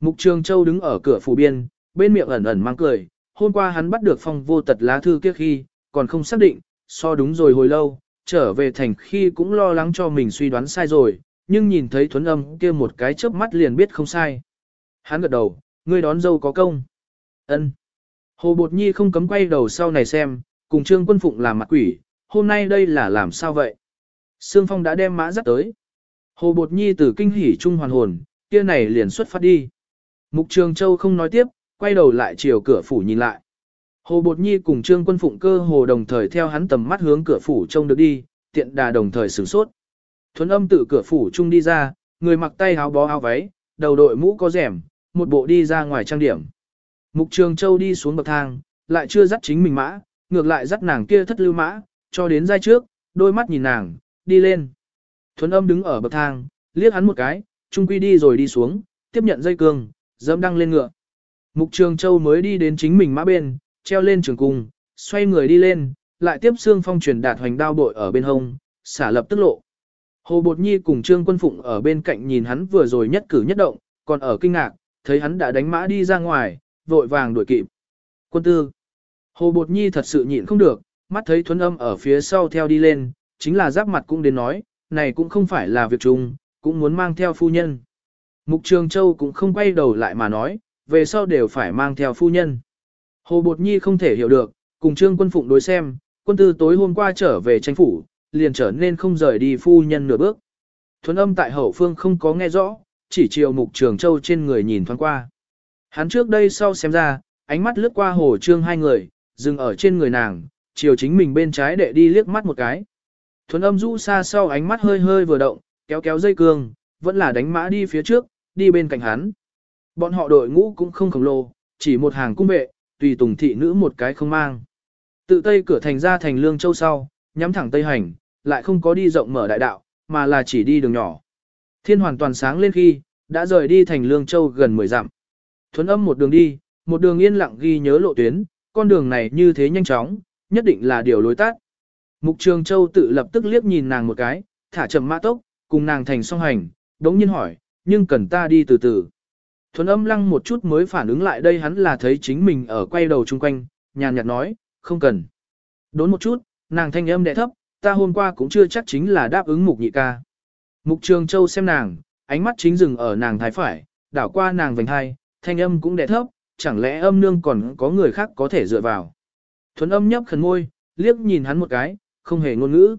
Mục Trường Châu đứng ở cửa phủ biên, bên miệng ẩn ẩn mang cười, hôm qua hắn bắt được phong vô tật lá thư kia khi, còn không xác định, so đúng rồi hồi lâu, trở về thành khi cũng lo lắng cho mình suy đoán sai rồi, nhưng nhìn thấy thuấn âm kia một cái chớp mắt liền biết không sai. Hắn gật đầu, ngươi đón dâu có công. ân Hồ Bột Nhi không cấm quay đầu sau này xem, cùng Trương Quân Phụng làm mặt quỷ, hôm nay đây là làm sao vậy? Sương Phong đã đem mã dắt tới. Hồ Bột Nhi từ kinh hỉ trung hoàn hồn, kia này liền xuất phát đi. Mục Trường Châu không nói tiếp, quay đầu lại chiều cửa phủ nhìn lại. Hồ Bột Nhi cùng Trương Quân Phụng cơ hồ đồng thời theo hắn tầm mắt hướng cửa phủ trông được đi, tiện đà đồng thời sửng sốt. Thuấn âm tự cửa phủ trung đi ra, người mặc tay áo bó áo váy, đầu đội mũ có rèm, một bộ đi ra ngoài trang điểm. Mục Trường Châu đi xuống bậc thang, lại chưa dắt chính mình mã, ngược lại dắt nàng kia thất lưu mã, cho đến giai trước, đôi mắt nhìn nàng, đi lên. Thuấn âm đứng ở bậc thang, liếc hắn một cái, trung quy đi rồi đi xuống, tiếp nhận dây cương, dẫm đăng lên ngựa. Mục Trường Châu mới đi đến chính mình mã bên, treo lên trường cung, xoay người đi lên, lại tiếp xương phong truyền đạt hoành đao bội ở bên hông, xả lập tức lộ. Hồ Bột Nhi cùng Trương Quân Phụng ở bên cạnh nhìn hắn vừa rồi nhất cử nhất động, còn ở kinh ngạc, thấy hắn đã đánh mã đi ra ngoài, vội vàng đuổi kịp. Quân tư. Hồ Bột Nhi thật sự nhịn không được, mắt thấy thuấn âm ở phía sau theo đi lên, chính là giáp mặt cũng đến nói, này cũng không phải là việc chung, cũng muốn mang theo phu nhân. Mục Trường Châu cũng không quay đầu lại mà nói, về sau đều phải mang theo phu nhân. Hồ Bột Nhi không thể hiểu được, cùng Trương Quân Phụng đối xem, quân tư tối hôm qua trở về tranh phủ, liền trở nên không rời đi phu nhân nửa bước. Thuấn âm tại hậu phương không có nghe rõ, chỉ chiều Mục Trường Châu trên người nhìn thoáng qua. Hắn trước đây sau xem ra, ánh mắt lướt qua hồ trương hai người, dừng ở trên người nàng, chiều chính mình bên trái để đi liếc mắt một cái. Thuấn âm rũ xa sau ánh mắt hơi hơi vừa động, kéo kéo dây cương, vẫn là đánh mã đi phía trước, đi bên cạnh hắn. Bọn họ đội ngũ cũng không khổng lồ, chỉ một hàng cung vệ, tùy tùng thị nữ một cái không mang. Tự tây cửa thành ra thành lương châu sau, nhắm thẳng tây hành, lại không có đi rộng mở đại đạo, mà là chỉ đi đường nhỏ. Thiên hoàn toàn sáng lên khi, đã rời đi thành lương châu gần 10 dặm. Thuấn âm một đường đi, một đường yên lặng ghi nhớ lộ tuyến, con đường này như thế nhanh chóng, nhất định là điều lối tắt. Mục Trường Châu tự lập tức liếc nhìn nàng một cái, thả chậm mã tốc, cùng nàng thành song hành, đống nhiên hỏi, nhưng cần ta đi từ từ. Thuấn âm lăng một chút mới phản ứng lại đây hắn là thấy chính mình ở quay đầu chung quanh, nhàn nhạt nói, không cần. Đốn một chút, nàng thanh âm đẹ thấp, ta hôm qua cũng chưa chắc chính là đáp ứng mục nhị ca. Mục Trường Châu xem nàng, ánh mắt chính dừng ở nàng thái phải, đảo qua nàng vành hai, thanh âm cũng đẹ thấp, chẳng lẽ âm nương còn có người khác có thể dựa vào. Thuấn âm nhấp khẩn môi, liếc nhìn hắn một cái, không hề ngôn ngữ.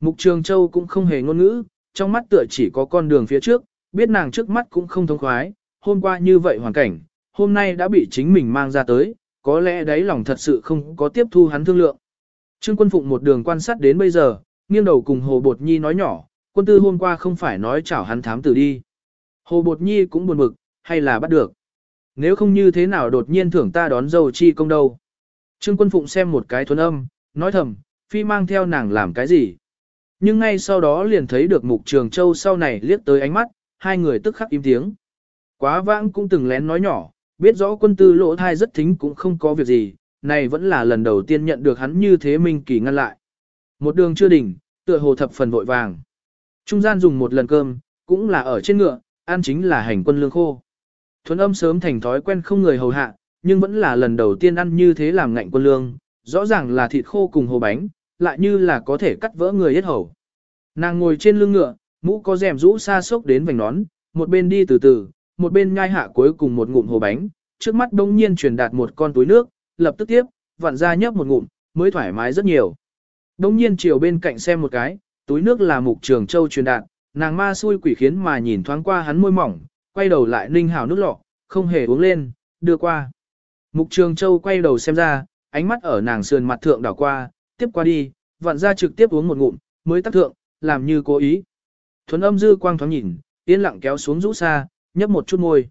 Mục Trường Châu cũng không hề ngôn ngữ, trong mắt tựa chỉ có con đường phía trước, biết nàng trước mắt cũng không thông khoái, hôm qua như vậy hoàn cảnh, hôm nay đã bị chính mình mang ra tới, có lẽ đấy lòng thật sự không có tiếp thu hắn thương lượng. Trương Quân Phụng một đường quan sát đến bây giờ, nghiêng đầu cùng Hồ Bột Nhi nói nhỏ, quân tư hôm qua không phải nói chảo hắn thám tử đi. Hồ Bột Nhi cũng buồn bực, hay là bắt được. Nếu không như thế nào đột nhiên thưởng ta đón dâu chi công đâu. Trương Quân Phụng xem một cái thuần âm, nói thầm, phi mang theo nàng làm cái gì. Nhưng ngay sau đó liền thấy được Mục Trường Châu sau này liếc tới ánh mắt, hai người tức khắc im tiếng. Quá vãng cũng từng lén nói nhỏ, biết rõ quân tư lỗ thai rất thính cũng không có việc gì, này vẫn là lần đầu tiên nhận được hắn như thế minh kỳ ngăn lại. Một đường chưa đỉnh, tựa hồ thập phần vội vàng. Trung gian dùng một lần cơm, cũng là ở trên ngựa, ăn chính là hành quân lương khô. Thuấn âm sớm thành thói quen không người hầu hạ, nhưng vẫn là lần đầu tiên ăn như thế làm ngạnh quân lương, rõ ràng là thịt khô cùng hồ bánh, lại như là có thể cắt vỡ người hết hầu. Nàng ngồi trên lưng ngựa, mũ có rèm rũ xa xốc đến vành nón, một bên đi từ từ, một bên nhai hạ cuối cùng một ngụm hồ bánh, trước mắt đông nhiên truyền đạt một con túi nước, lập tức tiếp, vặn ra nhấp một ngụm, mới thoải mái rất nhiều. Đông nhiên chiều bên cạnh xem một cái, túi nước là mục trường châu truyền đạt, nàng ma xui quỷ khiến mà nhìn thoáng qua hắn môi mỏng, quay đầu lại ninh hào nước lọ, không hề uống lên, đưa qua. Mục trường châu quay đầu xem ra, ánh mắt ở nàng sườn mặt thượng đảo qua, tiếp qua đi, vặn ra trực tiếp uống một ngụm, mới tắt thượng, làm như cố ý. Thuấn âm dư quang thoáng nhìn, yên lặng kéo xuống rũ xa, nhấp một chút môi.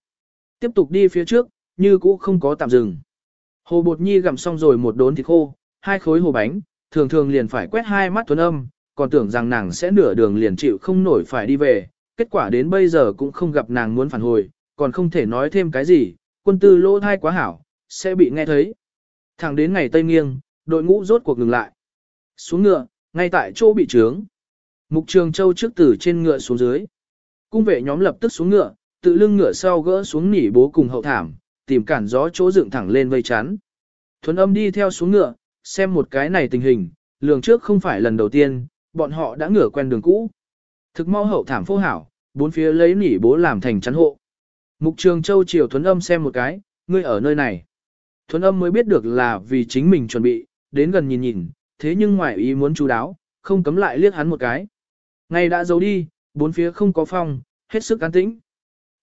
Tiếp tục đi phía trước, như cũ không có tạm dừng. Hồ bột nhi gặm xong rồi một đốn thịt khô, hai khối hồ bánh, thường thường liền phải quét hai mắt thuấn âm, còn tưởng rằng nàng sẽ nửa đường liền chịu không nổi phải đi về, kết quả đến bây giờ cũng không gặp nàng muốn phản hồi, còn không thể nói thêm cái gì, quân tư lỗ thai quá hảo, sẽ bị nghe thấy. Thẳng đến ngày Tây Nghiêng, đội ngũ rốt cuộc ngừng lại. Xuống ngựa, ngay tại chỗ bị trướng. Mục Trường Châu trước từ trên ngựa xuống dưới. Cung vệ nhóm lập tức xuống ngựa, tự lưng ngựa sau gỡ xuống nỉ bố cùng hậu thảm, tìm cản gió chỗ dựng thẳng lên vây chắn. Thuấn âm đi theo xuống ngựa, xem một cái này tình hình, lường trước không phải lần đầu tiên, bọn họ đã ngửa quen đường cũ. Thực mau hậu thảm phô hảo, bốn phía lấy nỉ bố làm thành chắn hộ. Mục Trường Châu chiều Thuấn âm xem một cái, ngươi ở nơi này. Thuấn âm mới biết được là vì chính mình chuẩn bị, đến gần nhìn nhìn, thế nhưng ngoài ý muốn chú đáo, không cấm lại liếc hắn một cái. Ngày đã giấu đi, bốn phía không có phong, hết sức an tĩnh.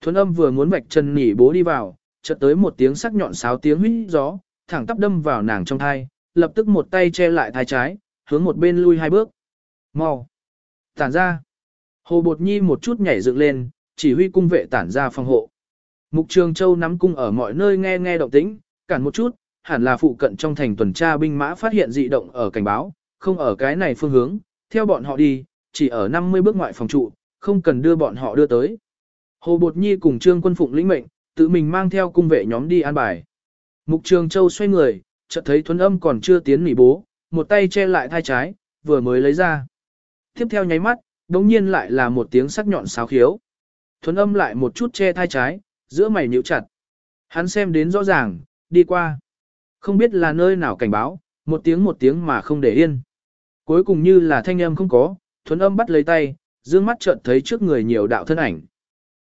Thuấn âm vừa muốn vạch chân nỉ bố đi vào, chợt tới một tiếng sắc nhọn sáo tiếng huyết gió, thẳng tắp đâm vào nàng trong thai, lập tức một tay che lại thai trái, hướng một bên lui hai bước. Mau! Tản ra! Hồ Bột Nhi một chút nhảy dựng lên, chỉ huy cung vệ tản ra phòng hộ. Mục Trường Châu nắm cung ở mọi nơi nghe nghe động tĩnh, cản một chút, hẳn là phụ cận trong thành tuần tra binh mã phát hiện dị động ở cảnh báo, không ở cái này phương hướng, theo bọn họ đi, chỉ ở 50 bước ngoại phòng trụ, không cần đưa bọn họ đưa tới. Hồ Bột Nhi cùng Trương Quân Phụng lĩnh mệnh, tự mình mang theo cung vệ nhóm đi an bài. Mục Trường Châu xoay người, chợt thấy Thuấn Âm còn chưa tiến nỉ bố, một tay che lại thai trái, vừa mới lấy ra. Tiếp theo nháy mắt, đống nhiên lại là một tiếng sắc nhọn sáo khiếu. Thuấn Âm lại một chút che thai trái, giữa mày nhíu chặt. Hắn xem đến rõ ràng, đi qua. Không biết là nơi nào cảnh báo, một tiếng một tiếng mà không để yên. Cuối cùng như là thanh âm không có, Thuấn Âm bắt lấy tay, dương mắt chợt thấy trước người nhiều đạo thân ảnh.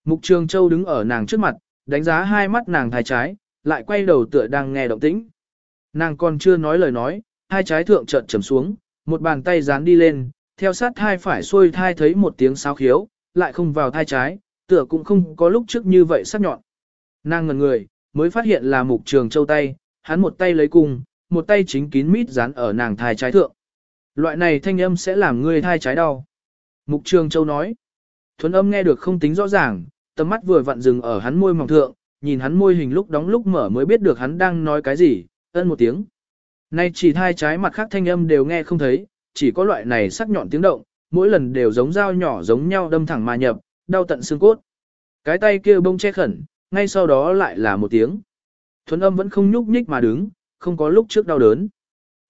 Mục Trường Châu đứng ở nàng trước mặt, đánh giá hai mắt nàng thai trái, lại quay đầu tựa đang nghe động tĩnh. Nàng còn chưa nói lời nói, hai trái thượng chợt trầm xuống, một bàn tay dán đi lên, theo sát thai phải xuôi thai thấy một tiếng sáo khiếu, lại không vào thai trái, tựa cũng không có lúc trước như vậy sắc nhọn. Nàng ngần người, mới phát hiện là mục trường châu tay, hắn một tay lấy cung, một tay chính kín mít dán ở nàng thai trái thượng. Loại này thanh âm sẽ làm ngươi thai trái đau. Mục trường châu nói. Thuấn âm nghe được không tính rõ ràng, tầm mắt vừa vặn dừng ở hắn môi mỏng thượng, nhìn hắn môi hình lúc đóng lúc mở mới biết được hắn đang nói cái gì, ân một tiếng. Nay chỉ thai trái mặt khác thanh âm đều nghe không thấy, chỉ có loại này sắc nhọn tiếng động, mỗi lần đều giống dao nhỏ giống nhau đâm thẳng mà nhập, đau tận xương cốt. Cái tay kia bông che khẩn, ngay sau đó lại là một tiếng. Thuấn âm vẫn không nhúc nhích mà đứng, không có lúc trước đau đớn.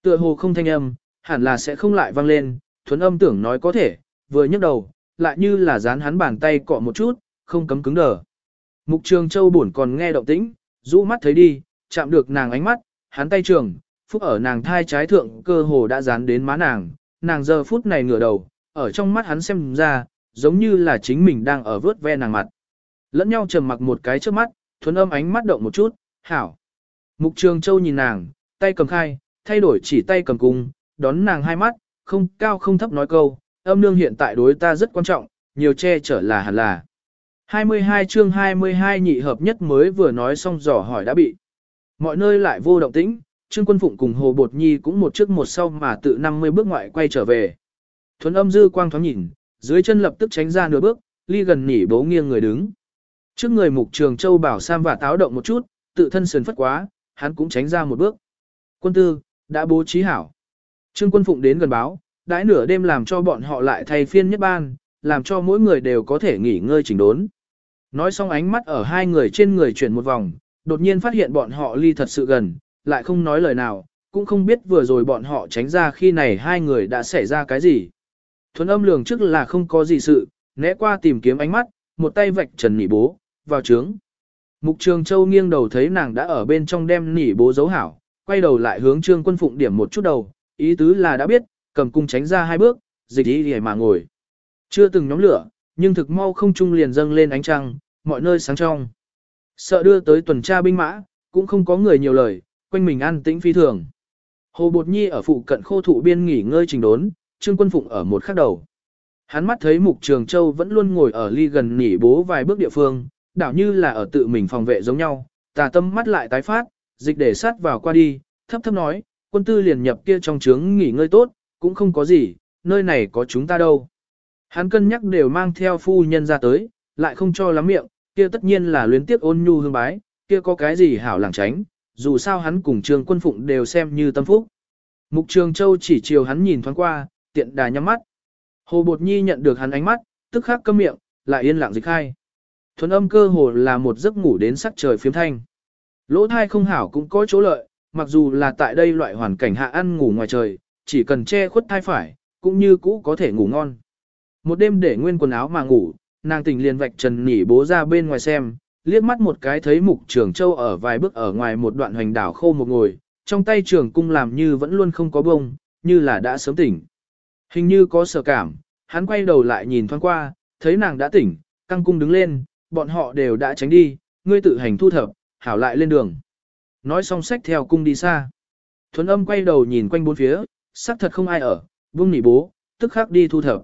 Tựa hồ không thanh âm, hẳn là sẽ không lại vang lên, thuấn âm tưởng nói có thể, vừa nhấc đầu, lại như là dán hắn bàn tay cọ một chút, không cấm cứng đờ. Mục trường châu buồn còn nghe động tĩnh, rũ mắt thấy đi, chạm được nàng ánh mắt, hắn tay trường, phúc ở nàng thai trái thượng cơ hồ đã dán đến má nàng, nàng giờ phút này ngửa đầu, ở trong mắt hắn xem ra, giống như là chính mình đang ở vớt ve nàng mặt. Lẫn nhau trầm mặc một cái trước mắt, thuấn âm ánh mắt động một chút, hảo. Mục trường châu nhìn nàng, tay cầm khai, thay đổi chỉ tay cầm cung, đón nàng hai mắt, không cao không thấp nói câu, âm nương hiện tại đối ta rất quan trọng, nhiều che chở là hẳn là. 22 chương 22 nhị hợp nhất mới vừa nói xong dò hỏi đã bị. Mọi nơi lại vô động tĩnh, Trương Quân Phụng cùng Hồ Bột Nhi cũng một trước một sau mà tự 50 bước ngoại quay trở về. Thuấn âm dư quang thoáng nhìn, dưới chân lập tức tránh ra nửa bước, ly gần nỉ bố nghiêng người đứng. Trước người mục trường châu bảo Sam và táo động một chút, tự thân sườn phất quá, hắn cũng tránh ra một bước. Quân tư, đã bố trí hảo. Trương Quân Phụng đến gần báo, đãi nửa đêm làm cho bọn họ lại thay phiên nhất ban, làm cho mỗi người đều có thể nghỉ ngơi chỉnh đốn. Nói xong ánh mắt ở hai người trên người chuyển một vòng, đột nhiên phát hiện bọn họ ly thật sự gần, lại không nói lời nào, cũng không biết vừa rồi bọn họ tránh ra khi này hai người đã xảy ra cái gì. Thuấn âm lường trước là không có gì sự, né qua tìm kiếm ánh mắt, một tay vạch trần nỉ bố, vào trướng. Mục Trường Châu nghiêng đầu thấy nàng đã ở bên trong đem nỉ bố dấu hảo, quay đầu lại hướng Trương Quân Phụng điểm một chút đầu, ý tứ là đã biết, cầm cung tránh ra hai bước, dịch ý để mà ngồi. Chưa từng nhóm lửa, nhưng thực mau không trung liền dâng lên ánh trăng, mọi nơi sáng trong. Sợ đưa tới tuần tra binh mã, cũng không có người nhiều lời, quanh mình an tĩnh phi thường. Hồ Bột Nhi ở phụ cận khô thụ biên nghỉ ngơi trình đốn, Trương Quân Phụng ở một khắc đầu. Hắn mắt thấy Mục Trường Châu vẫn luôn ngồi ở ly gần nỉ bố vài bước địa phương, đảo như là ở tự mình phòng vệ giống nhau, tà tâm mắt lại tái phát, dịch để sát vào qua đi, thấp thấp nói, quân tư liền nhập kia trong trướng nghỉ ngơi tốt, cũng không có gì, nơi này có chúng ta đâu. Hắn cân nhắc đều mang theo phu nhân ra tới, lại không cho lắm miệng, kia tất nhiên là luyến tiếp ôn nhu hương bái, kia có cái gì hảo làng tránh, dù sao hắn cùng trường quân phụng đều xem như tâm phúc. Mục trường châu chỉ chiều hắn nhìn thoáng qua, tiện đà nhắm mắt. Hồ Bột Nhi nhận được hắn ánh mắt, tức khắc câm miệng, lại yên lặng dịch khai Thuần âm cơ hồ là một giấc ngủ đến sắc trời phiếm thanh. Lỗ thai không hảo cũng có chỗ lợi, mặc dù là tại đây loại hoàn cảnh hạ ăn ngủ ngoài trời, chỉ cần che khuất thai phải, cũng như cũ có thể ngủ ngon. Một đêm để nguyên quần áo mà ngủ, nàng tình liền vạch trần nỉ bố ra bên ngoài xem, liếc mắt một cái thấy mục trường châu ở vài bước ở ngoài một đoạn hoành đảo khô một ngồi, trong tay trường cung làm như vẫn luôn không có bông, như là đã sớm tỉnh. Hình như có sợ cảm, hắn quay đầu lại nhìn thoáng qua, thấy nàng đã tỉnh, căng cung đứng lên, bọn họ đều đã tránh đi, ngươi tự hành thu thập, hảo lại lên đường. Nói xong sách theo cung đi xa. Thuấn âm quay đầu nhìn quanh bốn phía, xác thật không ai ở, vung nỉ bố, tức khắc đi thu thập.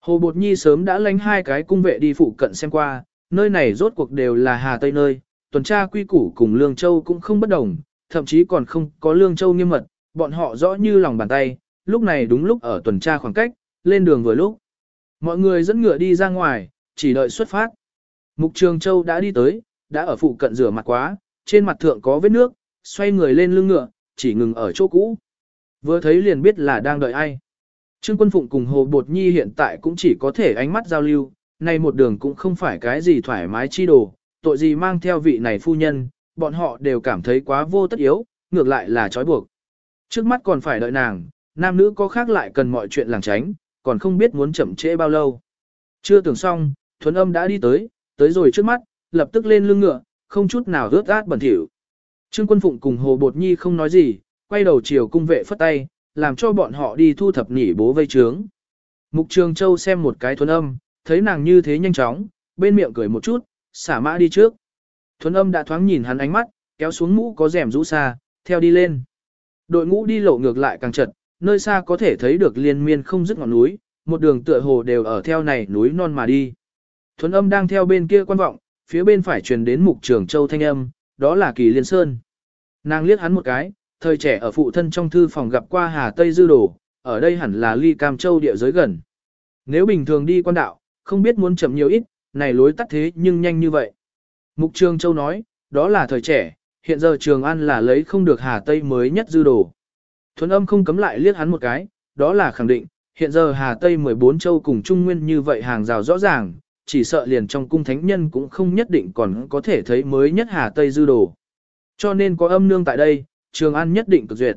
Hồ Bột Nhi sớm đã lánh hai cái cung vệ đi phụ cận xem qua, nơi này rốt cuộc đều là Hà Tây nơi, tuần tra quy củ cùng Lương Châu cũng không bất đồng, thậm chí còn không có Lương Châu nghiêm mật, bọn họ rõ như lòng bàn tay, lúc này đúng lúc ở tuần tra khoảng cách, lên đường vừa lúc. Mọi người dẫn ngựa đi ra ngoài, chỉ đợi xuất phát. Mục Trường Châu đã đi tới, đã ở phụ cận rửa mặt quá, trên mặt thượng có vết nước, xoay người lên lưng ngựa, chỉ ngừng ở chỗ cũ. Vừa thấy liền biết là đang đợi ai. Trương Quân Phụng cùng Hồ Bột Nhi hiện tại cũng chỉ có thể ánh mắt giao lưu, nay một đường cũng không phải cái gì thoải mái chi đồ, tội gì mang theo vị này phu nhân, bọn họ đều cảm thấy quá vô tất yếu, ngược lại là trói buộc. Trước mắt còn phải đợi nàng, nam nữ có khác lại cần mọi chuyện làng tránh, còn không biết muốn chậm trễ bao lâu. Chưa tưởng xong, thuấn âm đã đi tới, tới rồi trước mắt, lập tức lên lưng ngựa, không chút nào rớt át bẩn thỉu. Trương Quân Phụng cùng Hồ Bột Nhi không nói gì, quay đầu chiều cung vệ phất tay, làm cho bọn họ đi thu thập nỉ bố vây trướng. Mục Trường Châu xem một cái thuấn âm, thấy nàng như thế nhanh chóng, bên miệng cười một chút, xả mã đi trước. Thuấn âm đã thoáng nhìn hắn ánh mắt, kéo xuống mũ có rèm rũ xa, theo đi lên. Đội ngũ đi lộ ngược lại càng chật, nơi xa có thể thấy được liên miên không dứt ngọn núi, một đường tựa hồ đều ở theo này núi non mà đi. Thuấn âm đang theo bên kia quan vọng, phía bên phải truyền đến mục trường châu thanh âm, đó là kỳ liên sơn. Nàng liếc hắn một cái, thời trẻ ở phụ thân trong thư phòng gặp qua Hà Tây Dư Đồ, ở đây hẳn là ly cam châu địa giới gần. Nếu bình thường đi quan đạo, không biết muốn chậm nhiều ít, này lối tắt thế nhưng nhanh như vậy. Mục Trường Châu nói, đó là thời trẻ, hiện giờ Trường An là lấy không được Hà Tây mới nhất dư đồ. Thuấn âm không cấm lại liếc hắn một cái, đó là khẳng định, hiện giờ Hà Tây 14 châu cùng Trung Nguyên như vậy hàng rào rõ ràng, chỉ sợ liền trong cung thánh nhân cũng không nhất định còn có thể thấy mới nhất Hà Tây dư đồ. Cho nên có âm nương tại đây, Trường An nhất định cực duyệt.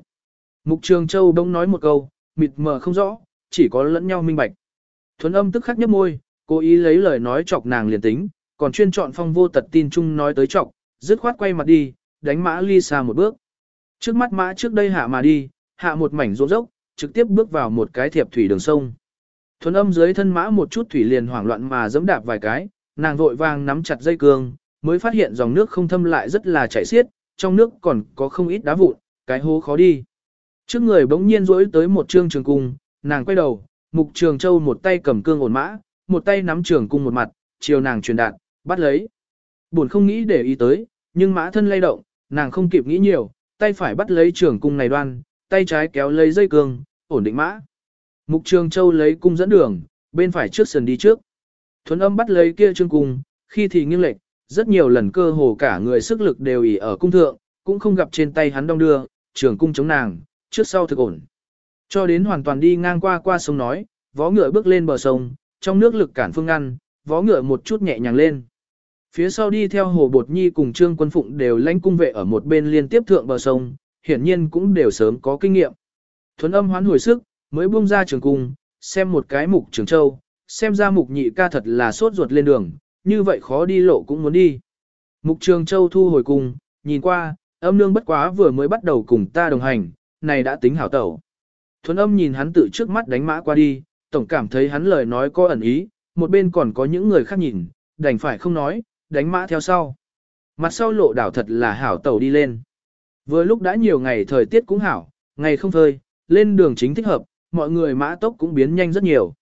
Mục Trường Châu bỗng nói một câu, mịt mờ không rõ, chỉ có lẫn nhau minh bạch. Thuấn âm tức khắc nhấp môi, cố ý lấy lời nói chọc nàng liền tính, còn chuyên chọn phong vô tật tin chung nói tới chọc, dứt khoát quay mặt đi, đánh mã ly xa một bước. Trước mắt mã trước đây hạ mà đi, hạ một mảnh rỗ dốc, trực tiếp bước vào một cái thiệp thủy đường sông. Thuấn âm dưới thân mã một chút thủy liền hoảng loạn mà giẫm đạp vài cái, nàng vội vàng nắm chặt dây cương, mới phát hiện dòng nước không thâm lại rất là chảy xiết, trong nước còn có không ít đá vụn, cái hố khó đi. Trước người bỗng nhiên rỗi tới một trương trường cung, nàng quay đầu, mục trường châu một tay cầm cương ổn mã, một tay nắm trường cung một mặt, chiều nàng truyền đạt, bắt lấy. Buồn không nghĩ để ý tới, nhưng mã thân lay động, nàng không kịp nghĩ nhiều, tay phải bắt lấy trường cung này đoan, tay trái kéo lấy dây cương, ổn định mã. Mục trường châu lấy cung dẫn đường, bên phải trước sườn đi trước. Thuấn âm bắt lấy kia trương cung, khi thì nghiêng lệch, rất nhiều lần cơ hồ cả người sức lực đều ỉ ở cung thượng, cũng không gặp trên tay hắn đong đưa, trường cung chống nàng, trước sau thực ổn. Cho đến hoàn toàn đi ngang qua qua sông nói, vó ngựa bước lên bờ sông, trong nước lực cản phương ngăn, vó ngựa một chút nhẹ nhàng lên. Phía sau đi theo Hồ Bột Nhi cùng Trương Quân Phụng đều lãnh cung vệ ở một bên liên tiếp thượng bờ sông, hiển nhiên cũng đều sớm có kinh nghiệm. Thuấn âm hoán hồi sức, mới buông ra trường cung, xem một cái mục trường châu, xem ra mục nhị ca thật là sốt ruột lên đường, như vậy khó đi lộ cũng muốn đi. Mục trường châu thu hồi cung, nhìn qua, âm nương bất quá vừa mới bắt đầu cùng ta đồng hành, này đã tính hảo tẩu. Thuấn âm nhìn hắn tự trước mắt đánh mã qua đi, tổng cảm thấy hắn lời nói có ẩn ý, một bên còn có những người khác nhìn, đành phải không nói, đánh mã theo sau. Mặt sau lộ đảo thật là hảo tẩu đi lên. Vừa lúc đã nhiều ngày thời tiết cũng hảo, ngày không phơi, lên đường chính thích hợp, mọi người mã tốc cũng biến nhanh rất nhiều.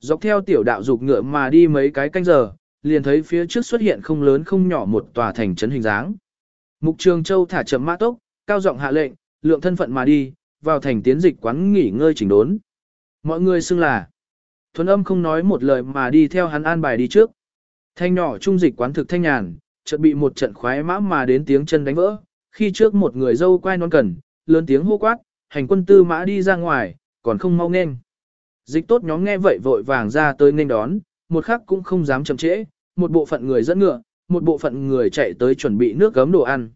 Dọc theo tiểu đạo dục ngựa mà đi mấy cái canh giờ, liền thấy phía trước xuất hiện không lớn không nhỏ một tòa thành trấn hình dáng. Mục Trường Châu thả chậm mã tốc, cao giọng hạ lệnh, lượng thân phận mà đi, vào thành tiến dịch quán nghỉ ngơi chỉnh đốn. Mọi người xưng là. Thuấn âm không nói một lời mà đi theo hắn an bài đi trước. Thanh nhỏ trung dịch quán thực thanh nhàn, chợt bị một trận khoái mã mà đến tiếng chân đánh vỡ. Khi trước một người dâu quay non cần, lớn tiếng hô quát, hành quân tư mã đi ra ngoài, còn không mau nên. Dịch tốt nhóm nghe vậy vội vàng ra tới nên đón, một khắc cũng không dám chậm trễ, một bộ phận người dẫn ngựa, một bộ phận người chạy tới chuẩn bị nước gấm đồ ăn.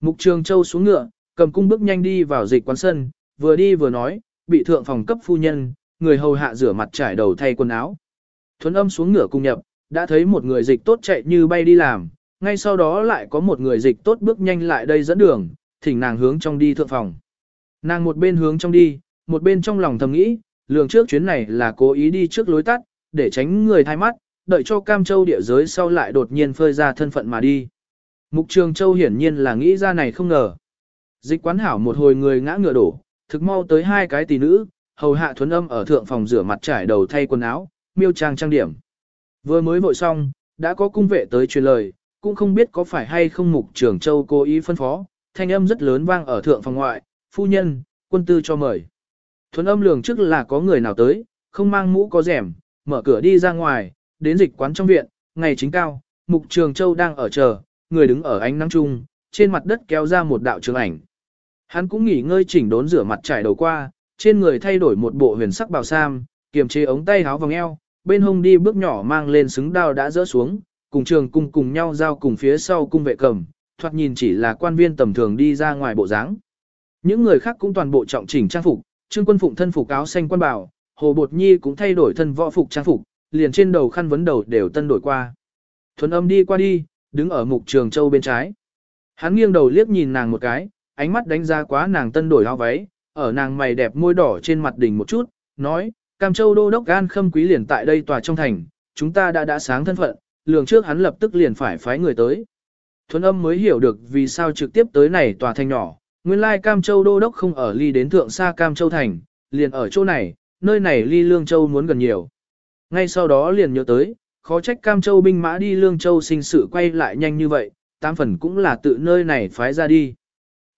Mục Trường Châu xuống ngựa, cầm cung bước nhanh đi vào dịch quán sân, vừa đi vừa nói, bị thượng phòng cấp phu nhân, người hầu hạ rửa mặt trải đầu thay quần áo. Thuấn âm xuống ngựa cùng nhập, đã thấy một người dịch tốt chạy như bay đi làm, ngay sau đó lại có một người dịch tốt bước nhanh lại đây dẫn đường, thỉnh nàng hướng trong đi thượng phòng. Nàng một bên hướng trong đi, một bên trong lòng thầm nghĩ, lường trước chuyến này là cố ý đi trước lối tắt, để tránh người thay mắt, đợi cho Cam Châu địa giới sau lại đột nhiên phơi ra thân phận mà đi. Mục Trường Châu hiển nhiên là nghĩ ra này không ngờ. Dịch quán hảo một hồi người ngã ngựa đổ, thực mau tới hai cái tỷ nữ, hầu hạ thuấn âm ở thượng phòng rửa mặt trải đầu thay quần áo, miêu trang trang điểm. Vừa mới vội xong, đã có cung vệ tới truyền lời, cũng không biết có phải hay không mục Trường châu cố ý phân phó, thanh âm rất lớn vang ở thượng phòng ngoại, phu nhân, quân tư cho mời. Thuần âm lường trước là có người nào tới, không mang mũ có rèm, mở cửa đi ra ngoài, đến dịch quán trong viện, ngày chính cao, mục trường châu đang ở chờ, người đứng ở ánh nắng chung, trên mặt đất kéo ra một đạo trường ảnh. Hắn cũng nghỉ ngơi chỉnh đốn rửa mặt trải đầu qua, trên người thay đổi một bộ huyền sắc bào sam, kiềm chế ống tay áo vòng eo, bên hông đi bước nhỏ mang lên xứng đao đã rỡ xuống, cùng trường cung cùng nhau giao cùng phía sau cung vệ cầm, thoạt nhìn chỉ là quan viên tầm thường đi ra ngoài bộ dáng. Những người khác cũng toàn bộ trọng chỉnh trang phục, Trương Quân Phụng thân phục áo xanh quan bảo, Hồ Bột Nhi cũng thay đổi thân võ phục trang phục, liền trên đầu khăn vấn đầu đều tân đổi qua. Thuấn âm đi qua đi, đứng ở mục trường châu bên trái. Hắn nghiêng đầu liếc nhìn nàng một cái, ánh mắt đánh giá quá nàng tân đổi áo váy, ở nàng mày đẹp môi đỏ trên mặt đỉnh một chút, nói, Cam Châu đô đốc gan khâm quý liền tại đây tòa trong thành, chúng ta đã đã sáng thân phận, lường trước hắn lập tức liền phải phái người tới. Thuấn âm mới hiểu được vì sao trực tiếp tới này tòa thành nhỏ, nguyên lai Cam Châu đô đốc không ở ly đến thượng xa Cam Châu thành, liền ở chỗ này, nơi này ly Lương Châu muốn gần nhiều. Ngay sau đó liền nhớ tới, khó trách Cam Châu binh mã đi Lương Châu sinh sự quay lại nhanh như vậy, tám phần cũng là tự nơi này phái ra đi.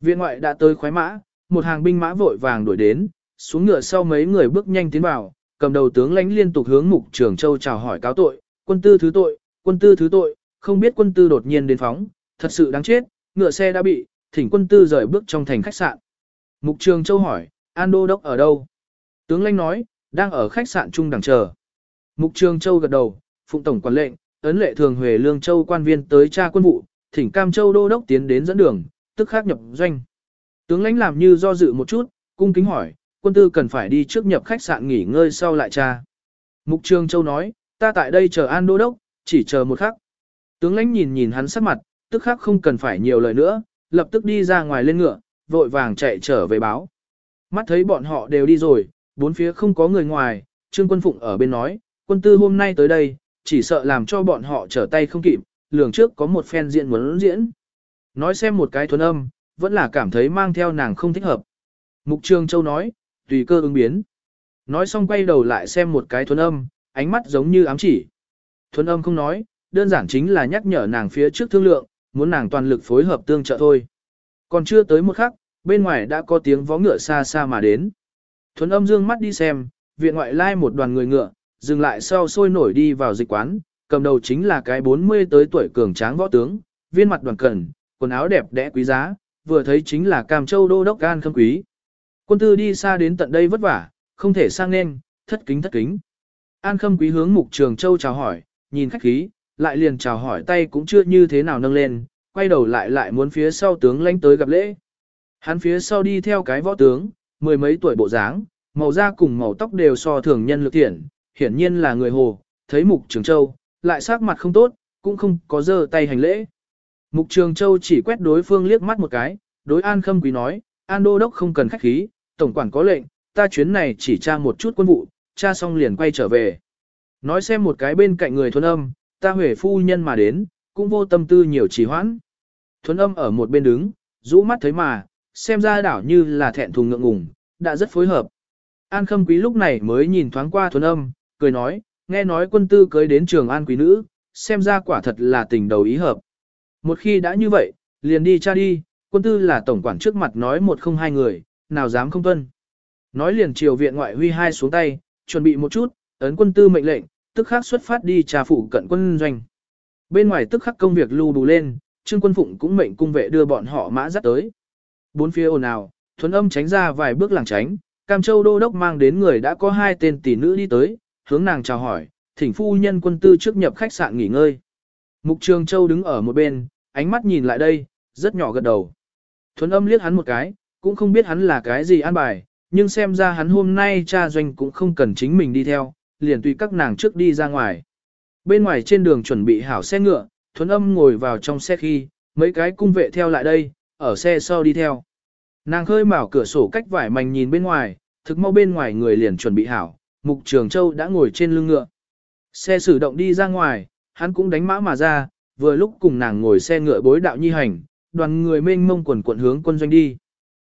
Viện ngoại đã tới khoái mã, một hàng binh mã vội vàng đuổi đến, xuống ngựa sau mấy người bước nhanh tiến vào, cầm đầu tướng lãnh liên tục hướng mục trưởng châu chào hỏi cáo tội, quân tư thứ tội, quân tư thứ tội, không biết quân tư đột nhiên đến phóng, thật sự đáng chết, ngựa xe đã bị, thỉnh quân tư rời bước trong thành khách sạn. Mục trường châu hỏi, An Đô Đốc ở đâu? Tướng lãnh nói, đang ở khách sạn trung đằng chờ. Mục trường châu gật đầu, phụng tổng quản lệnh, ấn lệ thường huề lương châu quan viên tới tra quân vụ, thỉnh Cam Châu Đô Đốc tiến đến dẫn đường, tức khắc nhập doanh. Tướng lãnh làm như do dự một chút, cung kính hỏi, quân tư cần phải đi trước nhập khách sạn nghỉ ngơi sau lại tra. Mục Trường Châu nói, ta tại đây chờ An Đô Đốc, chỉ chờ một khắc. Tướng lãnh nhìn nhìn hắn sắc mặt, tức khắc không cần phải nhiều lời nữa, lập tức đi ra ngoài lên ngựa, vội vàng chạy trở về báo. Mắt thấy bọn họ đều đi rồi, bốn phía không có người ngoài, Trương Quân Phụng ở bên nói, quân tư hôm nay tới đây, chỉ sợ làm cho bọn họ trở tay không kịp, lường trước có một phen diện muốn diễn. Nói xem một cái thuần âm, vẫn là cảm thấy mang theo nàng không thích hợp. Mục trương Châu nói, tùy cơ ứng biến. Nói xong quay đầu lại xem một cái thuần âm, ánh mắt giống như ám chỉ. Thuần âm không nói, đơn giản chính là nhắc nhở nàng phía trước thương lượng, muốn nàng toàn lực phối hợp tương trợ thôi. Còn chưa tới một khắc, bên ngoài đã có tiếng vó ngựa xa xa mà đến. thuấn âm dương mắt đi xem, viện ngoại lai một đoàn người ngựa, dừng lại sau sôi nổi đi vào dịch quán, cầm đầu chính là cái 40 tới tuổi cường tráng võ tướng, viên mặt đoàn cẩn, quần áo đẹp đẽ quý giá, vừa thấy chính là Cam Châu đô đốc gan khâm quý. Quân tư đi xa đến tận đây vất vả, không thể sang nên, thất kính thất kính. An khâm quý hướng mục trường châu chào hỏi, nhìn khách khí, lại liền chào hỏi tay cũng chưa như thế nào nâng lên, quay đầu lại lại muốn phía sau tướng lãnh tới gặp lễ. Hắn phía sau đi theo cái võ tướng, mười mấy tuổi bộ dáng, màu da cùng màu tóc đều so thường nhân lực thiện, hiển nhiên là người hồ, thấy mục trường châu, lại sắc mặt không tốt, cũng không có dơ tay hành lễ. Mục Trường Châu chỉ quét đối phương liếc mắt một cái, đối An Khâm Quý nói, An Đô Đốc không cần khách khí, Tổng quản có lệnh, ta chuyến này chỉ tra một chút quân vụ, tra xong liền quay trở về. Nói xem một cái bên cạnh người thuần âm, ta huệ phu nhân mà đến, cũng vô tâm tư nhiều trì hoãn. thuấn âm ở một bên đứng, rũ mắt thấy mà, xem ra đảo như là thẹn thùng ngượng ngùng, đã rất phối hợp. An Khâm Quý lúc này mới nhìn thoáng qua thuấn âm, cười nói, nghe nói quân tư cưới đến trường An Quý Nữ, xem ra quả thật là tình đầu ý hợp. Một khi đã như vậy, liền đi cha đi, quân tư là tổng quản trước mặt nói một không hai người, nào dám không tuân. Nói liền triều viện ngoại huy hai xuống tay, chuẩn bị một chút, ấn quân tư mệnh lệnh, tức khắc xuất phát đi trà phủ cận quân doanh. Bên ngoài tức khắc công việc lưu đủ lên, Trương Quân Phụng cũng mệnh cung vệ đưa bọn họ mã dắt tới. Bốn phía ồn ào, thuấn âm tránh ra vài bước làng tránh, Cam Châu Đô Đốc mang đến người đã có hai tên tỷ nữ đi tới, hướng nàng chào hỏi, thỉnh phu nhân quân tư trước nhập khách sạn nghỉ ngơi. Mục Trường Châu đứng ở một bên, ánh mắt nhìn lại đây, rất nhỏ gật đầu. Thuấn âm liếc hắn một cái, cũng không biết hắn là cái gì an bài, nhưng xem ra hắn hôm nay cha doanh cũng không cần chính mình đi theo, liền tùy các nàng trước đi ra ngoài. Bên ngoài trên đường chuẩn bị hảo xe ngựa, thuấn âm ngồi vào trong xe khi, mấy cái cung vệ theo lại đây, ở xe sau đi theo. Nàng khơi mở cửa sổ cách vải mảnh nhìn bên ngoài, thực mau bên ngoài người liền chuẩn bị hảo, Mục Trường Châu đã ngồi trên lưng ngựa. Xe sử động đi ra ngoài, hắn cũng đánh mã mà ra, vừa lúc cùng nàng ngồi xe ngựa bối đạo nhi hành, đoàn người mênh mông quần quận hướng quân doanh đi.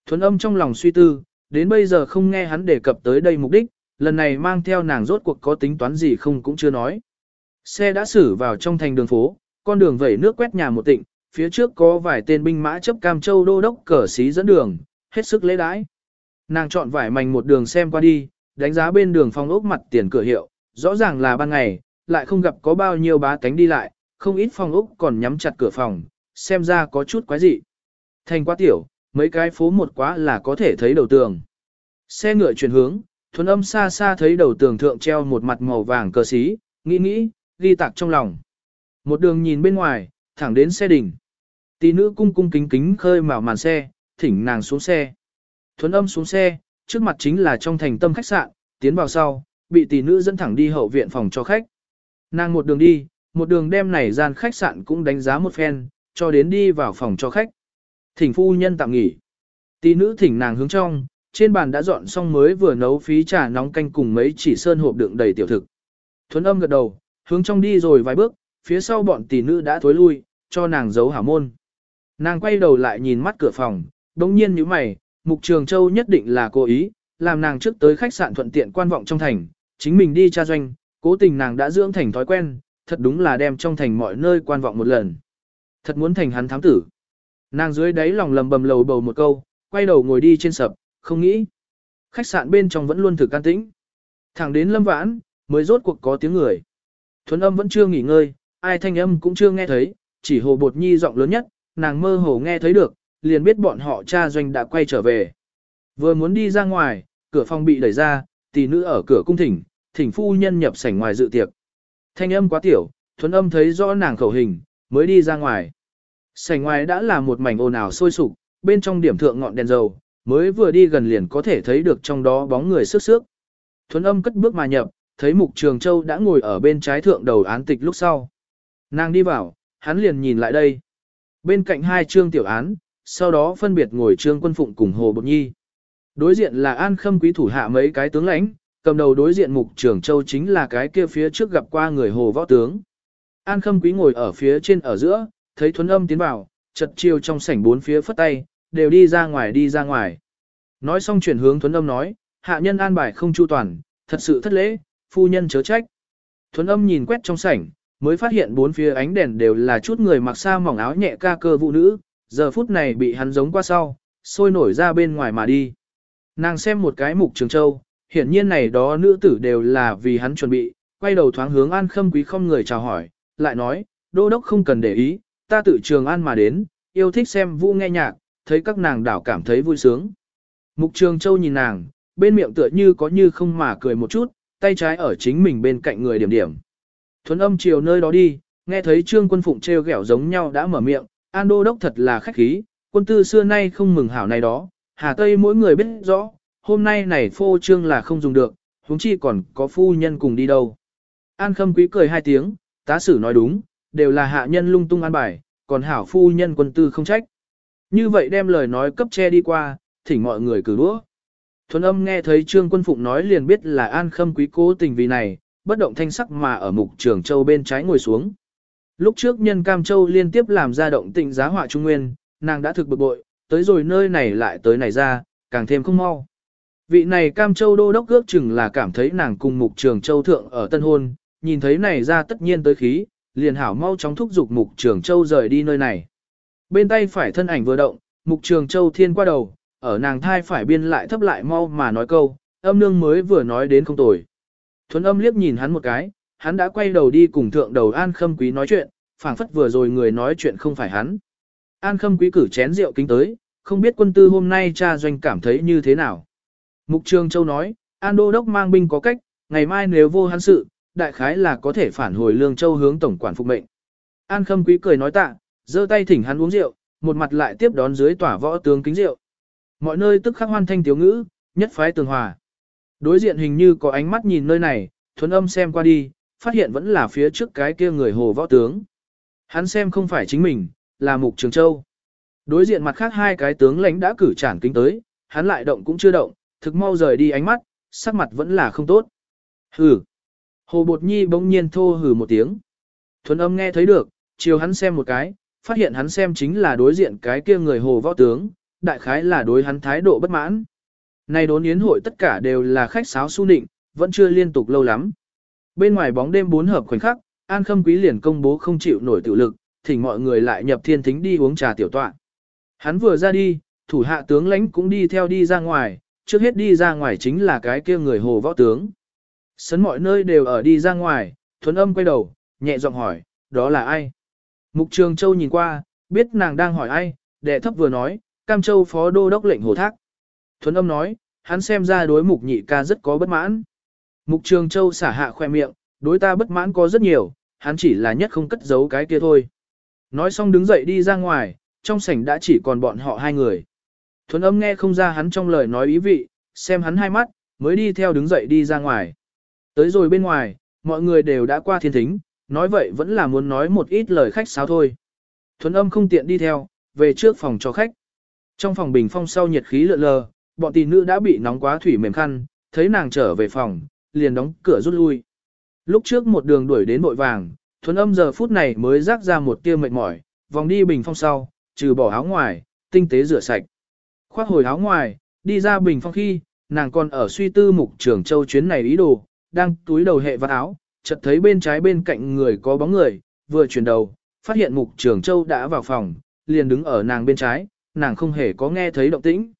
Thuấn âm trong lòng suy tư, đến bây giờ không nghe hắn đề cập tới đây mục đích, lần này mang theo nàng rốt cuộc có tính toán gì không cũng chưa nói. Xe đã xử vào trong thành đường phố, con đường vẩy nước quét nhà một tịnh, phía trước có vài tên binh mã chấp cam châu đô đốc cờ xí dẫn đường, hết sức lễ đãi. Nàng chọn vải mảnh một đường xem qua đi, đánh giá bên đường phong ốc mặt tiền cửa hiệu, rõ ràng là ban ngày, lại không gặp có bao nhiêu bá tánh đi lại, không ít phòng ốc còn nhắm chặt cửa phòng, xem ra có chút quái dị. Thành quá tiểu, mấy cái phố một quá là có thể thấy đầu tường. Xe ngựa chuyển hướng, thuần âm xa xa thấy đầu tường thượng treo một mặt màu vàng cờ xí, nghĩ nghĩ, ghi tạc trong lòng. Một đường nhìn bên ngoài, thẳng đến xe đỉnh. Tỷ nữ cung cung kính kính khơi mào màn xe, thỉnh nàng xuống xe. Thuấn âm xuống xe, trước mặt chính là trong thành tâm khách sạn, tiến vào sau, bị tỷ nữ dẫn thẳng đi hậu viện phòng cho khách. Nàng một đường đi, một đường đem này gian khách sạn cũng đánh giá một phen, cho đến đi vào phòng cho khách. Thỉnh phu nhân tạm nghỉ. Tỷ nữ thỉnh nàng hướng trong, trên bàn đã dọn xong mới vừa nấu phí trà nóng canh cùng mấy chỉ sơn hộp đựng đầy tiểu thực. Thuấn âm gật đầu, hướng trong đi rồi vài bước, phía sau bọn tỷ nữ đã thối lui, cho nàng giấu hảo môn. Nàng quay đầu lại nhìn mắt cửa phòng, đống nhiên như mày, Mục Trường Châu nhất định là cố ý, làm nàng trước tới khách sạn thuận tiện quan vọng trong thành, chính mình đi tra doanh, cố tình nàng đã dưỡng thành thói quen, thật đúng là đem trong thành mọi nơi quan vọng một lần. Thật muốn thành hắn thám tử. Nàng dưới đáy lòng lầm bầm lầu bầu một câu, quay đầu ngồi đi trên sập, không nghĩ. Khách sạn bên trong vẫn luôn thực can tĩnh. Thẳng đến lâm vãn, mới rốt cuộc có tiếng người. Thuấn âm vẫn chưa nghỉ ngơi, ai thanh âm cũng chưa nghe thấy, chỉ hồ bột nhi giọng lớn nhất, nàng mơ hồ nghe thấy được, liền biết bọn họ cha doanh đã quay trở về. Vừa muốn đi ra ngoài, cửa phòng bị đẩy ra, tỷ nữ ở cửa cung thỉnh, thỉnh phu nhân nhập sảnh ngoài dự tiệc. Thanh âm quá tiểu, thuấn âm thấy rõ nàng khẩu hình, mới đi ra ngoài. Sảnh ngoài đã là một mảnh ồn ào sôi sục, bên trong điểm thượng ngọn đèn dầu, mới vừa đi gần liền có thể thấy được trong đó bóng người sức sước. Thuấn âm cất bước mà nhập, thấy Mục Trường Châu đã ngồi ở bên trái thượng đầu án tịch lúc sau. Nàng đi vào, hắn liền nhìn lại đây. Bên cạnh hai trương tiểu án, sau đó phân biệt ngồi trương quân phụng cùng Hồ Bột Nhi. Đối diện là An Khâm quý thủ hạ mấy cái tướng lãnh, cầm đầu đối diện Mục Trường Châu chính là cái kia phía trước gặp qua người Hồ Võ Tướng. An Khâm quý ngồi ở phía trên ở giữa, thấy thuấn âm tiến vào, chật chiêu trong sảnh bốn phía phất tay, đều đi ra ngoài đi ra ngoài. Nói xong chuyển hướng thuấn âm nói, hạ nhân an bài không chu toàn, thật sự thất lễ, phu nhân chớ trách. Thuấn âm nhìn quét trong sảnh, mới phát hiện bốn phía ánh đèn đều là chút người mặc xa mỏng áo nhẹ ca cơ vụ nữ, giờ phút này bị hắn giống qua sau, sôi nổi ra bên ngoài mà đi. Nàng xem một cái mục trường châu, hiển nhiên này đó nữ tử đều là vì hắn chuẩn bị, quay đầu thoáng hướng an khâm quý không người chào hỏi, lại nói, đô đốc không cần để ý, ta tự trường an mà đến, yêu thích xem vũ nghe nhạc, thấy các nàng đảo cảm thấy vui sướng. Mục trường châu nhìn nàng, bên miệng tựa như có như không mà cười một chút, tay trái ở chính mình bên cạnh người điểm điểm. Thuấn âm chiều nơi đó đi, nghe thấy trương quân phụng treo ghẹo giống nhau đã mở miệng, an đô đốc thật là khách khí, quân tư xưa nay không mừng hảo này đó, hà tây mỗi người biết rõ, hôm nay này phô trương là không dùng được, huống chi còn có phu nhân cùng đi đâu. An khâm quý cười hai tiếng, tá sử nói đúng, đều là hạ nhân lung tung an bài, còn hảo phu nhân quân tư không trách. Như vậy đem lời nói cấp che đi qua, thỉnh mọi người cử đũa. Thuần âm nghe thấy Trương Quân Phụng nói liền biết là An Khâm Quý cố tình vì này, bất động thanh sắc mà ở mục trường châu bên trái ngồi xuống. Lúc trước nhân Cam Châu liên tiếp làm ra động tình giá họa Trung Nguyên, nàng đã thực bực bội, tới rồi nơi này lại tới này ra, càng thêm không mau. Vị này Cam Châu đô đốc ước chừng là cảm thấy nàng cùng mục trường châu thượng ở Tân Hôn, nhìn thấy này ra tất nhiên tới khí, liền hảo mau chóng thúc giục mục trường châu rời đi nơi này. Bên tay phải thân ảnh vừa động, mục trường châu thiên qua đầu, ở nàng thai phải biên lại thấp lại mau mà nói câu, âm nương mới vừa nói đến không tồi. Thuấn âm liếc nhìn hắn một cái, hắn đã quay đầu đi cùng thượng đầu An Khâm Quý nói chuyện, phảng phất vừa rồi người nói chuyện không phải hắn. An Khâm Quý cử chén rượu kính tới, không biết quân tư hôm nay cha doanh cảm thấy như thế nào. Mục Trường Châu nói, An Đô Đốc mang binh có cách, ngày mai nếu vô hắn sự, đại khái là có thể phản hồi Lương Châu hướng tổng quản phục mệnh. An Khâm Quý cười nói tạ, giơ tay thỉnh hắn uống rượu, một mặt lại tiếp đón dưới tỏa võ tướng kính rượu. Mọi nơi tức khắc hoan thanh tiếu ngữ, nhất phái tường hòa. Đối diện hình như có ánh mắt nhìn nơi này, thuấn âm xem qua đi, phát hiện vẫn là phía trước cái kia người hồ võ tướng. Hắn xem không phải chính mình, là Mục Trường Châu. Đối diện mặt khác hai cái tướng lãnh đã cử trản kính tới, hắn lại động cũng chưa động, thực mau rời đi ánh mắt, sắc mặt vẫn là không tốt. Hừ. Hồ Bột Nhi bỗng nhiên thô hừ một tiếng. Thuấn âm nghe thấy được, chiều hắn xem một cái, phát hiện hắn xem chính là đối diện cái kia người hồ võ tướng, đại khái là đối hắn thái độ bất mãn. nay đốn yến hội tất cả đều là khách sáo su nịnh, vẫn chưa liên tục lâu lắm. Bên ngoài bóng đêm bốn hợp khoảnh khắc, An Khâm Quý liền công bố không chịu nổi tự lực, thỉnh mọi người lại nhập thiên thính đi uống trà tiểu tọa. Hắn vừa ra đi, thủ hạ tướng lãnh cũng đi theo đi ra ngoài, trước hết đi ra ngoài chính là cái kia người hồ võ tướng. Sấn mọi nơi đều ở đi ra ngoài, thuấn âm quay đầu, nhẹ giọng hỏi, đó là ai? Mục Trường Châu nhìn qua, biết nàng đang hỏi ai, đệ thấp vừa nói, Cam Châu phó đô đốc lệnh hồ thác. Thuấn âm nói, hắn xem ra đối mục nhị ca rất có bất mãn. Mục Trường Châu xả hạ khoe miệng, đối ta bất mãn có rất nhiều, hắn chỉ là nhất không cất giấu cái kia thôi. Nói xong đứng dậy đi ra ngoài, trong sảnh đã chỉ còn bọn họ hai người. Thuấn âm nghe không ra hắn trong lời nói ý vị, xem hắn hai mắt, mới đi theo đứng dậy đi ra ngoài. Tới rồi bên ngoài, mọi người đều đã qua thiên thính, nói vậy vẫn là muốn nói một ít lời khách sáo thôi. Thuấn âm không tiện đi theo, về trước phòng cho khách. Trong phòng bình phong sau nhiệt khí lượn lờ, bọn tỷ nữ đã bị nóng quá thủy mềm khăn, thấy nàng trở về phòng, liền đóng cửa rút lui. Lúc trước một đường đuổi đến bội vàng, thuấn âm giờ phút này mới rác ra một tia mệt mỏi, vòng đi bình phong sau, trừ bỏ áo ngoài, tinh tế rửa sạch. Khoác hồi áo ngoài, đi ra bình phong khi, nàng còn ở suy tư mục trưởng châu chuyến này ý đồ, đang túi đầu hệ vạt áo, chợt thấy bên trái bên cạnh người có bóng người, vừa chuyển đầu, phát hiện mục trường châu đã vào phòng, liền đứng ở nàng bên trái, nàng không hề có nghe thấy động tĩnh.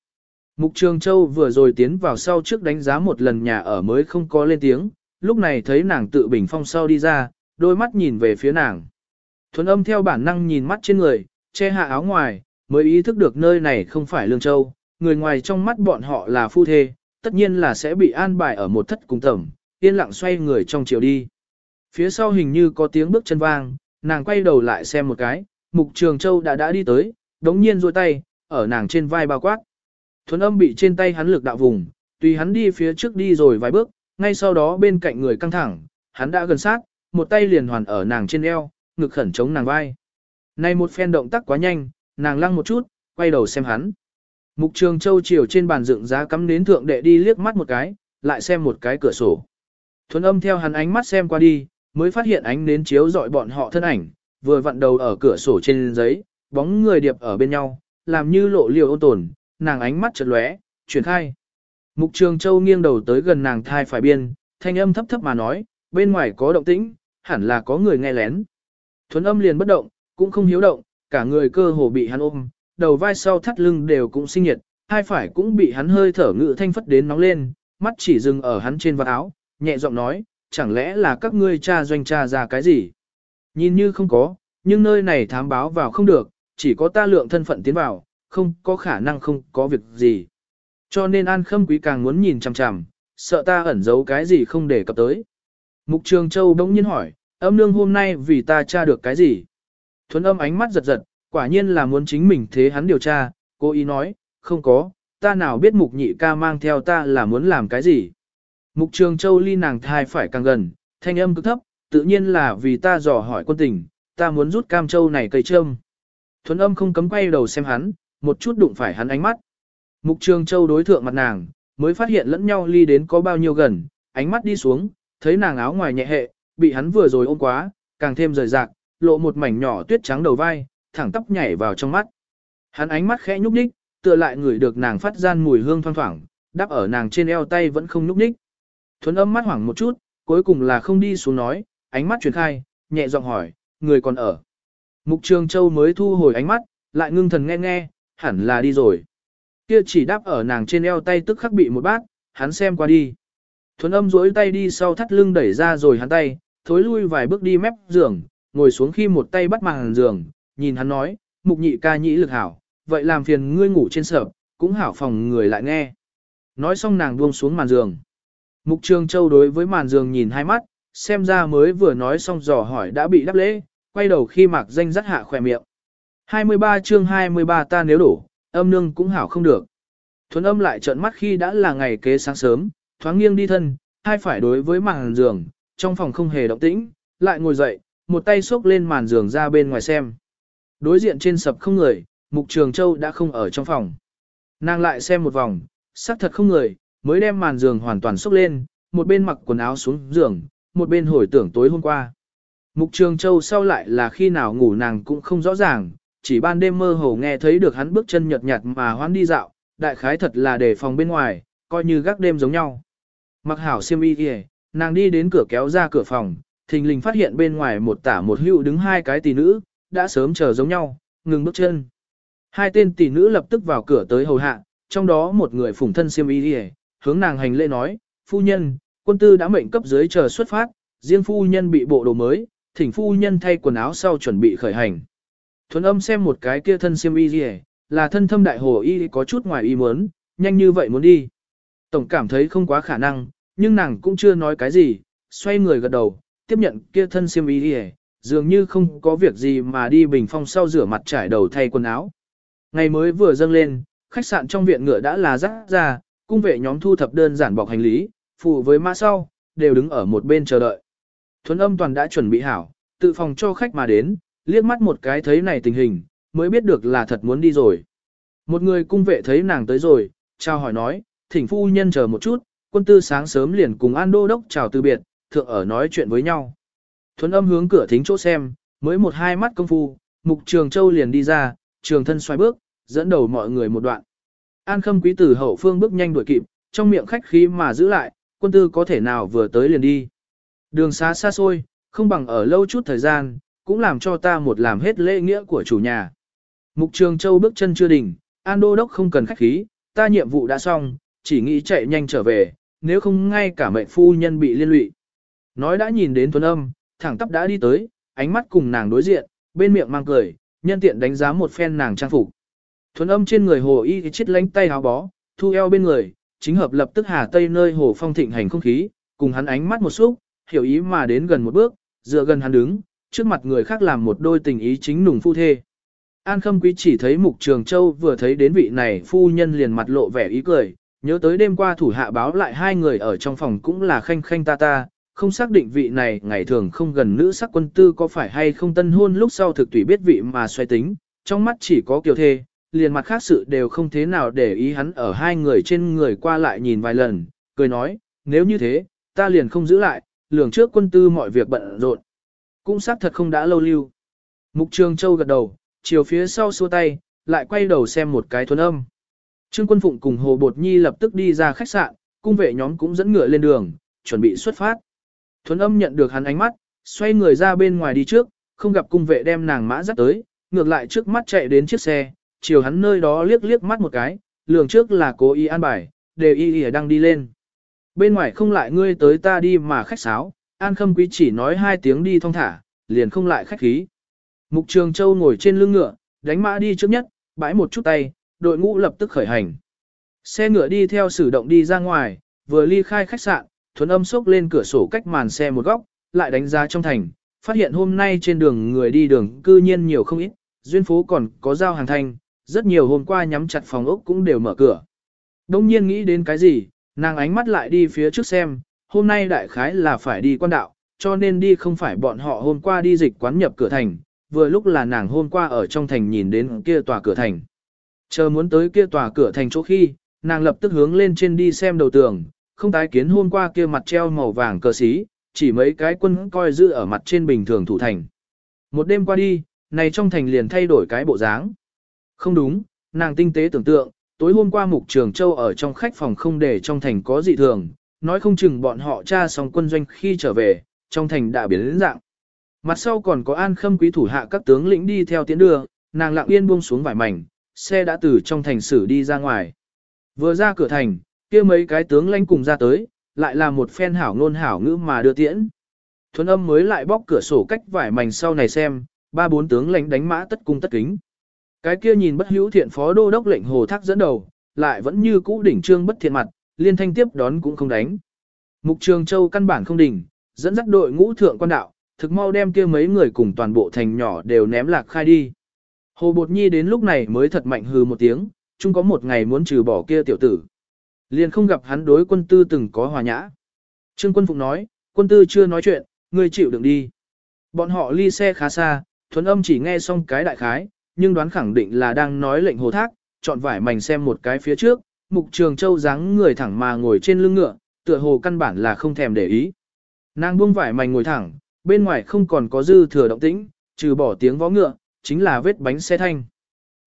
Mục Trường Châu vừa rồi tiến vào sau trước đánh giá một lần nhà ở mới không có lên tiếng, lúc này thấy nàng tự bình phong sau đi ra, đôi mắt nhìn về phía nàng. Thuấn âm theo bản năng nhìn mắt trên người, che hạ áo ngoài, mới ý thức được nơi này không phải Lương Châu, người ngoài trong mắt bọn họ là phu thê, tất nhiên là sẽ bị an bài ở một thất cùng tẩm, yên lặng xoay người trong chiều đi. Phía sau hình như có tiếng bước chân vang, nàng quay đầu lại xem một cái, Mục Trường Châu đã đã đi tới, đống nhiên duỗi tay, ở nàng trên vai bao quát. Thuấn âm bị trên tay hắn lực đạo vùng, tùy hắn đi phía trước đi rồi vài bước, ngay sau đó bên cạnh người căng thẳng, hắn đã gần sát, một tay liền hoàn ở nàng trên eo, ngực khẩn chống nàng vai. Này một phen động tác quá nhanh, nàng lăng một chút, quay đầu xem hắn. Mục Trường Châu chiều trên bàn dựng giá cắm đến thượng đệ đi liếc mắt một cái, lại xem một cái cửa sổ. Thuấn âm theo hắn ánh mắt xem qua đi, mới phát hiện ánh nến chiếu dọi bọn họ thân ảnh, vừa vặn đầu ở cửa sổ trên giấy, bóng người điệp ở bên nhau, làm như lộ liều ôn tồn, nàng ánh mắt chợt lóe, chuyển khai. Mục Trường Châu nghiêng đầu tới gần nàng thai phải biên, thanh âm thấp thấp mà nói, bên ngoài có động tĩnh, hẳn là có người nghe lén. Thuấn âm liền bất động, cũng không hiếu động, cả người cơ hồ bị hắn ôm, đầu vai sau thắt lưng đều cũng sinh nhiệt, hai phải cũng bị hắn hơi thở ngự thanh phất đến nóng lên, mắt chỉ dừng ở hắn trên vạt áo, nhẹ giọng nói, chẳng lẽ là các ngươi cha doanh cha ra cái gì? Nhìn như không có, nhưng nơi này thám báo vào không được, chỉ có ta lượng thân phận tiến vào, không có khả năng không có việc gì. Cho nên An Khâm Quý càng muốn nhìn chằm chằm, sợ ta ẩn giấu cái gì không để cập tới. Mục Trường Châu bỗng nhiên hỏi, âm nương hôm nay vì ta tra được cái gì? Thuấn âm ánh mắt giật giật, quả nhiên là muốn chính mình thế hắn điều tra, cô ý nói, không có, ta nào biết mục nhị ca mang theo ta là muốn làm cái gì. Mục Trường Châu ly nàng thai phải càng gần, thanh âm cực thấp, tự nhiên là vì ta dò hỏi quân tình, ta muốn rút cam châu này cây trâm. Thuấn âm không cấm quay đầu xem hắn, một chút đụng phải hắn ánh mắt. Mục Trường Châu đối thượng mặt nàng, mới phát hiện lẫn nhau ly đến có bao nhiêu gần, ánh mắt đi xuống, thấy nàng áo ngoài nhẹ hệ, bị hắn vừa rồi ôm quá, càng thêm rời rạc, lộ một mảnh nhỏ tuyết trắng đầu vai, thẳng tóc nhảy vào trong mắt. Hắn ánh mắt khẽ nhúc nhích, tựa lại người được nàng phát gian mùi hương thoang thoảng, đắp ở nàng trên eo tay vẫn không nhúc nhích. Thuấn âm mắt hoảng một chút, cuối cùng là không đi xuống nói, ánh mắt truyền khai, nhẹ giọng hỏi, người còn ở. Mục Trường Châu mới thu hồi ánh mắt, lại ngưng thần nghe nghe, hẳn là đi rồi. Kia chỉ đáp ở nàng trên eo tay tức khắc bị một bát, hắn xem qua đi. Thuấn âm duỗi tay đi sau thắt lưng đẩy ra rồi hắn tay, thối lui vài bước đi mép giường, ngồi xuống khi một tay bắt màn giường, nhìn hắn nói, mục nhị ca nhĩ lực hảo, vậy làm phiền ngươi ngủ trên sở, cũng hảo phòng người lại nghe. Nói xong nàng buông xuống màn giường. Mục Trường Châu đối với màn giường nhìn hai mắt, xem ra mới vừa nói xong dò hỏi đã bị đáp lễ, quay đầu khi mạc danh dắt hạ khỏe miệng. 23 chương 23 ta nếu đủ, âm nương cũng hảo không được. Thuấn âm lại trợn mắt khi đã là ngày kế sáng sớm, thoáng nghiêng đi thân, hai phải đối với màn giường, trong phòng không hề động tĩnh, lại ngồi dậy, một tay xốc lên màn giường ra bên ngoài xem. Đối diện trên sập không người, Mục Trường Châu đã không ở trong phòng. Nàng lại xem một vòng, xác thật không người, mới đem màn giường hoàn toàn xốc lên, một bên mặc quần áo xuống giường, một bên hồi tưởng tối hôm qua. Mục Trường Châu sau lại là khi nào ngủ nàng cũng không rõ ràng, chỉ ban đêm mơ hồ nghe thấy được hắn bước chân nhợt nhạt mà hoán đi dạo, đại khái thật là để phòng bên ngoài, coi như gác đêm giống nhau. Mặc hảo xiêm y kìa, nàng đi đến cửa kéo ra cửa phòng, thình lình phát hiện bên ngoài một tả một hữu đứng hai cái tỷ nữ, đã sớm chờ giống nhau, ngừng bước chân. Hai tên tỷ nữ lập tức vào cửa tới hầu hạ, trong đó một người phủng thân xiêm y kìa, hướng nàng hành lễ nói, phu nhân, quân tư đã mệnh cấp dưới chờ xuất phát, riêng phu nhân bị bộ đồ mới, thỉnh phu nhân thay quần áo sau chuẩn bị khởi hành. Thuấn âm xem một cái kia thân xiêm y gì là thân thâm đại hồ y có chút ngoài y muốn, nhanh như vậy muốn đi. Tổng cảm thấy không quá khả năng, nhưng nàng cũng chưa nói cái gì, xoay người gật đầu, tiếp nhận kia thân xiêm y đi dường như không có việc gì mà đi bình phong sau rửa mặt trải đầu thay quần áo. Ngày mới vừa dâng lên, khách sạn trong viện ngựa đã là rác ra, cung vệ nhóm thu thập đơn giản bọc hành lý, phụ với mã sau, đều đứng ở một bên chờ đợi. Thuấn âm toàn đã chuẩn bị hảo, tự phòng cho khách mà đến, liếc mắt một cái thấy này tình hình, mới biết được là thật muốn đi rồi. Một người cung vệ thấy nàng tới rồi, chào hỏi nói, thỉnh phu nhân chờ một chút, quân tư sáng sớm liền cùng An Đô Đốc chào từ biệt, thượng ở nói chuyện với nhau. Thuấn âm hướng cửa thính chỗ xem, mới một hai mắt công phu, mục trường châu liền đi ra, trường thân xoay bước, dẫn đầu mọi người một đoạn. An khâm quý tử hậu phương bước nhanh đuổi kịp, trong miệng khách khí mà giữ lại, quân tư có thể nào vừa tới liền đi. Đường xá xa xôi, không bằng ở lâu chút thời gian, cũng làm cho ta một làm hết lễ nghĩa của chủ nhà. Mục Trường Châu bước chân chưa đỉnh, An Đô Đốc không cần khách khí, ta nhiệm vụ đã xong, chỉ nghĩ chạy nhanh trở về, nếu không ngay cả mệnh phu nhân bị liên lụy. Nói đã nhìn đến Tuấn Âm, thẳng tắp đã đi tới, ánh mắt cùng nàng đối diện, bên miệng mang cười, nhân tiện đánh giá một phen nàng trang phục. Thuấn âm trên người hồ y chết lánh tay áo bó, thu eo bên người, chính hợp lập tức hà tây nơi hồ phong thịnh hành không khí, cùng hắn ánh mắt một xúc, hiểu ý mà đến gần một bước, dựa gần hắn đứng, trước mặt người khác làm một đôi tình ý chính nùng phu thê. An Khâm Quý chỉ thấy Mục Trường Châu vừa thấy đến vị này phu nhân liền mặt lộ vẻ ý cười, nhớ tới đêm qua thủ hạ báo lại hai người ở trong phòng cũng là khanh khanh ta ta, không xác định vị này ngày thường không gần nữ sắc quân tư có phải hay không tân hôn lúc sau thực tùy biết vị mà xoay tính, trong mắt chỉ có kiều thê, liền mặt khác sự đều không thế nào để ý hắn ở hai người trên người qua lại nhìn vài lần, cười nói, nếu như thế, ta liền không giữ lại, lường trước quân tư mọi việc bận rộn. Cũng xác thật không đã lâu lưu. Mục Trường Châu gật đầu, chiều phía sau xua tay, lại quay đầu xem một cái thuần âm. Trương Quân Phụng cùng Hồ Bột Nhi lập tức đi ra khách sạn, cung vệ nhóm cũng dẫn ngựa lên đường, chuẩn bị xuất phát. Thuấn âm nhận được hắn ánh mắt, xoay người ra bên ngoài đi trước, không gặp cung vệ đem nàng mã dắt tới, ngược lại trước mắt chạy đến chiếc xe, chiều hắn nơi đó liếc liếc mắt một cái, lường trước là cố ý an bài, đều y y đang đi lên. Bên ngoài không lại ngươi tới ta đi mà khách sáo, an khâm quý chỉ nói hai tiếng đi thong thả, liền không lại khách khí. Mục Trường Châu ngồi trên lưng ngựa, đánh mã đi trước nhất, bãi một chút tay, đội ngũ lập tức khởi hành. Xe ngựa đi theo sử động đi ra ngoài, vừa ly khai khách sạn, thuấn âm sốc lên cửa sổ cách màn xe một góc, lại đánh giá trong thành, phát hiện hôm nay trên đường người đi đường cư nhiên nhiều không ít, duyên phố còn có giao hàng thành rất nhiều hôm qua nhắm chặt phòng ốc cũng đều mở cửa. Đông nhiên nghĩ đến cái gì, nàng ánh mắt lại đi phía trước xem, hôm nay đại khái là phải đi quan đạo, cho nên đi không phải bọn họ hôm qua đi dịch quán nhập cửa thành, vừa lúc là nàng hôm qua ở trong thành nhìn đến kia tòa cửa thành. Chờ muốn tới kia tòa cửa thành chỗ khi, nàng lập tức hướng lên trên đi xem đầu tường, không tái kiến hôm qua kia mặt treo màu vàng cờ xí, chỉ mấy cái quân coi giữ ở mặt trên bình thường thủ thành. Một đêm qua đi, này trong thành liền thay đổi cái bộ dáng. Không đúng, nàng tinh tế tưởng tượng, tối hôm qua mục trường châu ở trong khách phòng không để trong thành có dị thường, nói không chừng bọn họ tra xong quân doanh khi trở về, trong thành đã biến đến dạng. Mặt sau còn có an khâm quý thủ hạ các tướng lĩnh đi theo tiến đường, nàng lặng yên buông xuống vải mảnh, xe đã từ trong thành xử đi ra ngoài. Vừa ra cửa thành, kia mấy cái tướng lãnh cùng ra tới, lại là một phen hảo ngôn hảo ngữ mà đưa tiễn. Thuấn âm mới lại bóc cửa sổ cách vải mảnh sau này xem, ba bốn tướng lãnh đánh mã tất cung tất kính. Cái kia nhìn bất hữu thiện phó đô đốc lệnh hồ thác dẫn đầu, lại vẫn như cũ đỉnh trương bất thiện mặt, liên thanh tiếp đón cũng không đánh. Mục trường châu căn bản không đỉnh, dẫn dắt đội ngũ thượng quan đạo, thực mau đem kia mấy người cùng toàn bộ thành nhỏ đều ném lạc khai đi. Hồ Bột Nhi đến lúc này mới thật mạnh hừ một tiếng, chung có một ngày muốn trừ bỏ kia tiểu tử. Liền không gặp hắn đối quân tư từng có hòa nhã. Trương quân phụng nói, quân tư chưa nói chuyện, ngươi chịu đựng đi. Bọn họ ly xe khá xa, thuấn âm chỉ nghe xong cái đại khái, nhưng đoán khẳng định là đang nói lệnh hồ thác, chọn vải mảnh xem một cái phía trước, mục trường châu dáng người thẳng mà ngồi trên lưng ngựa, tựa hồ căn bản là không thèm để ý. Nàng buông vải mảnh ngồi thẳng, bên ngoài không còn có dư thừa động tĩnh, trừ bỏ tiếng vó ngựa, chính là vết bánh xe thanh.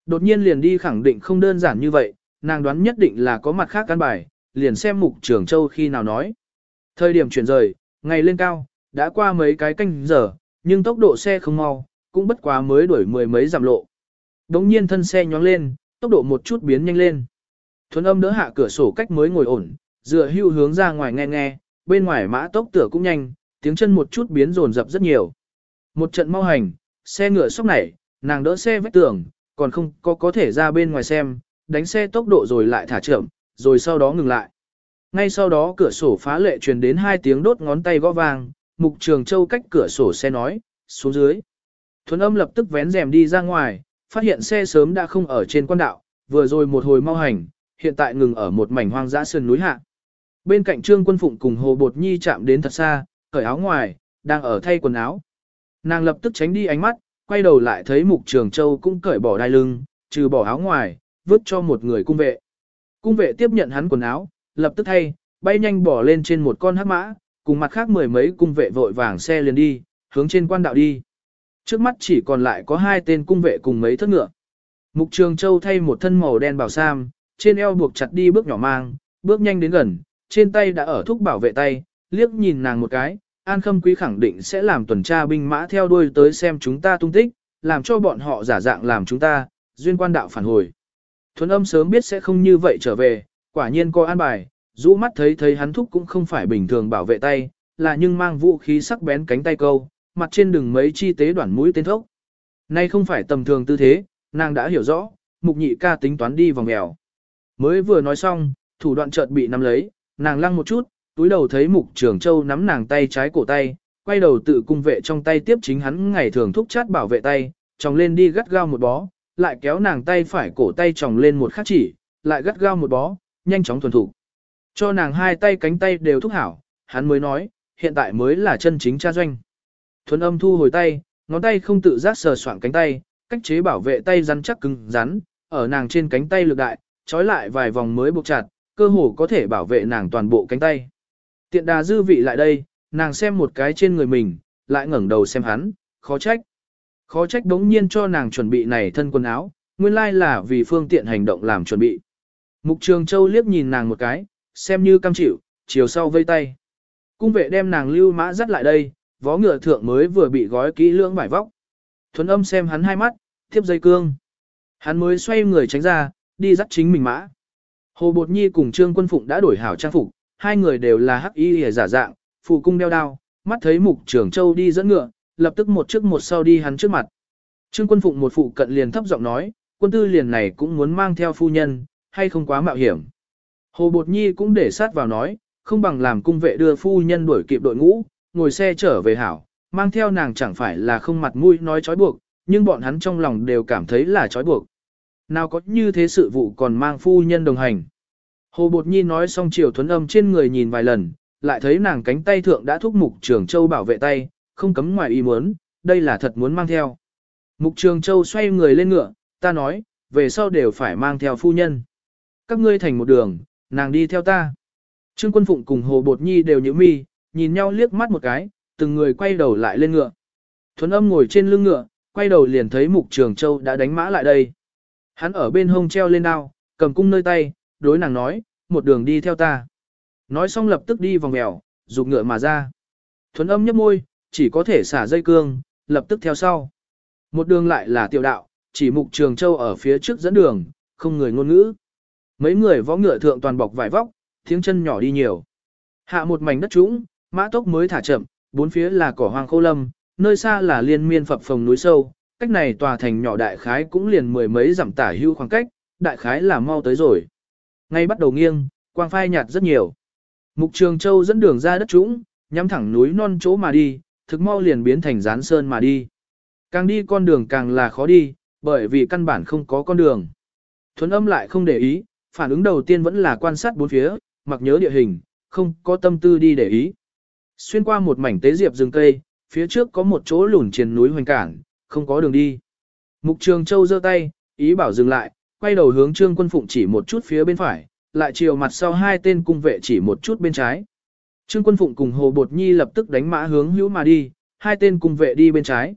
Đột nhiên liền đi khẳng định không đơn giản như vậy, nàng đoán nhất định là có mặt khác căn bài, liền xem mục trường châu khi nào nói. Thời điểm chuyển rời, ngày lên cao, đã qua mấy cái canh giờ, nhưng tốc độ xe không mau, cũng bất quá mới đuổi mười mấy giảm lộ. Đống nhiên thân xe nhóng lên, tốc độ một chút biến nhanh lên. Thuấn âm đỡ hạ cửa sổ cách mới ngồi ổn, dựa hưu hướng ra ngoài nghe nghe, bên ngoài mã tốc tửa cũng nhanh, tiếng chân một chút biến rồn rập rất nhiều. Một trận mau hành, xe ngựa sốc nảy, nàng đỡ xe vách tường, còn không có có thể ra bên ngoài xem, đánh xe tốc độ rồi lại thả chậm, rồi sau đó ngừng lại. Ngay sau đó cửa sổ phá lệ truyền đến hai tiếng đốt ngón tay gõ vang, Mục Trường Châu cách cửa sổ xe nói, xuống dưới. Thuấn âm lập tức vén rèm đi ra ngoài, phát hiện xe sớm đã không ở trên quan đạo, vừa rồi một hồi mau hành, hiện tại ngừng ở một mảnh hoang dã sườn núi hạ. Bên cạnh Trương Quân Phụng cùng Hồ Bột Nhi chạm đến thật xa, cởi áo ngoài, đang ở thay quần áo. Nàng lập tức tránh đi ánh mắt, quay đầu lại thấy Mục Trường Châu cũng cởi bỏ đai lưng, trừ bỏ áo ngoài, vứt cho một người cung vệ. Cung vệ tiếp nhận hắn quần áo, lập tức thay, bay nhanh bỏ lên trên một con hắc mã, cùng mặt khác mười mấy cung vệ vội vàng xe liền đi, hướng trên quan đạo đi. Trước mắt chỉ còn lại có hai tên cung vệ cùng mấy thất ngựa. Mục Trường Châu thay một thân màu đen bảo sam, trên eo buộc chặt đi bước nhỏ mang, bước nhanh đến gần, trên tay đã ở thúc bảo vệ tay, liếc nhìn nàng một cái, An Khâm Quý khẳng định sẽ làm tuần tra binh mã theo đuôi tới xem chúng ta tung tích, làm cho bọn họ giả dạng làm chúng ta, duyên quan đạo phản hồi. Thuấn âm sớm biết sẽ không như vậy trở về, quả nhiên coi an bài, rũ mắt thấy thấy hắn thúc cũng không phải bình thường bảo vệ tay, là nhưng mang vũ khí sắc bén cánh tay câu, mặt trên đường mấy chi tế đoạn mũi tên thốc. Nay không phải tầm thường tư thế, nàng đã hiểu rõ, mục nhị ca tính toán đi vòng mèo. Mới vừa nói xong, thủ đoạn chợt bị nắm lấy, nàng lăng một chút, túi đầu thấy mục trường châu nắm nàng tay trái cổ tay, quay đầu tự cung vệ trong tay tiếp chính hắn ngày thường thúc chát bảo vệ tay, tròng lên đi gắt gao một bó, lại kéo nàng tay phải cổ tay tròng lên một khắc chỉ, lại gắt gao một bó, nhanh chóng thuần thủ. Cho nàng hai tay cánh tay đều thúc hảo, hắn mới nói, hiện tại mới là chân chính cha doanh. Thuần âm thu hồi tay, ngón tay không tự giác sờ soạn cánh tay, cách chế bảo vệ tay rắn chắc cứng rắn, ở nàng trên cánh tay lực đại, trói lại vài vòng mới buộc chặt, cơ hồ có thể bảo vệ nàng toàn bộ cánh tay. Tiện đà dư vị lại đây, nàng xem một cái trên người mình, lại ngẩng đầu xem hắn, khó trách. Khó trách đống nhiên cho nàng chuẩn bị này thân quần áo, nguyên lai là vì phương tiện hành động làm chuẩn bị. Mục Trường Châu liếc nhìn nàng một cái, xem như cam chịu, chiều sau vây tay. Cung vệ đem nàng lưu mã dắt lại đây, vó ngựa thượng mới vừa bị gói kỹ lưỡng vải vóc. Thuấn âm xem hắn hai mắt, tiếp dây cương. Hắn mới xoay người tránh ra, đi dắt chính mình mã. Hồ Bột Nhi cùng Trương Quân Phụng đã đổi hảo trang phục, hai người đều là hắc y hề giả dạng, phụ cung đeo đao, mắt thấy Mục trưởng Châu đi dẫn ngựa, lập tức một trước một sau đi hắn trước mặt. Trương Quân Phụng một phụ cận liền thấp giọng nói, quân tư liền này cũng muốn mang theo phu nhân, hay không quá mạo hiểm. Hồ Bột Nhi cũng để sát vào nói, không bằng làm cung vệ đưa phu nhân đuổi kịp đội ngũ, ngồi xe trở về hảo, mang theo nàng chẳng phải là không mặt mũi nói trói buộc, nhưng bọn hắn trong lòng đều cảm thấy là trói buộc. Nào có như thế sự vụ còn mang phu nhân đồng hành. Hồ Bột Nhi nói xong chiều thuấn âm trên người nhìn vài lần, lại thấy nàng cánh tay thượng đã thúc mục trường châu bảo vệ tay, không cấm ngoài ý muốn, đây là thật muốn mang theo. Mục trường châu xoay người lên ngựa, ta nói, về sau đều phải mang theo phu nhân. Các ngươi thành một đường, nàng đi theo ta. Trương Quân Phụng cùng Hồ Bột Nhi đều nhíu mi, nhìn nhau liếc mắt một cái, từng người quay đầu lại lên ngựa. Thuấn âm ngồi trên lưng ngựa, quay đầu liền thấy Mục Trường Châu đã đánh mã lại đây. Hắn ở bên hông treo lên đao, cầm cung nơi tay, đối nàng nói, một đường đi theo ta. Nói xong lập tức đi vòng mèo, rụt ngựa mà ra. Thuấn âm nhấp môi, chỉ có thể xả dây cương, lập tức theo sau. Một đường lại là tiểu đạo, chỉ Mục Trường Châu ở phía trước dẫn đường, không người ngôn ngữ. Mấy người võ ngựa thượng toàn bọc vải vóc, tiếng chân nhỏ đi nhiều. Hạ một mảnh đất trũng, mã tốc mới thả chậm, bốn phía là cỏ hoang khô lâm, nơi xa là liên miên phập phồng núi sâu, cách này tòa thành nhỏ đại khái cũng liền mười mấy dặm tả hưu khoảng cách, đại khái là mau tới rồi. Ngay bắt đầu nghiêng, quang phai nhạt rất nhiều. Mục Trường Châu dẫn đường ra đất trũng, nhắm thẳng núi non chỗ mà đi, thực mau liền biến thành rán sơn mà đi. Càng đi con đường càng là khó đi, bởi vì căn bản không có con đường. Thuấn âm lại không để ý, phản ứng đầu tiên vẫn là quan sát bốn phía, mặc nhớ địa hình, không có tâm tư đi để ý. Xuyên qua một mảnh tế diệp rừng cây, phía trước có một chỗ lùn trên núi hoành cản, không có đường đi. Mục Trường Châu giơ tay, ý bảo dừng lại, quay đầu hướng Trương Quân Phụng chỉ một chút phía bên phải, lại chiều mặt sau hai tên cung vệ chỉ một chút bên trái. Trương Quân Phụng cùng Hồ Bột Nhi lập tức đánh mã hướng hữu mà đi, hai tên cung vệ đi bên trái.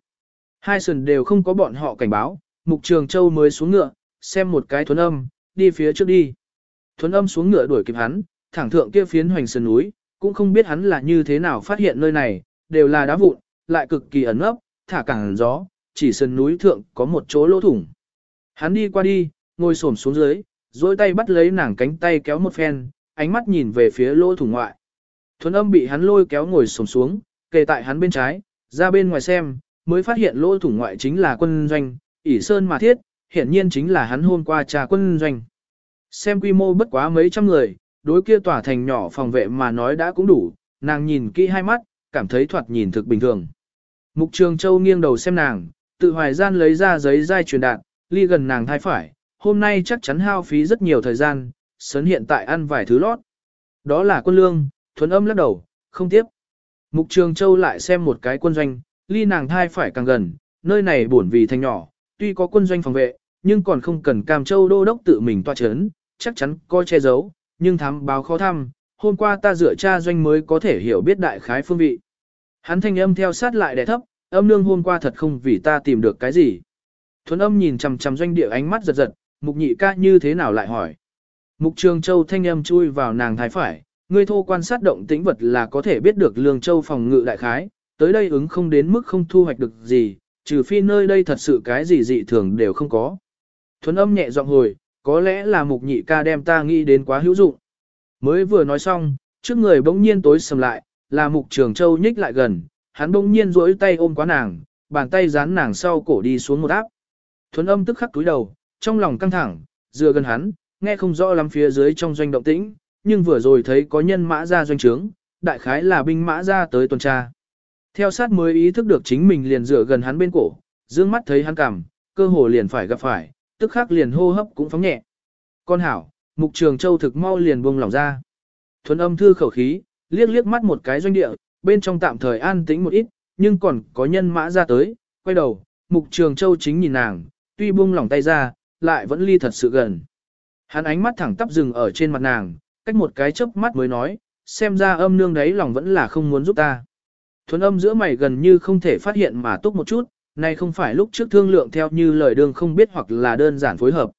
Hai sườn đều không có bọn họ cảnh báo, Mục Trường Châu mới xuống ngựa, xem một cái thuấn âm, đi phía trước đi. Thuấn âm xuống ngựa đuổi kịp hắn, thẳng thượng kia phiến hoành sườn núi, cũng không biết hắn là như thế nào phát hiện nơi này, đều là đá vụn, lại cực kỳ ẩn ấp, thả cảng gió, chỉ sơn núi thượng có một chỗ lỗ thủng. Hắn đi qua đi, ngồi xổm xuống dưới, duỗi tay bắt lấy nàng cánh tay kéo một phen, ánh mắt nhìn về phía lỗ thủng ngoại. Thuấn âm bị hắn lôi kéo ngồi xổm xuống, kề tại hắn bên trái, ra bên ngoài xem, mới phát hiện lỗ thủng ngoại chính là quân doanh, ỉ sơn mà thiết, hiển nhiên chính là hắn hôm qua trà quân doanh. Xem quy mô bất quá mấy trăm người, đối kia tỏa thành nhỏ phòng vệ mà nói đã cũng đủ, nàng nhìn kỹ hai mắt, cảm thấy thoạt nhìn thực bình thường. Mục Trường Châu nghiêng đầu xem nàng, tự hoài gian lấy ra giấy dai truyền đạt, ly gần nàng thai phải, hôm nay chắc chắn hao phí rất nhiều thời gian, sớn hiện tại ăn vài thứ lót. Đó là quân lương, thuấn âm lắc đầu, không tiếp. Mục Trường Châu lại xem một cái quân doanh, ly nàng thai phải càng gần, nơi này buồn vì thành nhỏ, tuy có quân doanh phòng vệ, nhưng còn không cần Cam Châu đô đốc tự mình toa chấn, chắc chắn coi che giấu, nhưng thám báo khó thăm, hôm qua ta dựa cha doanh mới có thể hiểu biết đại khái phương vị. Hắn thanh âm theo sát lại đè thấp, âm nương hôm qua thật không vì ta tìm được cái gì. Thuấn âm nhìn chằm chằm doanh địa ánh mắt giật giật, mục nhị ca như thế nào lại hỏi. Mục trường châu thanh âm chui vào nàng thái phải, ngươi thô quan sát động tĩnh vật là có thể biết được lương châu phòng ngự đại khái, tới đây ứng không đến mức không thu hoạch được gì, trừ phi nơi đây thật sự cái gì dị thường đều không có. Thuấn âm nhẹ giọng hồi, có lẽ là mục nhị ca đem ta nghĩ đến quá hữu dụng. Mới vừa nói xong, trước người bỗng nhiên tối sầm lại, là mục trường châu nhích lại gần, hắn bỗng nhiên duỗi tay ôm quá nàng, bàn tay dán nàng sau cổ đi xuống một áp. Thuấn âm tức khắc túi đầu, trong lòng căng thẳng, dựa gần hắn, nghe không rõ lắm phía dưới trong doanh động tĩnh, nhưng vừa rồi thấy có nhân mã ra doanh trướng, đại khái là binh mã ra tới tuần tra. Theo sát mới ý thức được chính mình liền dựa gần hắn bên cổ, dương mắt thấy hắn cằm, cơ hồ liền phải gặp phải, tức khắc liền hô hấp cũng phóng nhẹ. Con hảo, mục trường châu thực mau liền buông lỏng ra. Thuấn âm thư khẩu khí, liếc liếc mắt một cái doanh địa, bên trong tạm thời an tĩnh một ít, nhưng còn có nhân mã ra tới, quay đầu, mục trường châu chính nhìn nàng, tuy buông lỏng tay ra, lại vẫn ly thật sự gần. Hắn ánh mắt thẳng tắp dừng ở trên mặt nàng, cách một cái chớp mắt mới nói, xem ra âm nương đấy lòng vẫn là không muốn giúp ta. Thuấn âm giữa mày gần như không thể phát hiện mà túc một chút, này không phải lúc trước thương lượng theo như lời đương không biết hoặc là đơn giản phối hợp.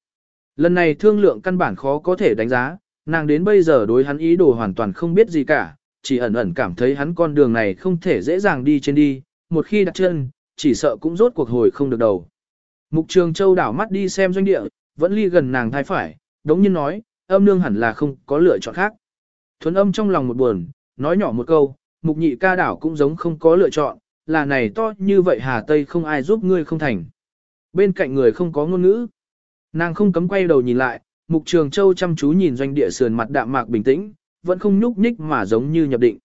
Lần này thương lượng căn bản khó có thể đánh giá, nàng đến bây giờ đối hắn ý đồ hoàn toàn không biết gì cả, chỉ ẩn ẩn cảm thấy hắn con đường này không thể dễ dàng đi trên đi, một khi đặt chân, chỉ sợ cũng rốt cuộc hồi không được đầu. Mục trường châu đảo mắt đi xem doanh địa, vẫn ly gần nàng thai phải, đống nhiên nói, âm nương hẳn là không có lựa chọn khác. Thuấn âm trong lòng một buồn, nói nhỏ một câu, mục nhị ca đảo cũng giống không có lựa chọn, là này to như vậy Hà Tây không ai giúp ngươi không thành. Bên cạnh người không có ngôn ngữ. Nàng không cấm quay đầu nhìn lại, Mục Trường Châu chăm chú nhìn doanh địa sườn mặt đạm mạc bình tĩnh, vẫn không nhúc nhích mà giống như nhập định.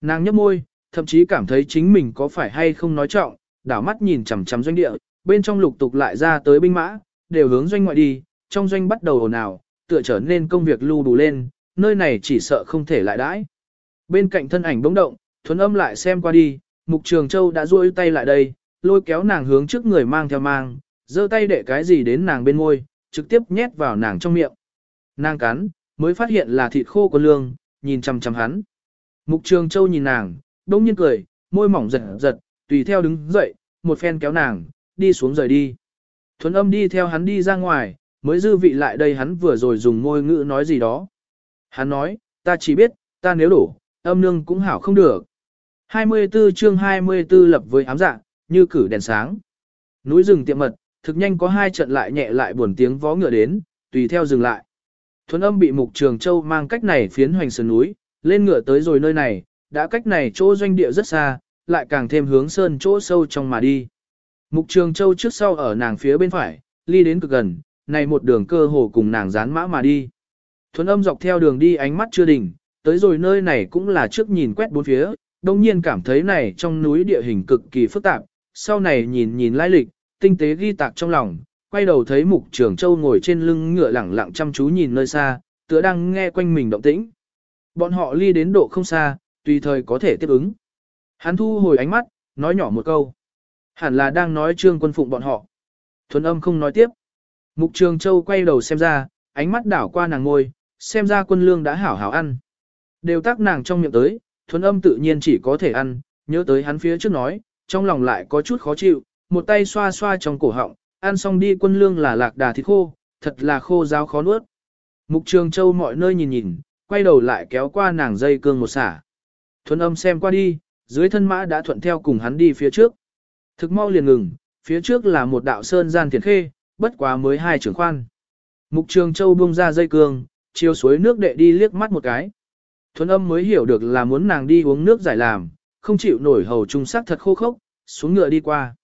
Nàng nhấp môi, thậm chí cảm thấy chính mình có phải hay không nói trọng, đảo mắt nhìn chằm chằm doanh địa, bên trong lục tục lại ra tới binh mã, đều hướng doanh ngoại đi, trong doanh bắt đầu ồn ào, tựa trở nên công việc lưu đủ lên, nơi này chỉ sợ không thể lại đãi. Bên cạnh thân ảnh bỗng động, thuấn âm lại xem qua đi, Mục Trường Châu đã duỗi tay lại đây, lôi kéo nàng hướng trước người mang theo mang, giơ tay để cái gì đến nàng bên môi, trực tiếp nhét vào nàng trong miệng. Nàng cắn, mới phát hiện là thịt khô của lương, nhìn chằm chằm hắn. Mục Trường Châu nhìn nàng, đông nhiên cười, môi mỏng giật giật, tùy theo đứng dậy, một phen kéo nàng, đi xuống rời đi. Thuấn âm đi theo hắn đi ra ngoài, mới dư vị lại đây hắn vừa rồi dùng môi ngữ nói gì đó. Hắn nói, ta chỉ biết, ta nếu đủ, âm nương cũng hảo không được. 24 chương 24 lập với ám dạ, như cử đèn sáng. Núi rừng tiệm mật, thực nhanh có hai trận lại nhẹ lại buồn tiếng vó ngựa đến, tùy theo dừng lại. Thuấn âm bị mục trường châu mang cách này phiến hoành sơn núi, lên ngựa tới rồi nơi này, đã cách này chỗ doanh địa rất xa, lại càng thêm hướng sơn chỗ sâu trong mà đi. Mục trường châu trước sau ở nàng phía bên phải, ly đến cực gần, này một đường cơ hồ cùng nàng dán mã mà đi. Thuấn âm dọc theo đường đi ánh mắt chưa đỉnh, tới rồi nơi này cũng là trước nhìn quét bốn phía, đông nhiên cảm thấy này trong núi địa hình cực kỳ phức tạp, sau này nhìn nhìn lai lịch, tinh tế ghi tạc trong lòng, quay đầu thấy mục trưởng châu ngồi trên lưng ngựa lẳng lặng chăm chú nhìn nơi xa, tựa đang nghe quanh mình động tĩnh. Bọn họ ly đến độ không xa, tùy thời có thể tiếp ứng. Hắn thu hồi ánh mắt, nói nhỏ một câu. Hẳn là đang nói trương quân phụng bọn họ. Thuấn âm không nói tiếp. Mục trường châu quay đầu xem ra, ánh mắt đảo qua nàng ngôi, xem ra quân lương đã hảo hảo ăn. Đều tác nàng trong miệng tới, thuần âm tự nhiên chỉ có thể ăn, nhớ tới hắn phía trước nói, trong lòng lại có chút khó chịu, một tay xoa xoa trong cổ họng, ăn xong đi quân lương là lạc đà thịt khô, thật là khô ráo khó nuốt. Mục trường châu mọi nơi nhìn nhìn, quay đầu lại kéo qua nàng dây cương một xả. Thuần âm xem qua đi, dưới thân mã đã thuận theo cùng hắn đi phía trước. Thực mau liền ngừng, phía trước là một đạo sơn gian thiền khê, bất quá mới hai trưởng khoan. Mục trường châu buông ra dây cương, chiều suối nước đệ đi liếc mắt một cái. Thuấn âm mới hiểu được là muốn nàng đi uống nước giải làm, không chịu nổi hầu trung sắc thật khô khốc, xuống ngựa đi qua.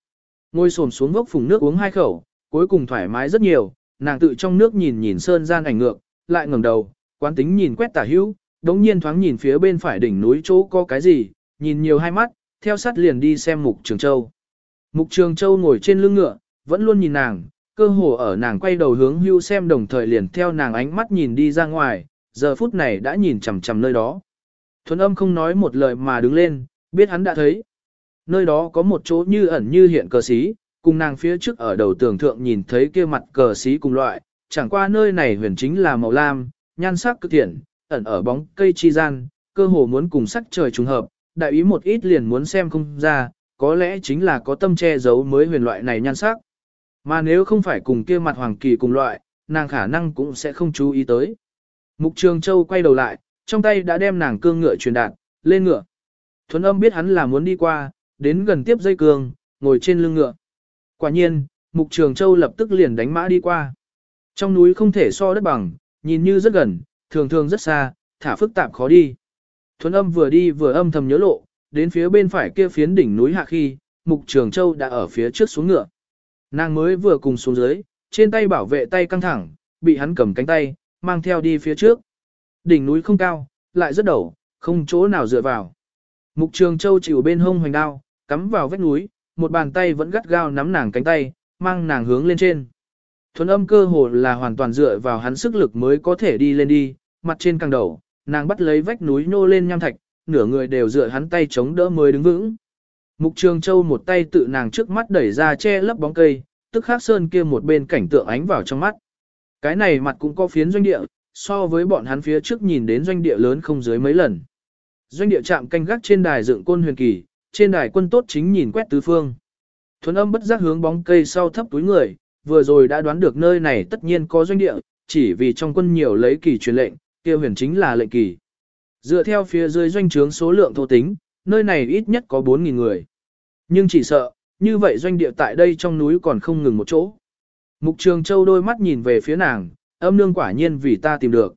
Ngồi xổm xuống gốc phùng nước uống hai khẩu, cuối cùng thoải mái rất nhiều, nàng tự trong nước nhìn nhìn sơn gian ảnh ngược, lại ngẩng đầu, Quán tính nhìn quét tả hữu, đống nhiên thoáng nhìn phía bên phải đỉnh núi chỗ có cái gì, nhìn nhiều hai mắt, theo sát liền đi xem Mục Trường Châu. Mục Trường Châu ngồi trên lưng ngựa, vẫn luôn nhìn nàng, cơ hồ ở nàng quay đầu hướng hưu xem đồng thời liền theo nàng ánh mắt nhìn đi ra ngoài, giờ phút này đã nhìn chằm chằm nơi đó. Thuấn âm không nói một lời mà đứng lên, biết hắn đã thấy. Nơi đó có một chỗ như ẩn như hiện cờ xí, cùng nàng phía trước ở đầu tường thượng nhìn thấy kia mặt cờ xí cùng loại, chẳng qua nơi này huyền chính là màu lam, nhan sắc cực thiện, ẩn ở bóng cây chi gian, cơ hồ muốn cùng sắc trời trùng hợp, đại ý một ít liền muốn xem không ra, có lẽ chính là có tâm che giấu mới huyền loại này nhan sắc. Mà nếu không phải cùng kia mặt hoàng kỳ cùng loại, nàng khả năng cũng sẽ không chú ý tới. Mục Trường Châu quay đầu lại, trong tay đã đem nàng cương ngựa truyền đạt, lên ngựa. Thuấn âm biết hắn là muốn đi qua, đến gần tiếp dây cương, ngồi trên lưng ngựa. Quả nhiên, Mục Trường Châu lập tức liền đánh mã đi qua. Trong núi không thể so đất bằng, nhìn như rất gần, thường thường rất xa, thả phức tạp khó đi. Thuấn âm vừa đi vừa âm thầm nhớ lộ, đến phía bên phải kia phiến đỉnh núi hạ khi, Mục Trường Châu đã ở phía trước xuống ngựa. Nàng mới vừa cùng xuống dưới, trên tay bảo vệ tay căng thẳng, bị hắn cầm cánh tay, mang theo đi phía trước. Đỉnh núi không cao, lại rất đầu, không chỗ nào dựa vào. Mục Trường Châu chịu bên hông hoành đao, cắm vào vách núi, một bàn tay vẫn gắt gao nắm nàng cánh tay, mang nàng hướng lên trên. Thuần âm cơ hồ là hoàn toàn dựa vào hắn sức lực mới có thể đi lên đi, mặt trên căng đầu, nàng bắt lấy vách núi nô lên nham thạch, nửa người đều dựa hắn tay chống đỡ mới đứng vững. Mục Trường Châu một tay tự nàng trước mắt đẩy ra che lấp bóng cây, tức khắc sơn kia một bên cảnh tượng ánh vào trong mắt. Cái này mặt cũng có phiến doanh địa, so với bọn hắn phía trước nhìn đến doanh địa lớn không dưới mấy lần. Doanh địa chạm canh gác trên đài dựng côn huyền kỳ, trên đài quân tốt chính nhìn quét tứ phương. Thuấn âm bất giác hướng bóng cây sau thấp túi người, vừa rồi đã đoán được nơi này tất nhiên có doanh địa, chỉ vì trong quân nhiều lấy kỳ truyền lệnh, kia huyền chính là lệnh kỳ. Dựa theo phía dưới doanh trướng số lượng thô tính, nơi này ít nhất có 4.000 người. Nhưng chỉ sợ, như vậy doanh địa tại đây trong núi còn không ngừng một chỗ. Mục Trường Châu đôi mắt nhìn về phía nàng, âm nương quả nhiên vì ta tìm được.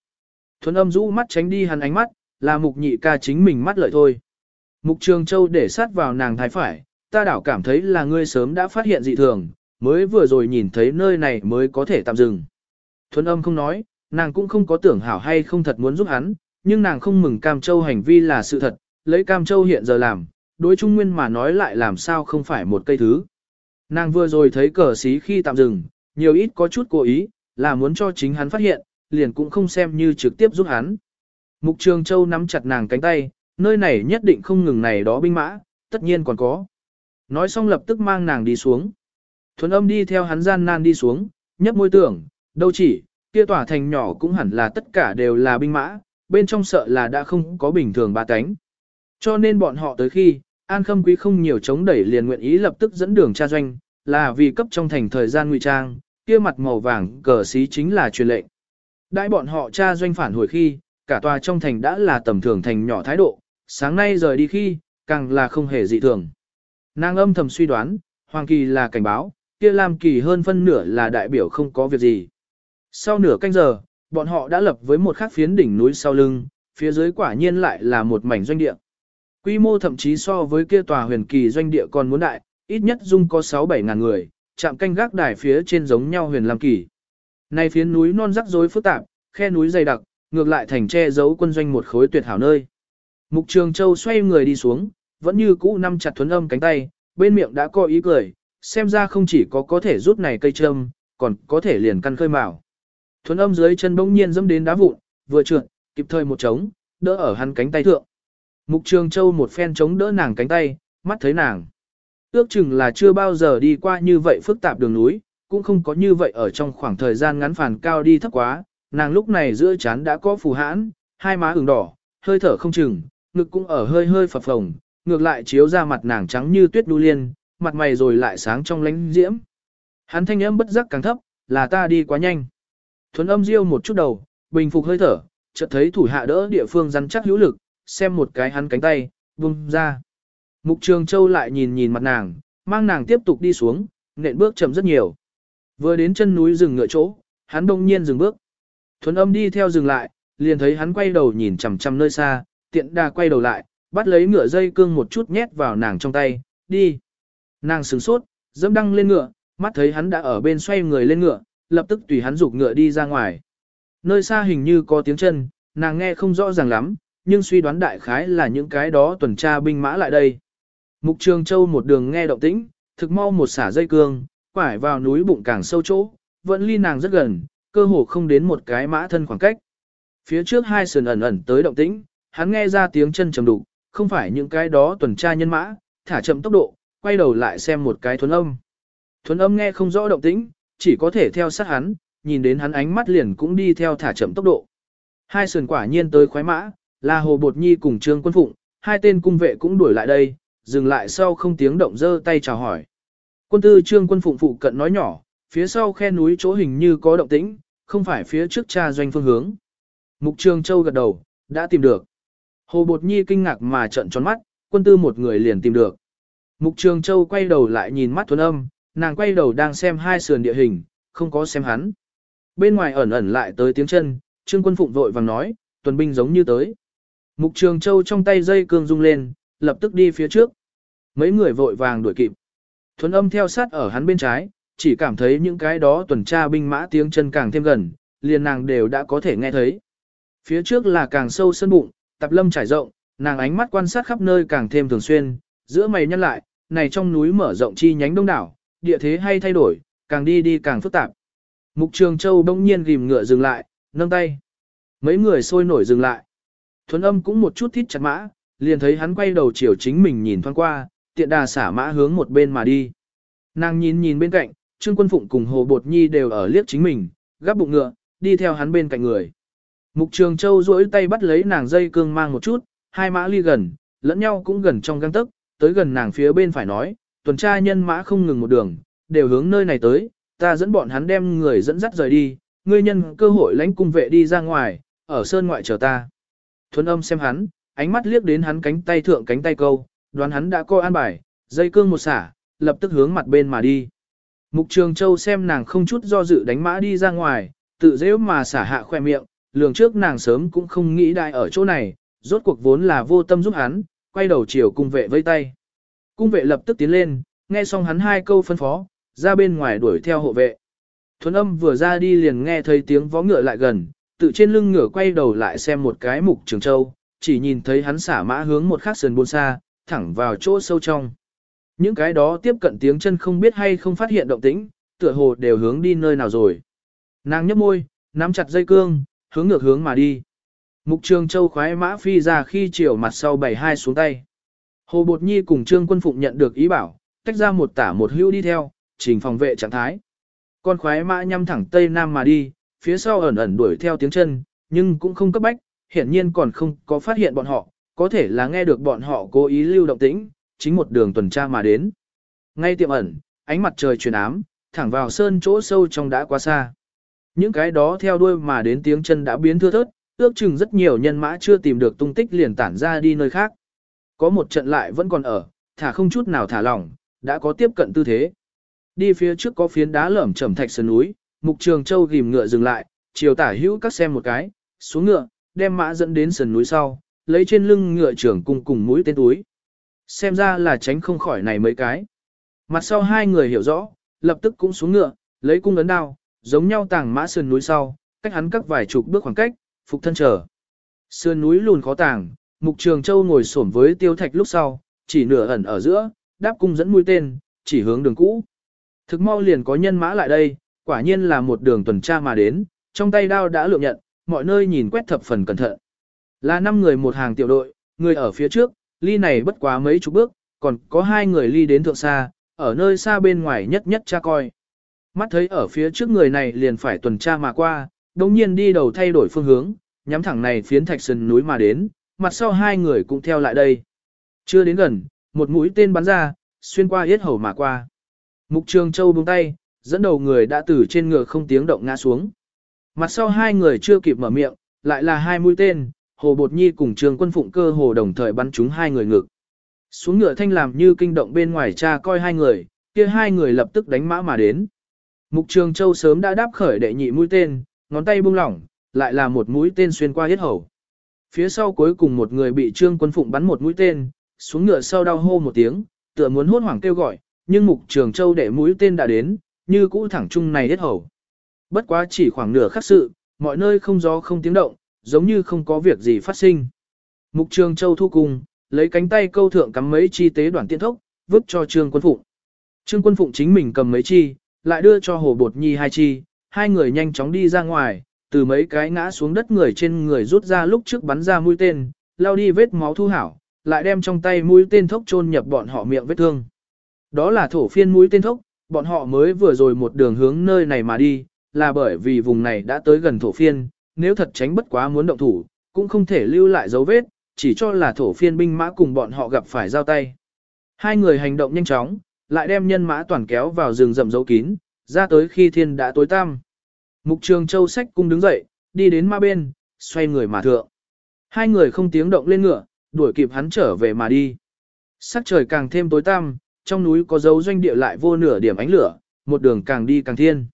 Thuấn âm rũ mắt tránh đi hắn ánh mắt, là mục nhị ca chính mình mắt lợi thôi. Mục Trường Châu để sát vào nàng thái phải, ta đảo cảm thấy là ngươi sớm đã phát hiện dị thường, mới vừa rồi nhìn thấy nơi này mới có thể tạm dừng. Thuấn âm không nói, nàng cũng không có tưởng hảo hay không thật muốn giúp hắn, nhưng nàng không mừng Cam Châu hành vi là sự thật, lấy Cam Châu hiện giờ làm, đối Trung Nguyên mà nói lại làm sao không phải một cây thứ. Nàng vừa rồi thấy cờ xí khi tạm dừng, nhiều ít có chút cố ý, là muốn cho chính hắn phát hiện, liền cũng không xem như trực tiếp giúp hắn. Mục Trường Châu nắm chặt nàng cánh tay, nơi này nhất định không ngừng này đó binh mã, tất nhiên còn có. Nói xong lập tức mang nàng đi xuống. Thuấn âm đi theo hắn gian nan đi xuống, nhấp môi tưởng, đâu chỉ, kia tỏa thành nhỏ cũng hẳn là tất cả đều là binh mã, bên trong sợ là đã không có bình thường ba cánh. Cho nên bọn họ tới khi, An Khâm Quý không nhiều chống đẩy liền nguyện ý lập tức dẫn đường tra doanh, là vì cấp trong thành thời gian ngụy trang, kia mặt màu vàng cờ xí chính là truyền lệnh. Đại bọn họ tra doanh phản hồi khi, cả tòa trong thành đã là tầm thường thành nhỏ thái độ, sáng nay rời đi khi, càng là không hề dị thường. Nàng âm thầm suy đoán, Hoàng Kỳ là cảnh báo, kia Lam Kỳ hơn phân nửa là đại biểu không có việc gì. Sau nửa canh giờ, bọn họ đã lập với một khắc phiến đỉnh núi sau lưng, phía dưới quả nhiên lại là một mảnh doanh địa. Quy mô thậm chí so với kia tòa huyền kỳ doanh địa còn muốn đại, ít nhất dung có 6-7 ngàn người, chạm canh gác đài phía trên giống nhau huyền Lam Kỳ. Nay phiến núi non rắc rối phức tạp, khe núi dày đặc, ngược lại thành che giấu quân doanh một khối tuyệt hảo nơi. Mục Trường Châu xoay người đi xuống, vẫn như cũ nắm chặt thuấn âm cánh tay, bên miệng đã có ý cười, xem ra không chỉ có có thể rút này cây trâm, còn có thể liền căn khơi mào. Thuấn âm dưới chân bỗng nhiên dẫm đến đá vụn, vừa trượt, kịp thời một trống, đỡ ở hắn cánh tay thượng. Mục Trường Châu một phen chống đỡ nàng cánh tay, mắt thấy nàng. Ước chừng là chưa bao giờ đi qua như vậy phức tạp đường núi, cũng không có như vậy ở trong khoảng thời gian ngắn phản cao đi thấp quá, nàng lúc này giữa chán đã có phù hãn, hai má ửng đỏ, hơi thở không chừng, ngực cũng ở hơi hơi phập phồng, ngược lại chiếu ra mặt nàng trắng như tuyết đu liên, mặt mày rồi lại sáng trong lánh diễm. Hắn thanh âm bất giác càng thấp, là ta đi quá nhanh. Thuấn âm riêu một chút đầu, bình phục hơi thở, chợt thấy thủ hạ đỡ địa phương rắn chắc hữu lực, xem một cái hắn cánh tay, vung ra. Mục Trường Châu lại nhìn nhìn mặt nàng, mang nàng tiếp tục đi xuống, nện bước chậm rất nhiều. Vừa đến chân núi rừng ngựa chỗ, hắn đông nhiên dừng bước. Thuấn âm đi theo dừng lại, liền thấy hắn quay đầu nhìn chằm chằm nơi xa, tiện đà quay đầu lại, bắt lấy ngựa dây cương một chút nhét vào nàng trong tay, đi. Nàng sửng sốt, dẫm đăng lên ngựa, mắt thấy hắn đã ở bên xoay người lên ngựa, lập tức tùy hắn rục ngựa đi ra ngoài. Nơi xa hình như có tiếng chân, nàng nghe không rõ ràng lắm, nhưng suy đoán đại khái là những cái đó tuần tra binh mã lại đây. Mục Trường Châu một đường nghe động tĩnh, thực mau một xả dây cương, quải vào núi bụng càng sâu chỗ, vẫn ly nàng rất gần, cơ hồ không đến một cái mã thân khoảng cách. Phía trước hai sườn ẩn ẩn tới động tĩnh, hắn nghe ra tiếng chân trầm đục, không phải những cái đó tuần tra nhân mã, thả chậm tốc độ, quay đầu lại xem một cái thuấn âm. Thuấn âm nghe không rõ động tĩnh, chỉ có thể theo sát hắn, nhìn đến hắn ánh mắt liền cũng đi theo thả chậm tốc độ. Hai sườn quả nhiên tới khoái mã, là Hồ Bột Nhi cùng Trương Quân Phụng, hai tên cung vệ cũng đuổi lại đây, dừng lại sau không tiếng động giơ tay chào hỏi. Quân tư Trương Quân Phụng phụ cận nói nhỏ, phía sau khe núi chỗ hình như có động tĩnh, không phải phía trước cha doanh phương hướng. Mục Trường Châu gật đầu, đã tìm được. Hồ Bột Nhi kinh ngạc mà trợn tròn mắt, quân tư một người liền tìm được. Mục Trường Châu quay đầu lại nhìn mắt thuần âm, nàng quay đầu đang xem hai sườn địa hình, không có xem hắn. Bên ngoài ẩn ẩn lại tới tiếng chân, Trương Quân Phụng vội vàng nói, tuần binh giống như tới. Mục Trường Châu trong tay dây cương rung lên, lập tức đi phía trước. Mấy người vội vàng đuổi kịp. Thuấn âm theo sát ở hắn bên trái, chỉ cảm thấy những cái đó tuần tra binh mã tiếng chân càng thêm gần, liền nàng đều đã có thể nghe thấy. Phía trước là càng sâu sân bụng, tập lâm trải rộng, nàng ánh mắt quan sát khắp nơi càng thêm thường xuyên, giữa mày nhăn lại, này trong núi mở rộng chi nhánh đông đảo, địa thế hay thay đổi, càng đi đi càng phức tạp. Mục Trường Châu bỗng nhiên rìm ngựa dừng lại, nâng tay. Mấy người sôi nổi dừng lại. Thuấn âm cũng một chút thít chặt mã, liền thấy hắn quay đầu chiều chính mình nhìn thoáng qua, tiện đà xả mã hướng một bên mà đi. Nàng nhìn nhìn bên cạnh, Trương Quân Phụng cùng Hồ Bột Nhi đều ở liếc chính mình, gắp bụng ngựa, đi theo hắn bên cạnh người. Mục Trường Châu duỗi tay bắt lấy nàng dây cương mang một chút, hai mã ly gần, lẫn nhau cũng gần trong găng tức, tới gần nàng phía bên phải nói, tuần tra nhân mã không ngừng một đường, đều hướng nơi này tới, ta dẫn bọn hắn đem người dẫn dắt rời đi, ngươi nhân cơ hội lãnh cung vệ đi ra ngoài, ở sơn ngoại chờ ta. Thuấn âm xem hắn, ánh mắt liếc đến hắn cánh tay thượng cánh tay câu, đoán hắn đã coi an bài, dây cương một xả, lập tức hướng mặt bên mà đi. Mục Trường Châu xem nàng không chút do dự đánh mã đi ra ngoài, tự dễ mà xả hạ khoe miệng, lường trước nàng sớm cũng không nghĩ đại ở chỗ này, rốt cuộc vốn là vô tâm giúp hắn, quay đầu chiều cung vệ vây tay. Cung vệ lập tức tiến lên, nghe xong hắn hai câu phân phó, ra bên ngoài đuổi theo hộ vệ. Thuấn âm vừa ra đi liền nghe thấy tiếng vó ngựa lại gần, tự trên lưng ngựa quay đầu lại xem một cái mục trường châu, chỉ nhìn thấy hắn xả mã hướng một khắc sườn buôn xa, thẳng vào chỗ sâu trong. Những cái đó tiếp cận tiếng chân không biết hay không phát hiện động tĩnh, tựa hồ đều hướng đi nơi nào rồi. Nàng nhấp môi, nắm chặt dây cương, hướng ngược hướng mà đi. Mục Trường Châu khoái mã phi ra khi chiều mặt sau bảy hai xuống tay. Hồ Bột Nhi cùng Trương Quân Phụng nhận được ý bảo, tách ra một tả một hưu đi theo, trình phòng vệ trạng thái. Con khoái mã nhắm thẳng tây nam mà đi, phía sau ẩn ẩn đuổi theo tiếng chân, nhưng cũng không cấp bách, hiển nhiên còn không có phát hiện bọn họ, có thể là nghe được bọn họ cố ý lưu động tĩnh, chính một đường tuần tra mà đến. Ngay tiệm ẩn, ánh mặt trời truyền ám, thẳng vào sơn chỗ sâu trong đã quá xa. Những cái đó theo đuôi mà đến tiếng chân đã biến thưa thớt, ước chừng rất nhiều nhân mã chưa tìm được tung tích liền tản ra đi nơi khác. Có một trận lại vẫn còn ở, thả không chút nào thả lỏng, đã có tiếp cận tư thế. Đi phía trước có phiến đá lởm chầm thạch sơn núi, Mục Trường Châu ghim ngựa dừng lại, chiều tả hữu các xem một cái, xuống ngựa, đem mã dẫn đến sườn núi sau, lấy trên lưng ngựa trưởng cùng cùng mũi tên túi. Xem ra là tránh không khỏi này mấy cái. Mặt sau hai người hiểu rõ, lập tức cũng xuống ngựa, lấy cung ấn đao, giống nhau tàng mã sườn núi sau, cách hắn các vài chục bước khoảng cách, phục thân chờ. Sườn núi lùn khó tàng, Mục Trường Châu ngồi xổm với tiêu thạch lúc sau, chỉ nửa ẩn ở giữa, đáp cung dẫn mũi tên, chỉ hướng đường cũ. Thực mau liền có nhân mã lại đây, quả nhiên là một đường tuần tra mà đến, trong tay đao đã lượng nhận, mọi nơi nhìn quét thập phần cẩn thận. Là năm người một hàng tiểu đội, người ở phía trước, ly này bất quá mấy chục bước, còn có hai người ly đến thượng xa, ở nơi xa bên ngoài nhất nhất tra coi. Mắt thấy ở phía trước người này liền phải tuần tra mà qua, đồng nhiên đi đầu thay đổi phương hướng, nhắm thẳng này phiến thạch sườn núi mà đến, mặt sau hai người cũng theo lại đây. Chưa đến gần, một mũi tên bắn ra, xuyên qua yết hầu mà qua. Mục Trường Châu buông tay, dẫn đầu người đã từ trên ngựa không tiếng động ngã xuống. Mặt sau hai người chưa kịp mở miệng, lại là hai mũi tên, Hồ Bột Nhi cùng Trường Quân Phụng cơ hồ đồng thời bắn trúng hai người ngực. Xuống ngựa thanh làm như kinh động bên ngoài cha coi hai người, kia hai người lập tức đánh mã mà đến. Mục Trường Châu sớm đã đáp khởi đệ nhị mũi tên, ngón tay buông lỏng, lại là một mũi tên xuyên qua hết hầu. Phía sau cuối cùng một người bị Trương Quân Phụng bắn một mũi tên, xuống ngựa sau đau hô một tiếng, tựa muốn hốt hoảng kêu gọi, nhưng Mục Trường Châu đệ mũi tên đã đến, như cũ thẳng chung này hết hầu. Bất quá chỉ khoảng nửa khắc sự, mọi nơi không gió không tiếng động, giống như không có việc gì phát sinh. Mục Trường Châu thu cùng, lấy cánh tay câu thượng cắm mấy chi tế đoạn tiên thốc, vứt cho Trương Quân Phụng. Trương Quân Phụng chính mình cầm mấy chi, lại đưa cho Hồ Bột Nhi hai chi, hai người nhanh chóng đi ra ngoài, từ mấy cái ngã xuống đất người trên người rút ra lúc trước bắn ra mũi tên, lao đi vết máu thu hảo, lại đem trong tay mũi tên thốc chôn nhập bọn họ miệng vết thương. Đó là thổ phiên mũi tên thốc, bọn họ mới vừa rồi một đường hướng nơi này mà đi, là bởi vì vùng này đã tới gần thổ phiên, nếu thật tránh bất quá muốn động thủ, cũng không thể lưu lại dấu vết, chỉ cho là thổ phiên binh mã cùng bọn họ gặp phải giao tay. Hai người hành động nhanh chóng, lại đem nhân mã toàn kéo vào rừng rậm dấu kín, ra tới khi thiên đã tối tăm. Mục trường châu sách cung đứng dậy, đi đến ma bên, xoay người mà thượng. Hai người không tiếng động lên ngựa, đuổi kịp hắn trở về mà đi. Sắc trời càng thêm tối tăm, trong núi có dấu doanh địa lại vô nửa điểm ánh lửa, một đường càng đi càng thiên.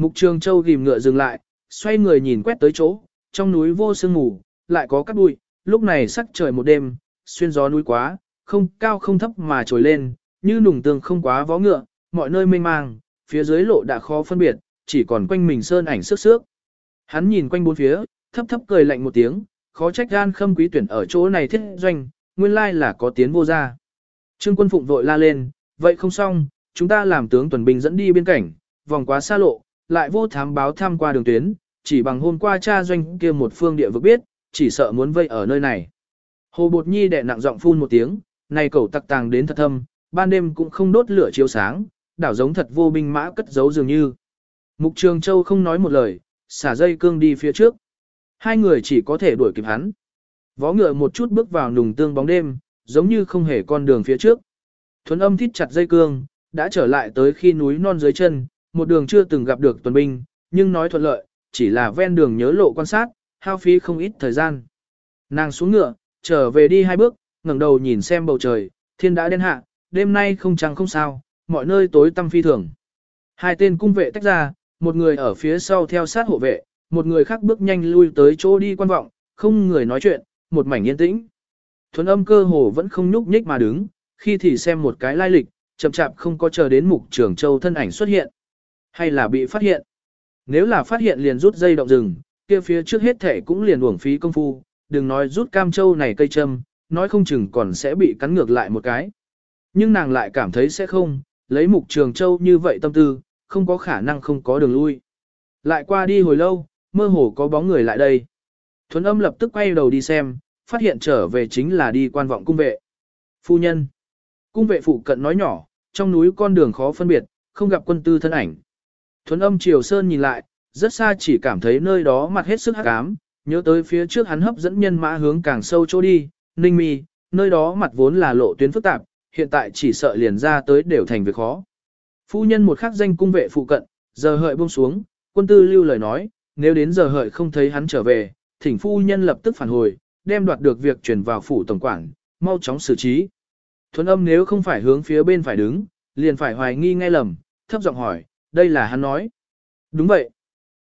Mục Trường Châu ghim ngựa dừng lại, xoay người nhìn quét tới chỗ, trong núi vô sương mù, lại có cát bụi, lúc này sắc trời một đêm, xuyên gió núi quá, không cao không thấp mà trồi lên, như nùng tương không quá vó ngựa, mọi nơi mênh mang, phía dưới lộ đã khó phân biệt, chỉ còn quanh mình sơn ảnh sức sước. Hắn nhìn quanh bốn phía, thấp thấp cười lạnh một tiếng, khó trách gan khâm quý tuyển ở chỗ này thiết doanh, nguyên lai là có tiến vô ra. Trương quân phụng vội la lên, vậy không xong, chúng ta làm tướng tuần binh dẫn đi biên cảnh, vòng quá xa lộ, lại vô thám báo tham qua đường tuyến, chỉ bằng hôm qua cha doanh kia một phương địa vực biết, chỉ sợ muốn vây ở nơi này. Hồ Bột Nhi đệ nặng giọng phun một tiếng, này cẩu tặc tàng đến thật thâm, ban đêm cũng không đốt lửa chiếu sáng, đảo giống thật vô binh mã cất giấu dường như. Mục Trường Châu không nói một lời, xả dây cương đi phía trước. Hai người chỉ có thể đuổi kịp hắn. Vó ngựa một chút bước vào nùng tương bóng đêm, giống như không hề con đường phía trước. Thuấn âm thít chặt dây cương, đã trở lại tới khi núi non dưới chân, một đường chưa từng gặp được tuần binh, nhưng nói thuận lợi, chỉ là ven đường nhớ lộ quan sát, hao phí không ít thời gian. Nàng xuống ngựa, trở về đi hai bước, ngẩng đầu nhìn xem bầu trời, thiên đã đen hạ, đêm nay không trăng không sao, mọi nơi tối tăm phi thường. Hai tên cung vệ tách ra, một người ở phía sau theo sát hộ vệ, một người khác bước nhanh lui tới chỗ đi quan vọng, không người nói chuyện, một mảnh yên tĩnh. Thuấn âm cơ hồ vẫn không nhúc nhích mà đứng, khi thì xem một cái lai lịch, chậm chạp không có chờ đến mục trưởng châu thân ảnh xuất hiện. Hay là bị phát hiện. Nếu là phát hiện liền rút dây động rừng, kia phía trước hết thể cũng liền uổng phí công phu, đừng nói rút cam châu này cây châm, nói không chừng còn sẽ bị cắn ngược lại một cái. Nhưng nàng lại cảm thấy sẽ không, lấy mục trường châu như vậy tâm tư, không có khả năng không có đường lui. Lại qua đi hồi lâu, mơ hồ có bóng người lại đây. Thuấn âm lập tức quay đầu đi xem, phát hiện trở về chính là đi quan vọng cung vệ. Phu nhân. Cung vệ phụ cận nói nhỏ, trong núi con đường khó phân biệt, không gặp quân tư thân ảnh. Thuấn âm Triều sơn nhìn lại, rất xa chỉ cảm thấy nơi đó mặt hết sức hắc ám, nhớ tới phía trước hắn hấp dẫn nhân mã hướng càng sâu chỗ đi, ninh mi, nơi đó mặt vốn là lộ tuyến phức tạp, hiện tại chỉ sợ liền ra tới đều thành việc khó. Phu nhân một khắc danh cung vệ phụ cận, giờ hợi buông xuống, quân tư lưu lời nói, nếu đến giờ hợi không thấy hắn trở về, thỉnh phu nhân lập tức phản hồi, đem đoạt được việc chuyển vào phủ tổng quản, mau chóng xử trí. Thuấn âm nếu không phải hướng phía bên phải đứng, liền phải hoài nghi nghe lầm, thấp giọng hỏi, đây là hắn nói. Đúng vậy.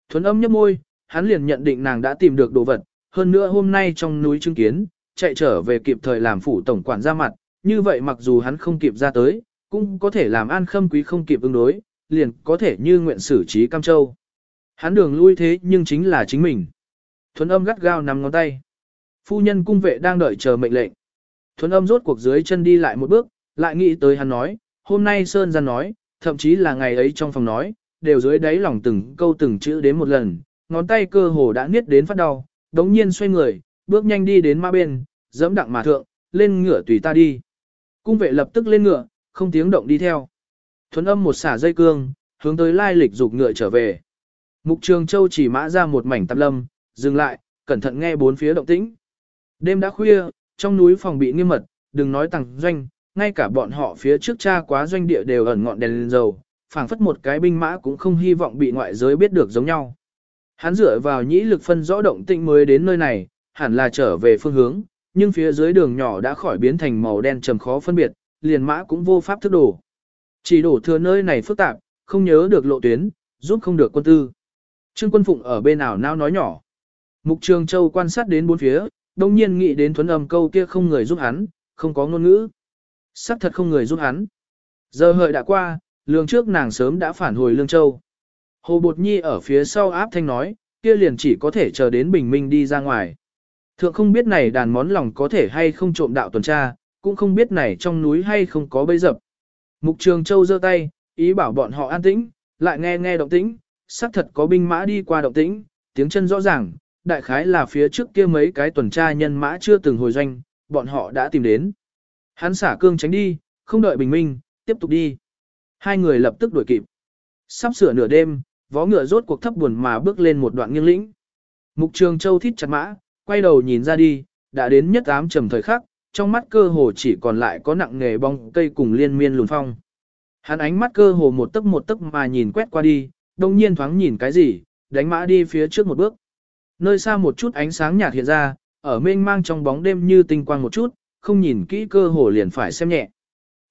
Thuấn âm nhấp môi, hắn liền nhận định nàng đã tìm được đồ vật, hơn nữa hôm nay trong núi chứng kiến, chạy trở về kịp thời làm phủ tổng quản ra mặt, như vậy mặc dù hắn không kịp ra tới, cũng có thể làm an khâm quý không kịp ứng đối, liền có thể như nguyện xử trí Cam Châu. Hắn đường lui thế nhưng chính là chính mình. Thuấn âm gắt gao nằm ngón tay. Phu nhân cung vệ đang đợi chờ mệnh lệnh. Thuấn âm rốt cuộc dưới chân đi lại một bước, lại nghĩ tới hắn nói, hôm nay Sơn ra nói, thậm chí là ngày ấy trong phòng nói, đều dưới đáy lòng từng câu từng chữ đến một lần, ngón tay cơ hồ đã niết đến phát đau, đống nhiên xoay người, bước nhanh đi đến ma bên, dẫm đặng mà thượng, lên ngựa tùy ta đi. Cung vệ lập tức lên ngựa, không tiếng động đi theo. Thuấn âm một xả dây cương, hướng tới lai lịch dục ngựa trở về. Mục Trường Châu chỉ mã ra một mảnh tạp lâm, dừng lại, cẩn thận nghe bốn phía động tĩnh. Đêm đã khuya, trong núi phòng bị nghiêm mật, đừng nói tăng doanh, ngay cả bọn họ phía trước cha quá doanh địa đều ẩn ngọn đèn lên dầu, phảng phất một cái binh mã cũng không hy vọng bị ngoại giới biết được giống nhau. Hắn dựa vào nhĩ lực phân rõ động tĩnh mới đến nơi này, hẳn là trở về phương hướng, nhưng phía dưới đường nhỏ đã khỏi biến thành màu đen trầm khó phân biệt, liền mã cũng vô pháp thức đổ. Chỉ đổ thừa nơi này phức tạp, không nhớ được lộ tuyến, giúp không được quân tư. Trương quân phụng ở bên nào nao nói nhỏ. Mục Trường Châu quan sát đến bốn phía, đồng nhiên nghĩ đến thuấn âm câu kia không người giúp hắn, không có ngôn ngữ. Sắc thật không người giúp hắn. Giờ hợi đã qua, lương trước nàng sớm đã phản hồi Lương Châu. Hồ Bột Nhi ở phía sau áp thanh nói, kia liền chỉ có thể chờ đến bình minh đi ra ngoài. Thượng không biết này đàn món lòng có thể hay không trộm đạo tuần tra, cũng không biết này trong núi hay không có bấy dập. Mục Trường Châu giơ tay, ý bảo bọn họ an tĩnh, lại nghe nghe động tĩnh, xác thật có binh mã đi qua động tĩnh, tiếng chân rõ ràng, đại khái là phía trước kia mấy cái tuần tra nhân mã chưa từng hồi doanh, bọn họ đã tìm đến. Hắn xả cương tránh đi, không đợi bình minh, tiếp tục đi. Hai người lập tức đuổi kịp. Sắp sửa nửa đêm, vó ngựa rốt cuộc thấp buồn mà bước lên một đoạn nghiêng lĩnh. Mục Trường Châu thít chặt mã, quay đầu nhìn ra đi, đã đến nhất ám trầm thời khắc, trong mắt cơ hồ chỉ còn lại có nặng nghề bong cây cùng liên miên lùn phong. Hắn ánh mắt cơ hồ một tấc một tấc mà nhìn quét qua đi, đồng nhiên thoáng nhìn cái gì, đánh mã đi phía trước một bước. Nơi xa một chút ánh sáng nhạt hiện ra, ở mênh mang trong bóng đêm như tinh quang một chút, không nhìn kỹ cơ hồ liền phải xem nhẹ.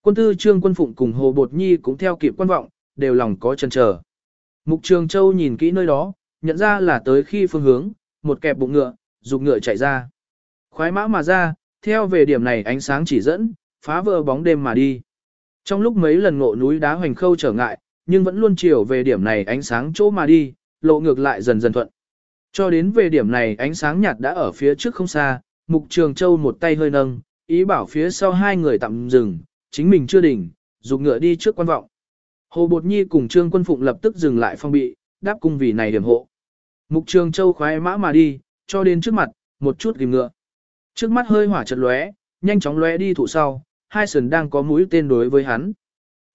Quân tư trương quân phụng cùng Hồ Bột Nhi cũng theo kịp quan vọng, đều lòng có chần chờ. Mục Trường Châu nhìn kỹ nơi đó, nhận ra là tới khi phương hướng, một kẹp bụng ngựa, dục ngựa chạy ra. Khoái mã mà ra, theo về điểm này ánh sáng chỉ dẫn, phá vỡ bóng đêm mà đi. Trong lúc mấy lần ngộ núi đá hoành khâu trở ngại, nhưng vẫn luôn chiều về điểm này ánh sáng chỗ mà đi, lộ ngược lại dần dần thuận. Cho đến về điểm này ánh sáng nhạt đã ở phía trước không xa, Mục Trường Châu một tay hơi nâng, ý bảo phía sau hai người tạm dừng, chính mình chưa đỉnh, dục ngựa đi trước quan vọng. Hồ Bột Nhi cùng Trương Quân Phụng lập tức dừng lại phong bị, đáp cung vì này điểm hộ. Mục Trường Châu khoái mã mà đi, cho đến trước mặt, một chút ghim ngựa. Trước mắt hơi hỏa chợt lóe, nhanh chóng lóe đi thụ sau, hai sườn đang có mũi tên đối với hắn.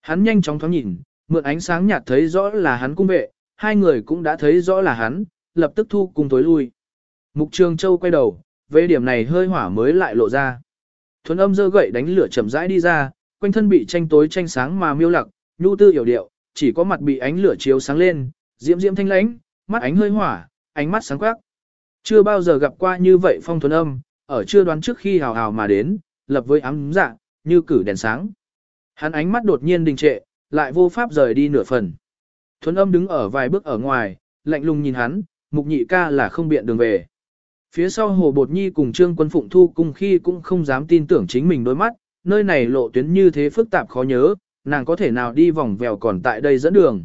Hắn nhanh chóng thoáng nhìn, mượn ánh sáng nhạt thấy rõ là hắn cung vệ, hai người cũng đã thấy rõ là hắn, lập tức thu cùng tối lui. Mục Trường Châu quay đầu, về điểm này hơi hỏa mới lại lộ ra. Thuấn âm dơ gậy đánh lửa chậm rãi đi ra, quanh thân bị tranh tối tranh sáng mà miêu lặc, nhu tư hiểu điệu, chỉ có mặt bị ánh lửa chiếu sáng lên, diễm diễm thanh lãnh, mắt ánh hơi hỏa, ánh mắt sáng quắc. Chưa bao giờ gặp qua như vậy phong thuần âm, ở chưa đoán trước khi hào hào mà đến, lập với ám dạ, như cử đèn sáng. Hắn ánh mắt đột nhiên đình trệ, lại vô pháp rời đi nửa phần. Thuấn âm đứng ở vài bước ở ngoài, lạnh lùng nhìn hắn, mục nhị ca là không biện đường về. Phía sau hồ bột nhi cùng trương quân phụng thu cùng khi cũng không dám tin tưởng chính mình đôi mắt, nơi này lộ tuyến như thế phức tạp khó nhớ, nàng có thể nào đi vòng vèo còn tại đây dẫn đường.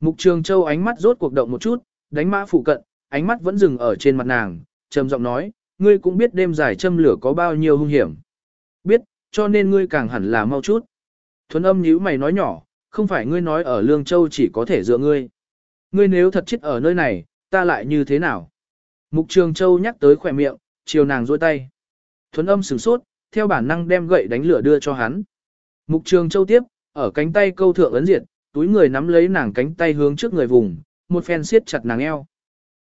Mục trường châu ánh mắt rốt cuộc động một chút, đánh mã phụ cận, ánh mắt vẫn dừng ở trên mặt nàng, trầm giọng nói, ngươi cũng biết đêm dài châm lửa có bao nhiêu hung hiểm. Biết, cho nên ngươi càng hẳn là mau chút. Thuấn âm nhíu mày nói nhỏ, không phải ngươi nói ở Lương Châu chỉ có thể dựa ngươi. Ngươi nếu thật chết ở nơi này, ta lại như thế nào? Mục Trường Châu nhắc tới khỏe miệng, chiều nàng duỗi tay. Thuấn âm sửng sốt, theo bản năng đem gậy đánh lửa đưa cho hắn. Mục Trường Châu tiếp, ở cánh tay câu thượng ấn diệt, túi người nắm lấy nàng cánh tay hướng trước người vùng, một phen siết chặt nàng eo.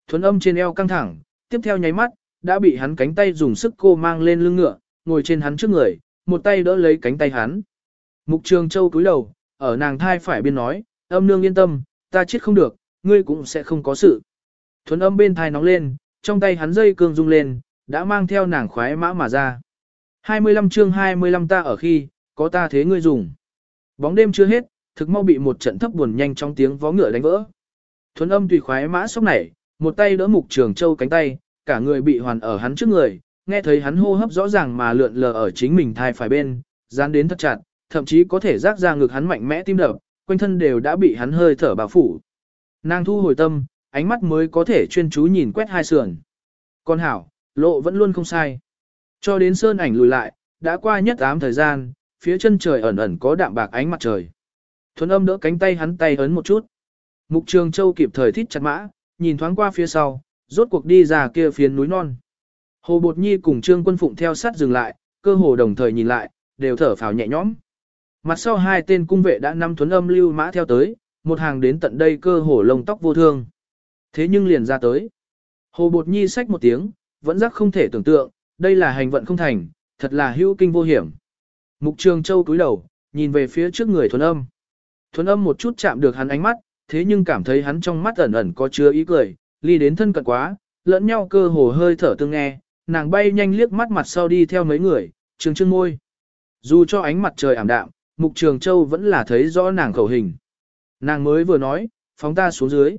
Thuấn âm trên eo căng thẳng, tiếp theo nháy mắt, đã bị hắn cánh tay dùng sức cô mang lên lưng ngựa, ngồi trên hắn trước người, một tay đỡ lấy cánh tay hắn. Mục Trường Châu cúi đầu, ở nàng thai phải biên nói, âm nương yên tâm, ta chết không được, ngươi cũng sẽ không có sự. Thuấn âm bên thai nóng lên, trong tay hắn dây cương rung lên, đã mang theo nàng khoái mã mà ra. 25 chương 25 ta ở khi, có ta thế ngươi dùng. Bóng đêm chưa hết, thực mau bị một trận thấp buồn nhanh trong tiếng vó ngựa đánh vỡ. Thuấn âm tùy khoái mã sốc nảy, một tay đỡ mục trường châu cánh tay, cả người bị hoàn ở hắn trước người, nghe thấy hắn hô hấp rõ ràng mà lượn lờ ở chính mình thai phải bên, dán đến thật chặt, thậm chí có thể rác ra ngực hắn mạnh mẽ tim đập, quanh thân đều đã bị hắn hơi thở bao phủ. Nàng thu hồi tâm, ánh mắt mới có thể chuyên chú nhìn quét hai sườn. Con hảo, lộ vẫn luôn không sai. Cho đến sơn ảnh lùi lại, đã qua nhất ám thời gian, phía chân trời ẩn ẩn có đạm bạc ánh mặt trời. Thuấn âm đỡ cánh tay hắn tay ấn một chút. Mục Trường Châu kịp thời thít chặt mã, nhìn thoáng qua phía sau, rốt cuộc đi ra kia phiến núi non. Hồ Bột Nhi cùng Trương Quân Phụng theo sát dừng lại, cơ hồ đồng thời nhìn lại, đều thở phào nhẹ nhõm. Mặt sau hai tên cung vệ đã năm thuấn âm lưu mã theo tới, một hàng đến tận đây cơ hồ lông tóc vô thương. Thế nhưng liền ra tới. Hồ Bột Nhi sách một tiếng, vẫn giác không thể tưởng tượng, đây là hành vận không thành, thật là hữu kinh vô hiểm. Mục Trường Châu cúi đầu, nhìn về phía trước người thuấn âm. Thuấn âm một chút chạm được hắn ánh mắt, thế nhưng cảm thấy hắn trong mắt ẩn ẩn có chứa ý cười, ly đến thân cận quá, lẫn nhau cơ hồ hơi thở tương nghe, nàng bay nhanh liếc mắt mặt sau đi theo mấy người, trường trương môi. Dù cho ánh mặt trời ảm đạm, Mục Trường Châu vẫn là thấy rõ nàng khẩu hình. Nàng mới vừa nói, phóng ta xuống dưới.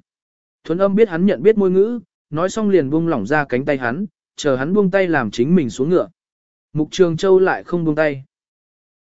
Thuấn âm biết hắn nhận biết môi ngữ, nói xong liền buông lỏng ra cánh tay hắn, chờ hắn buông tay làm chính mình xuống ngựa. Mục Trường Châu lại không buông tay.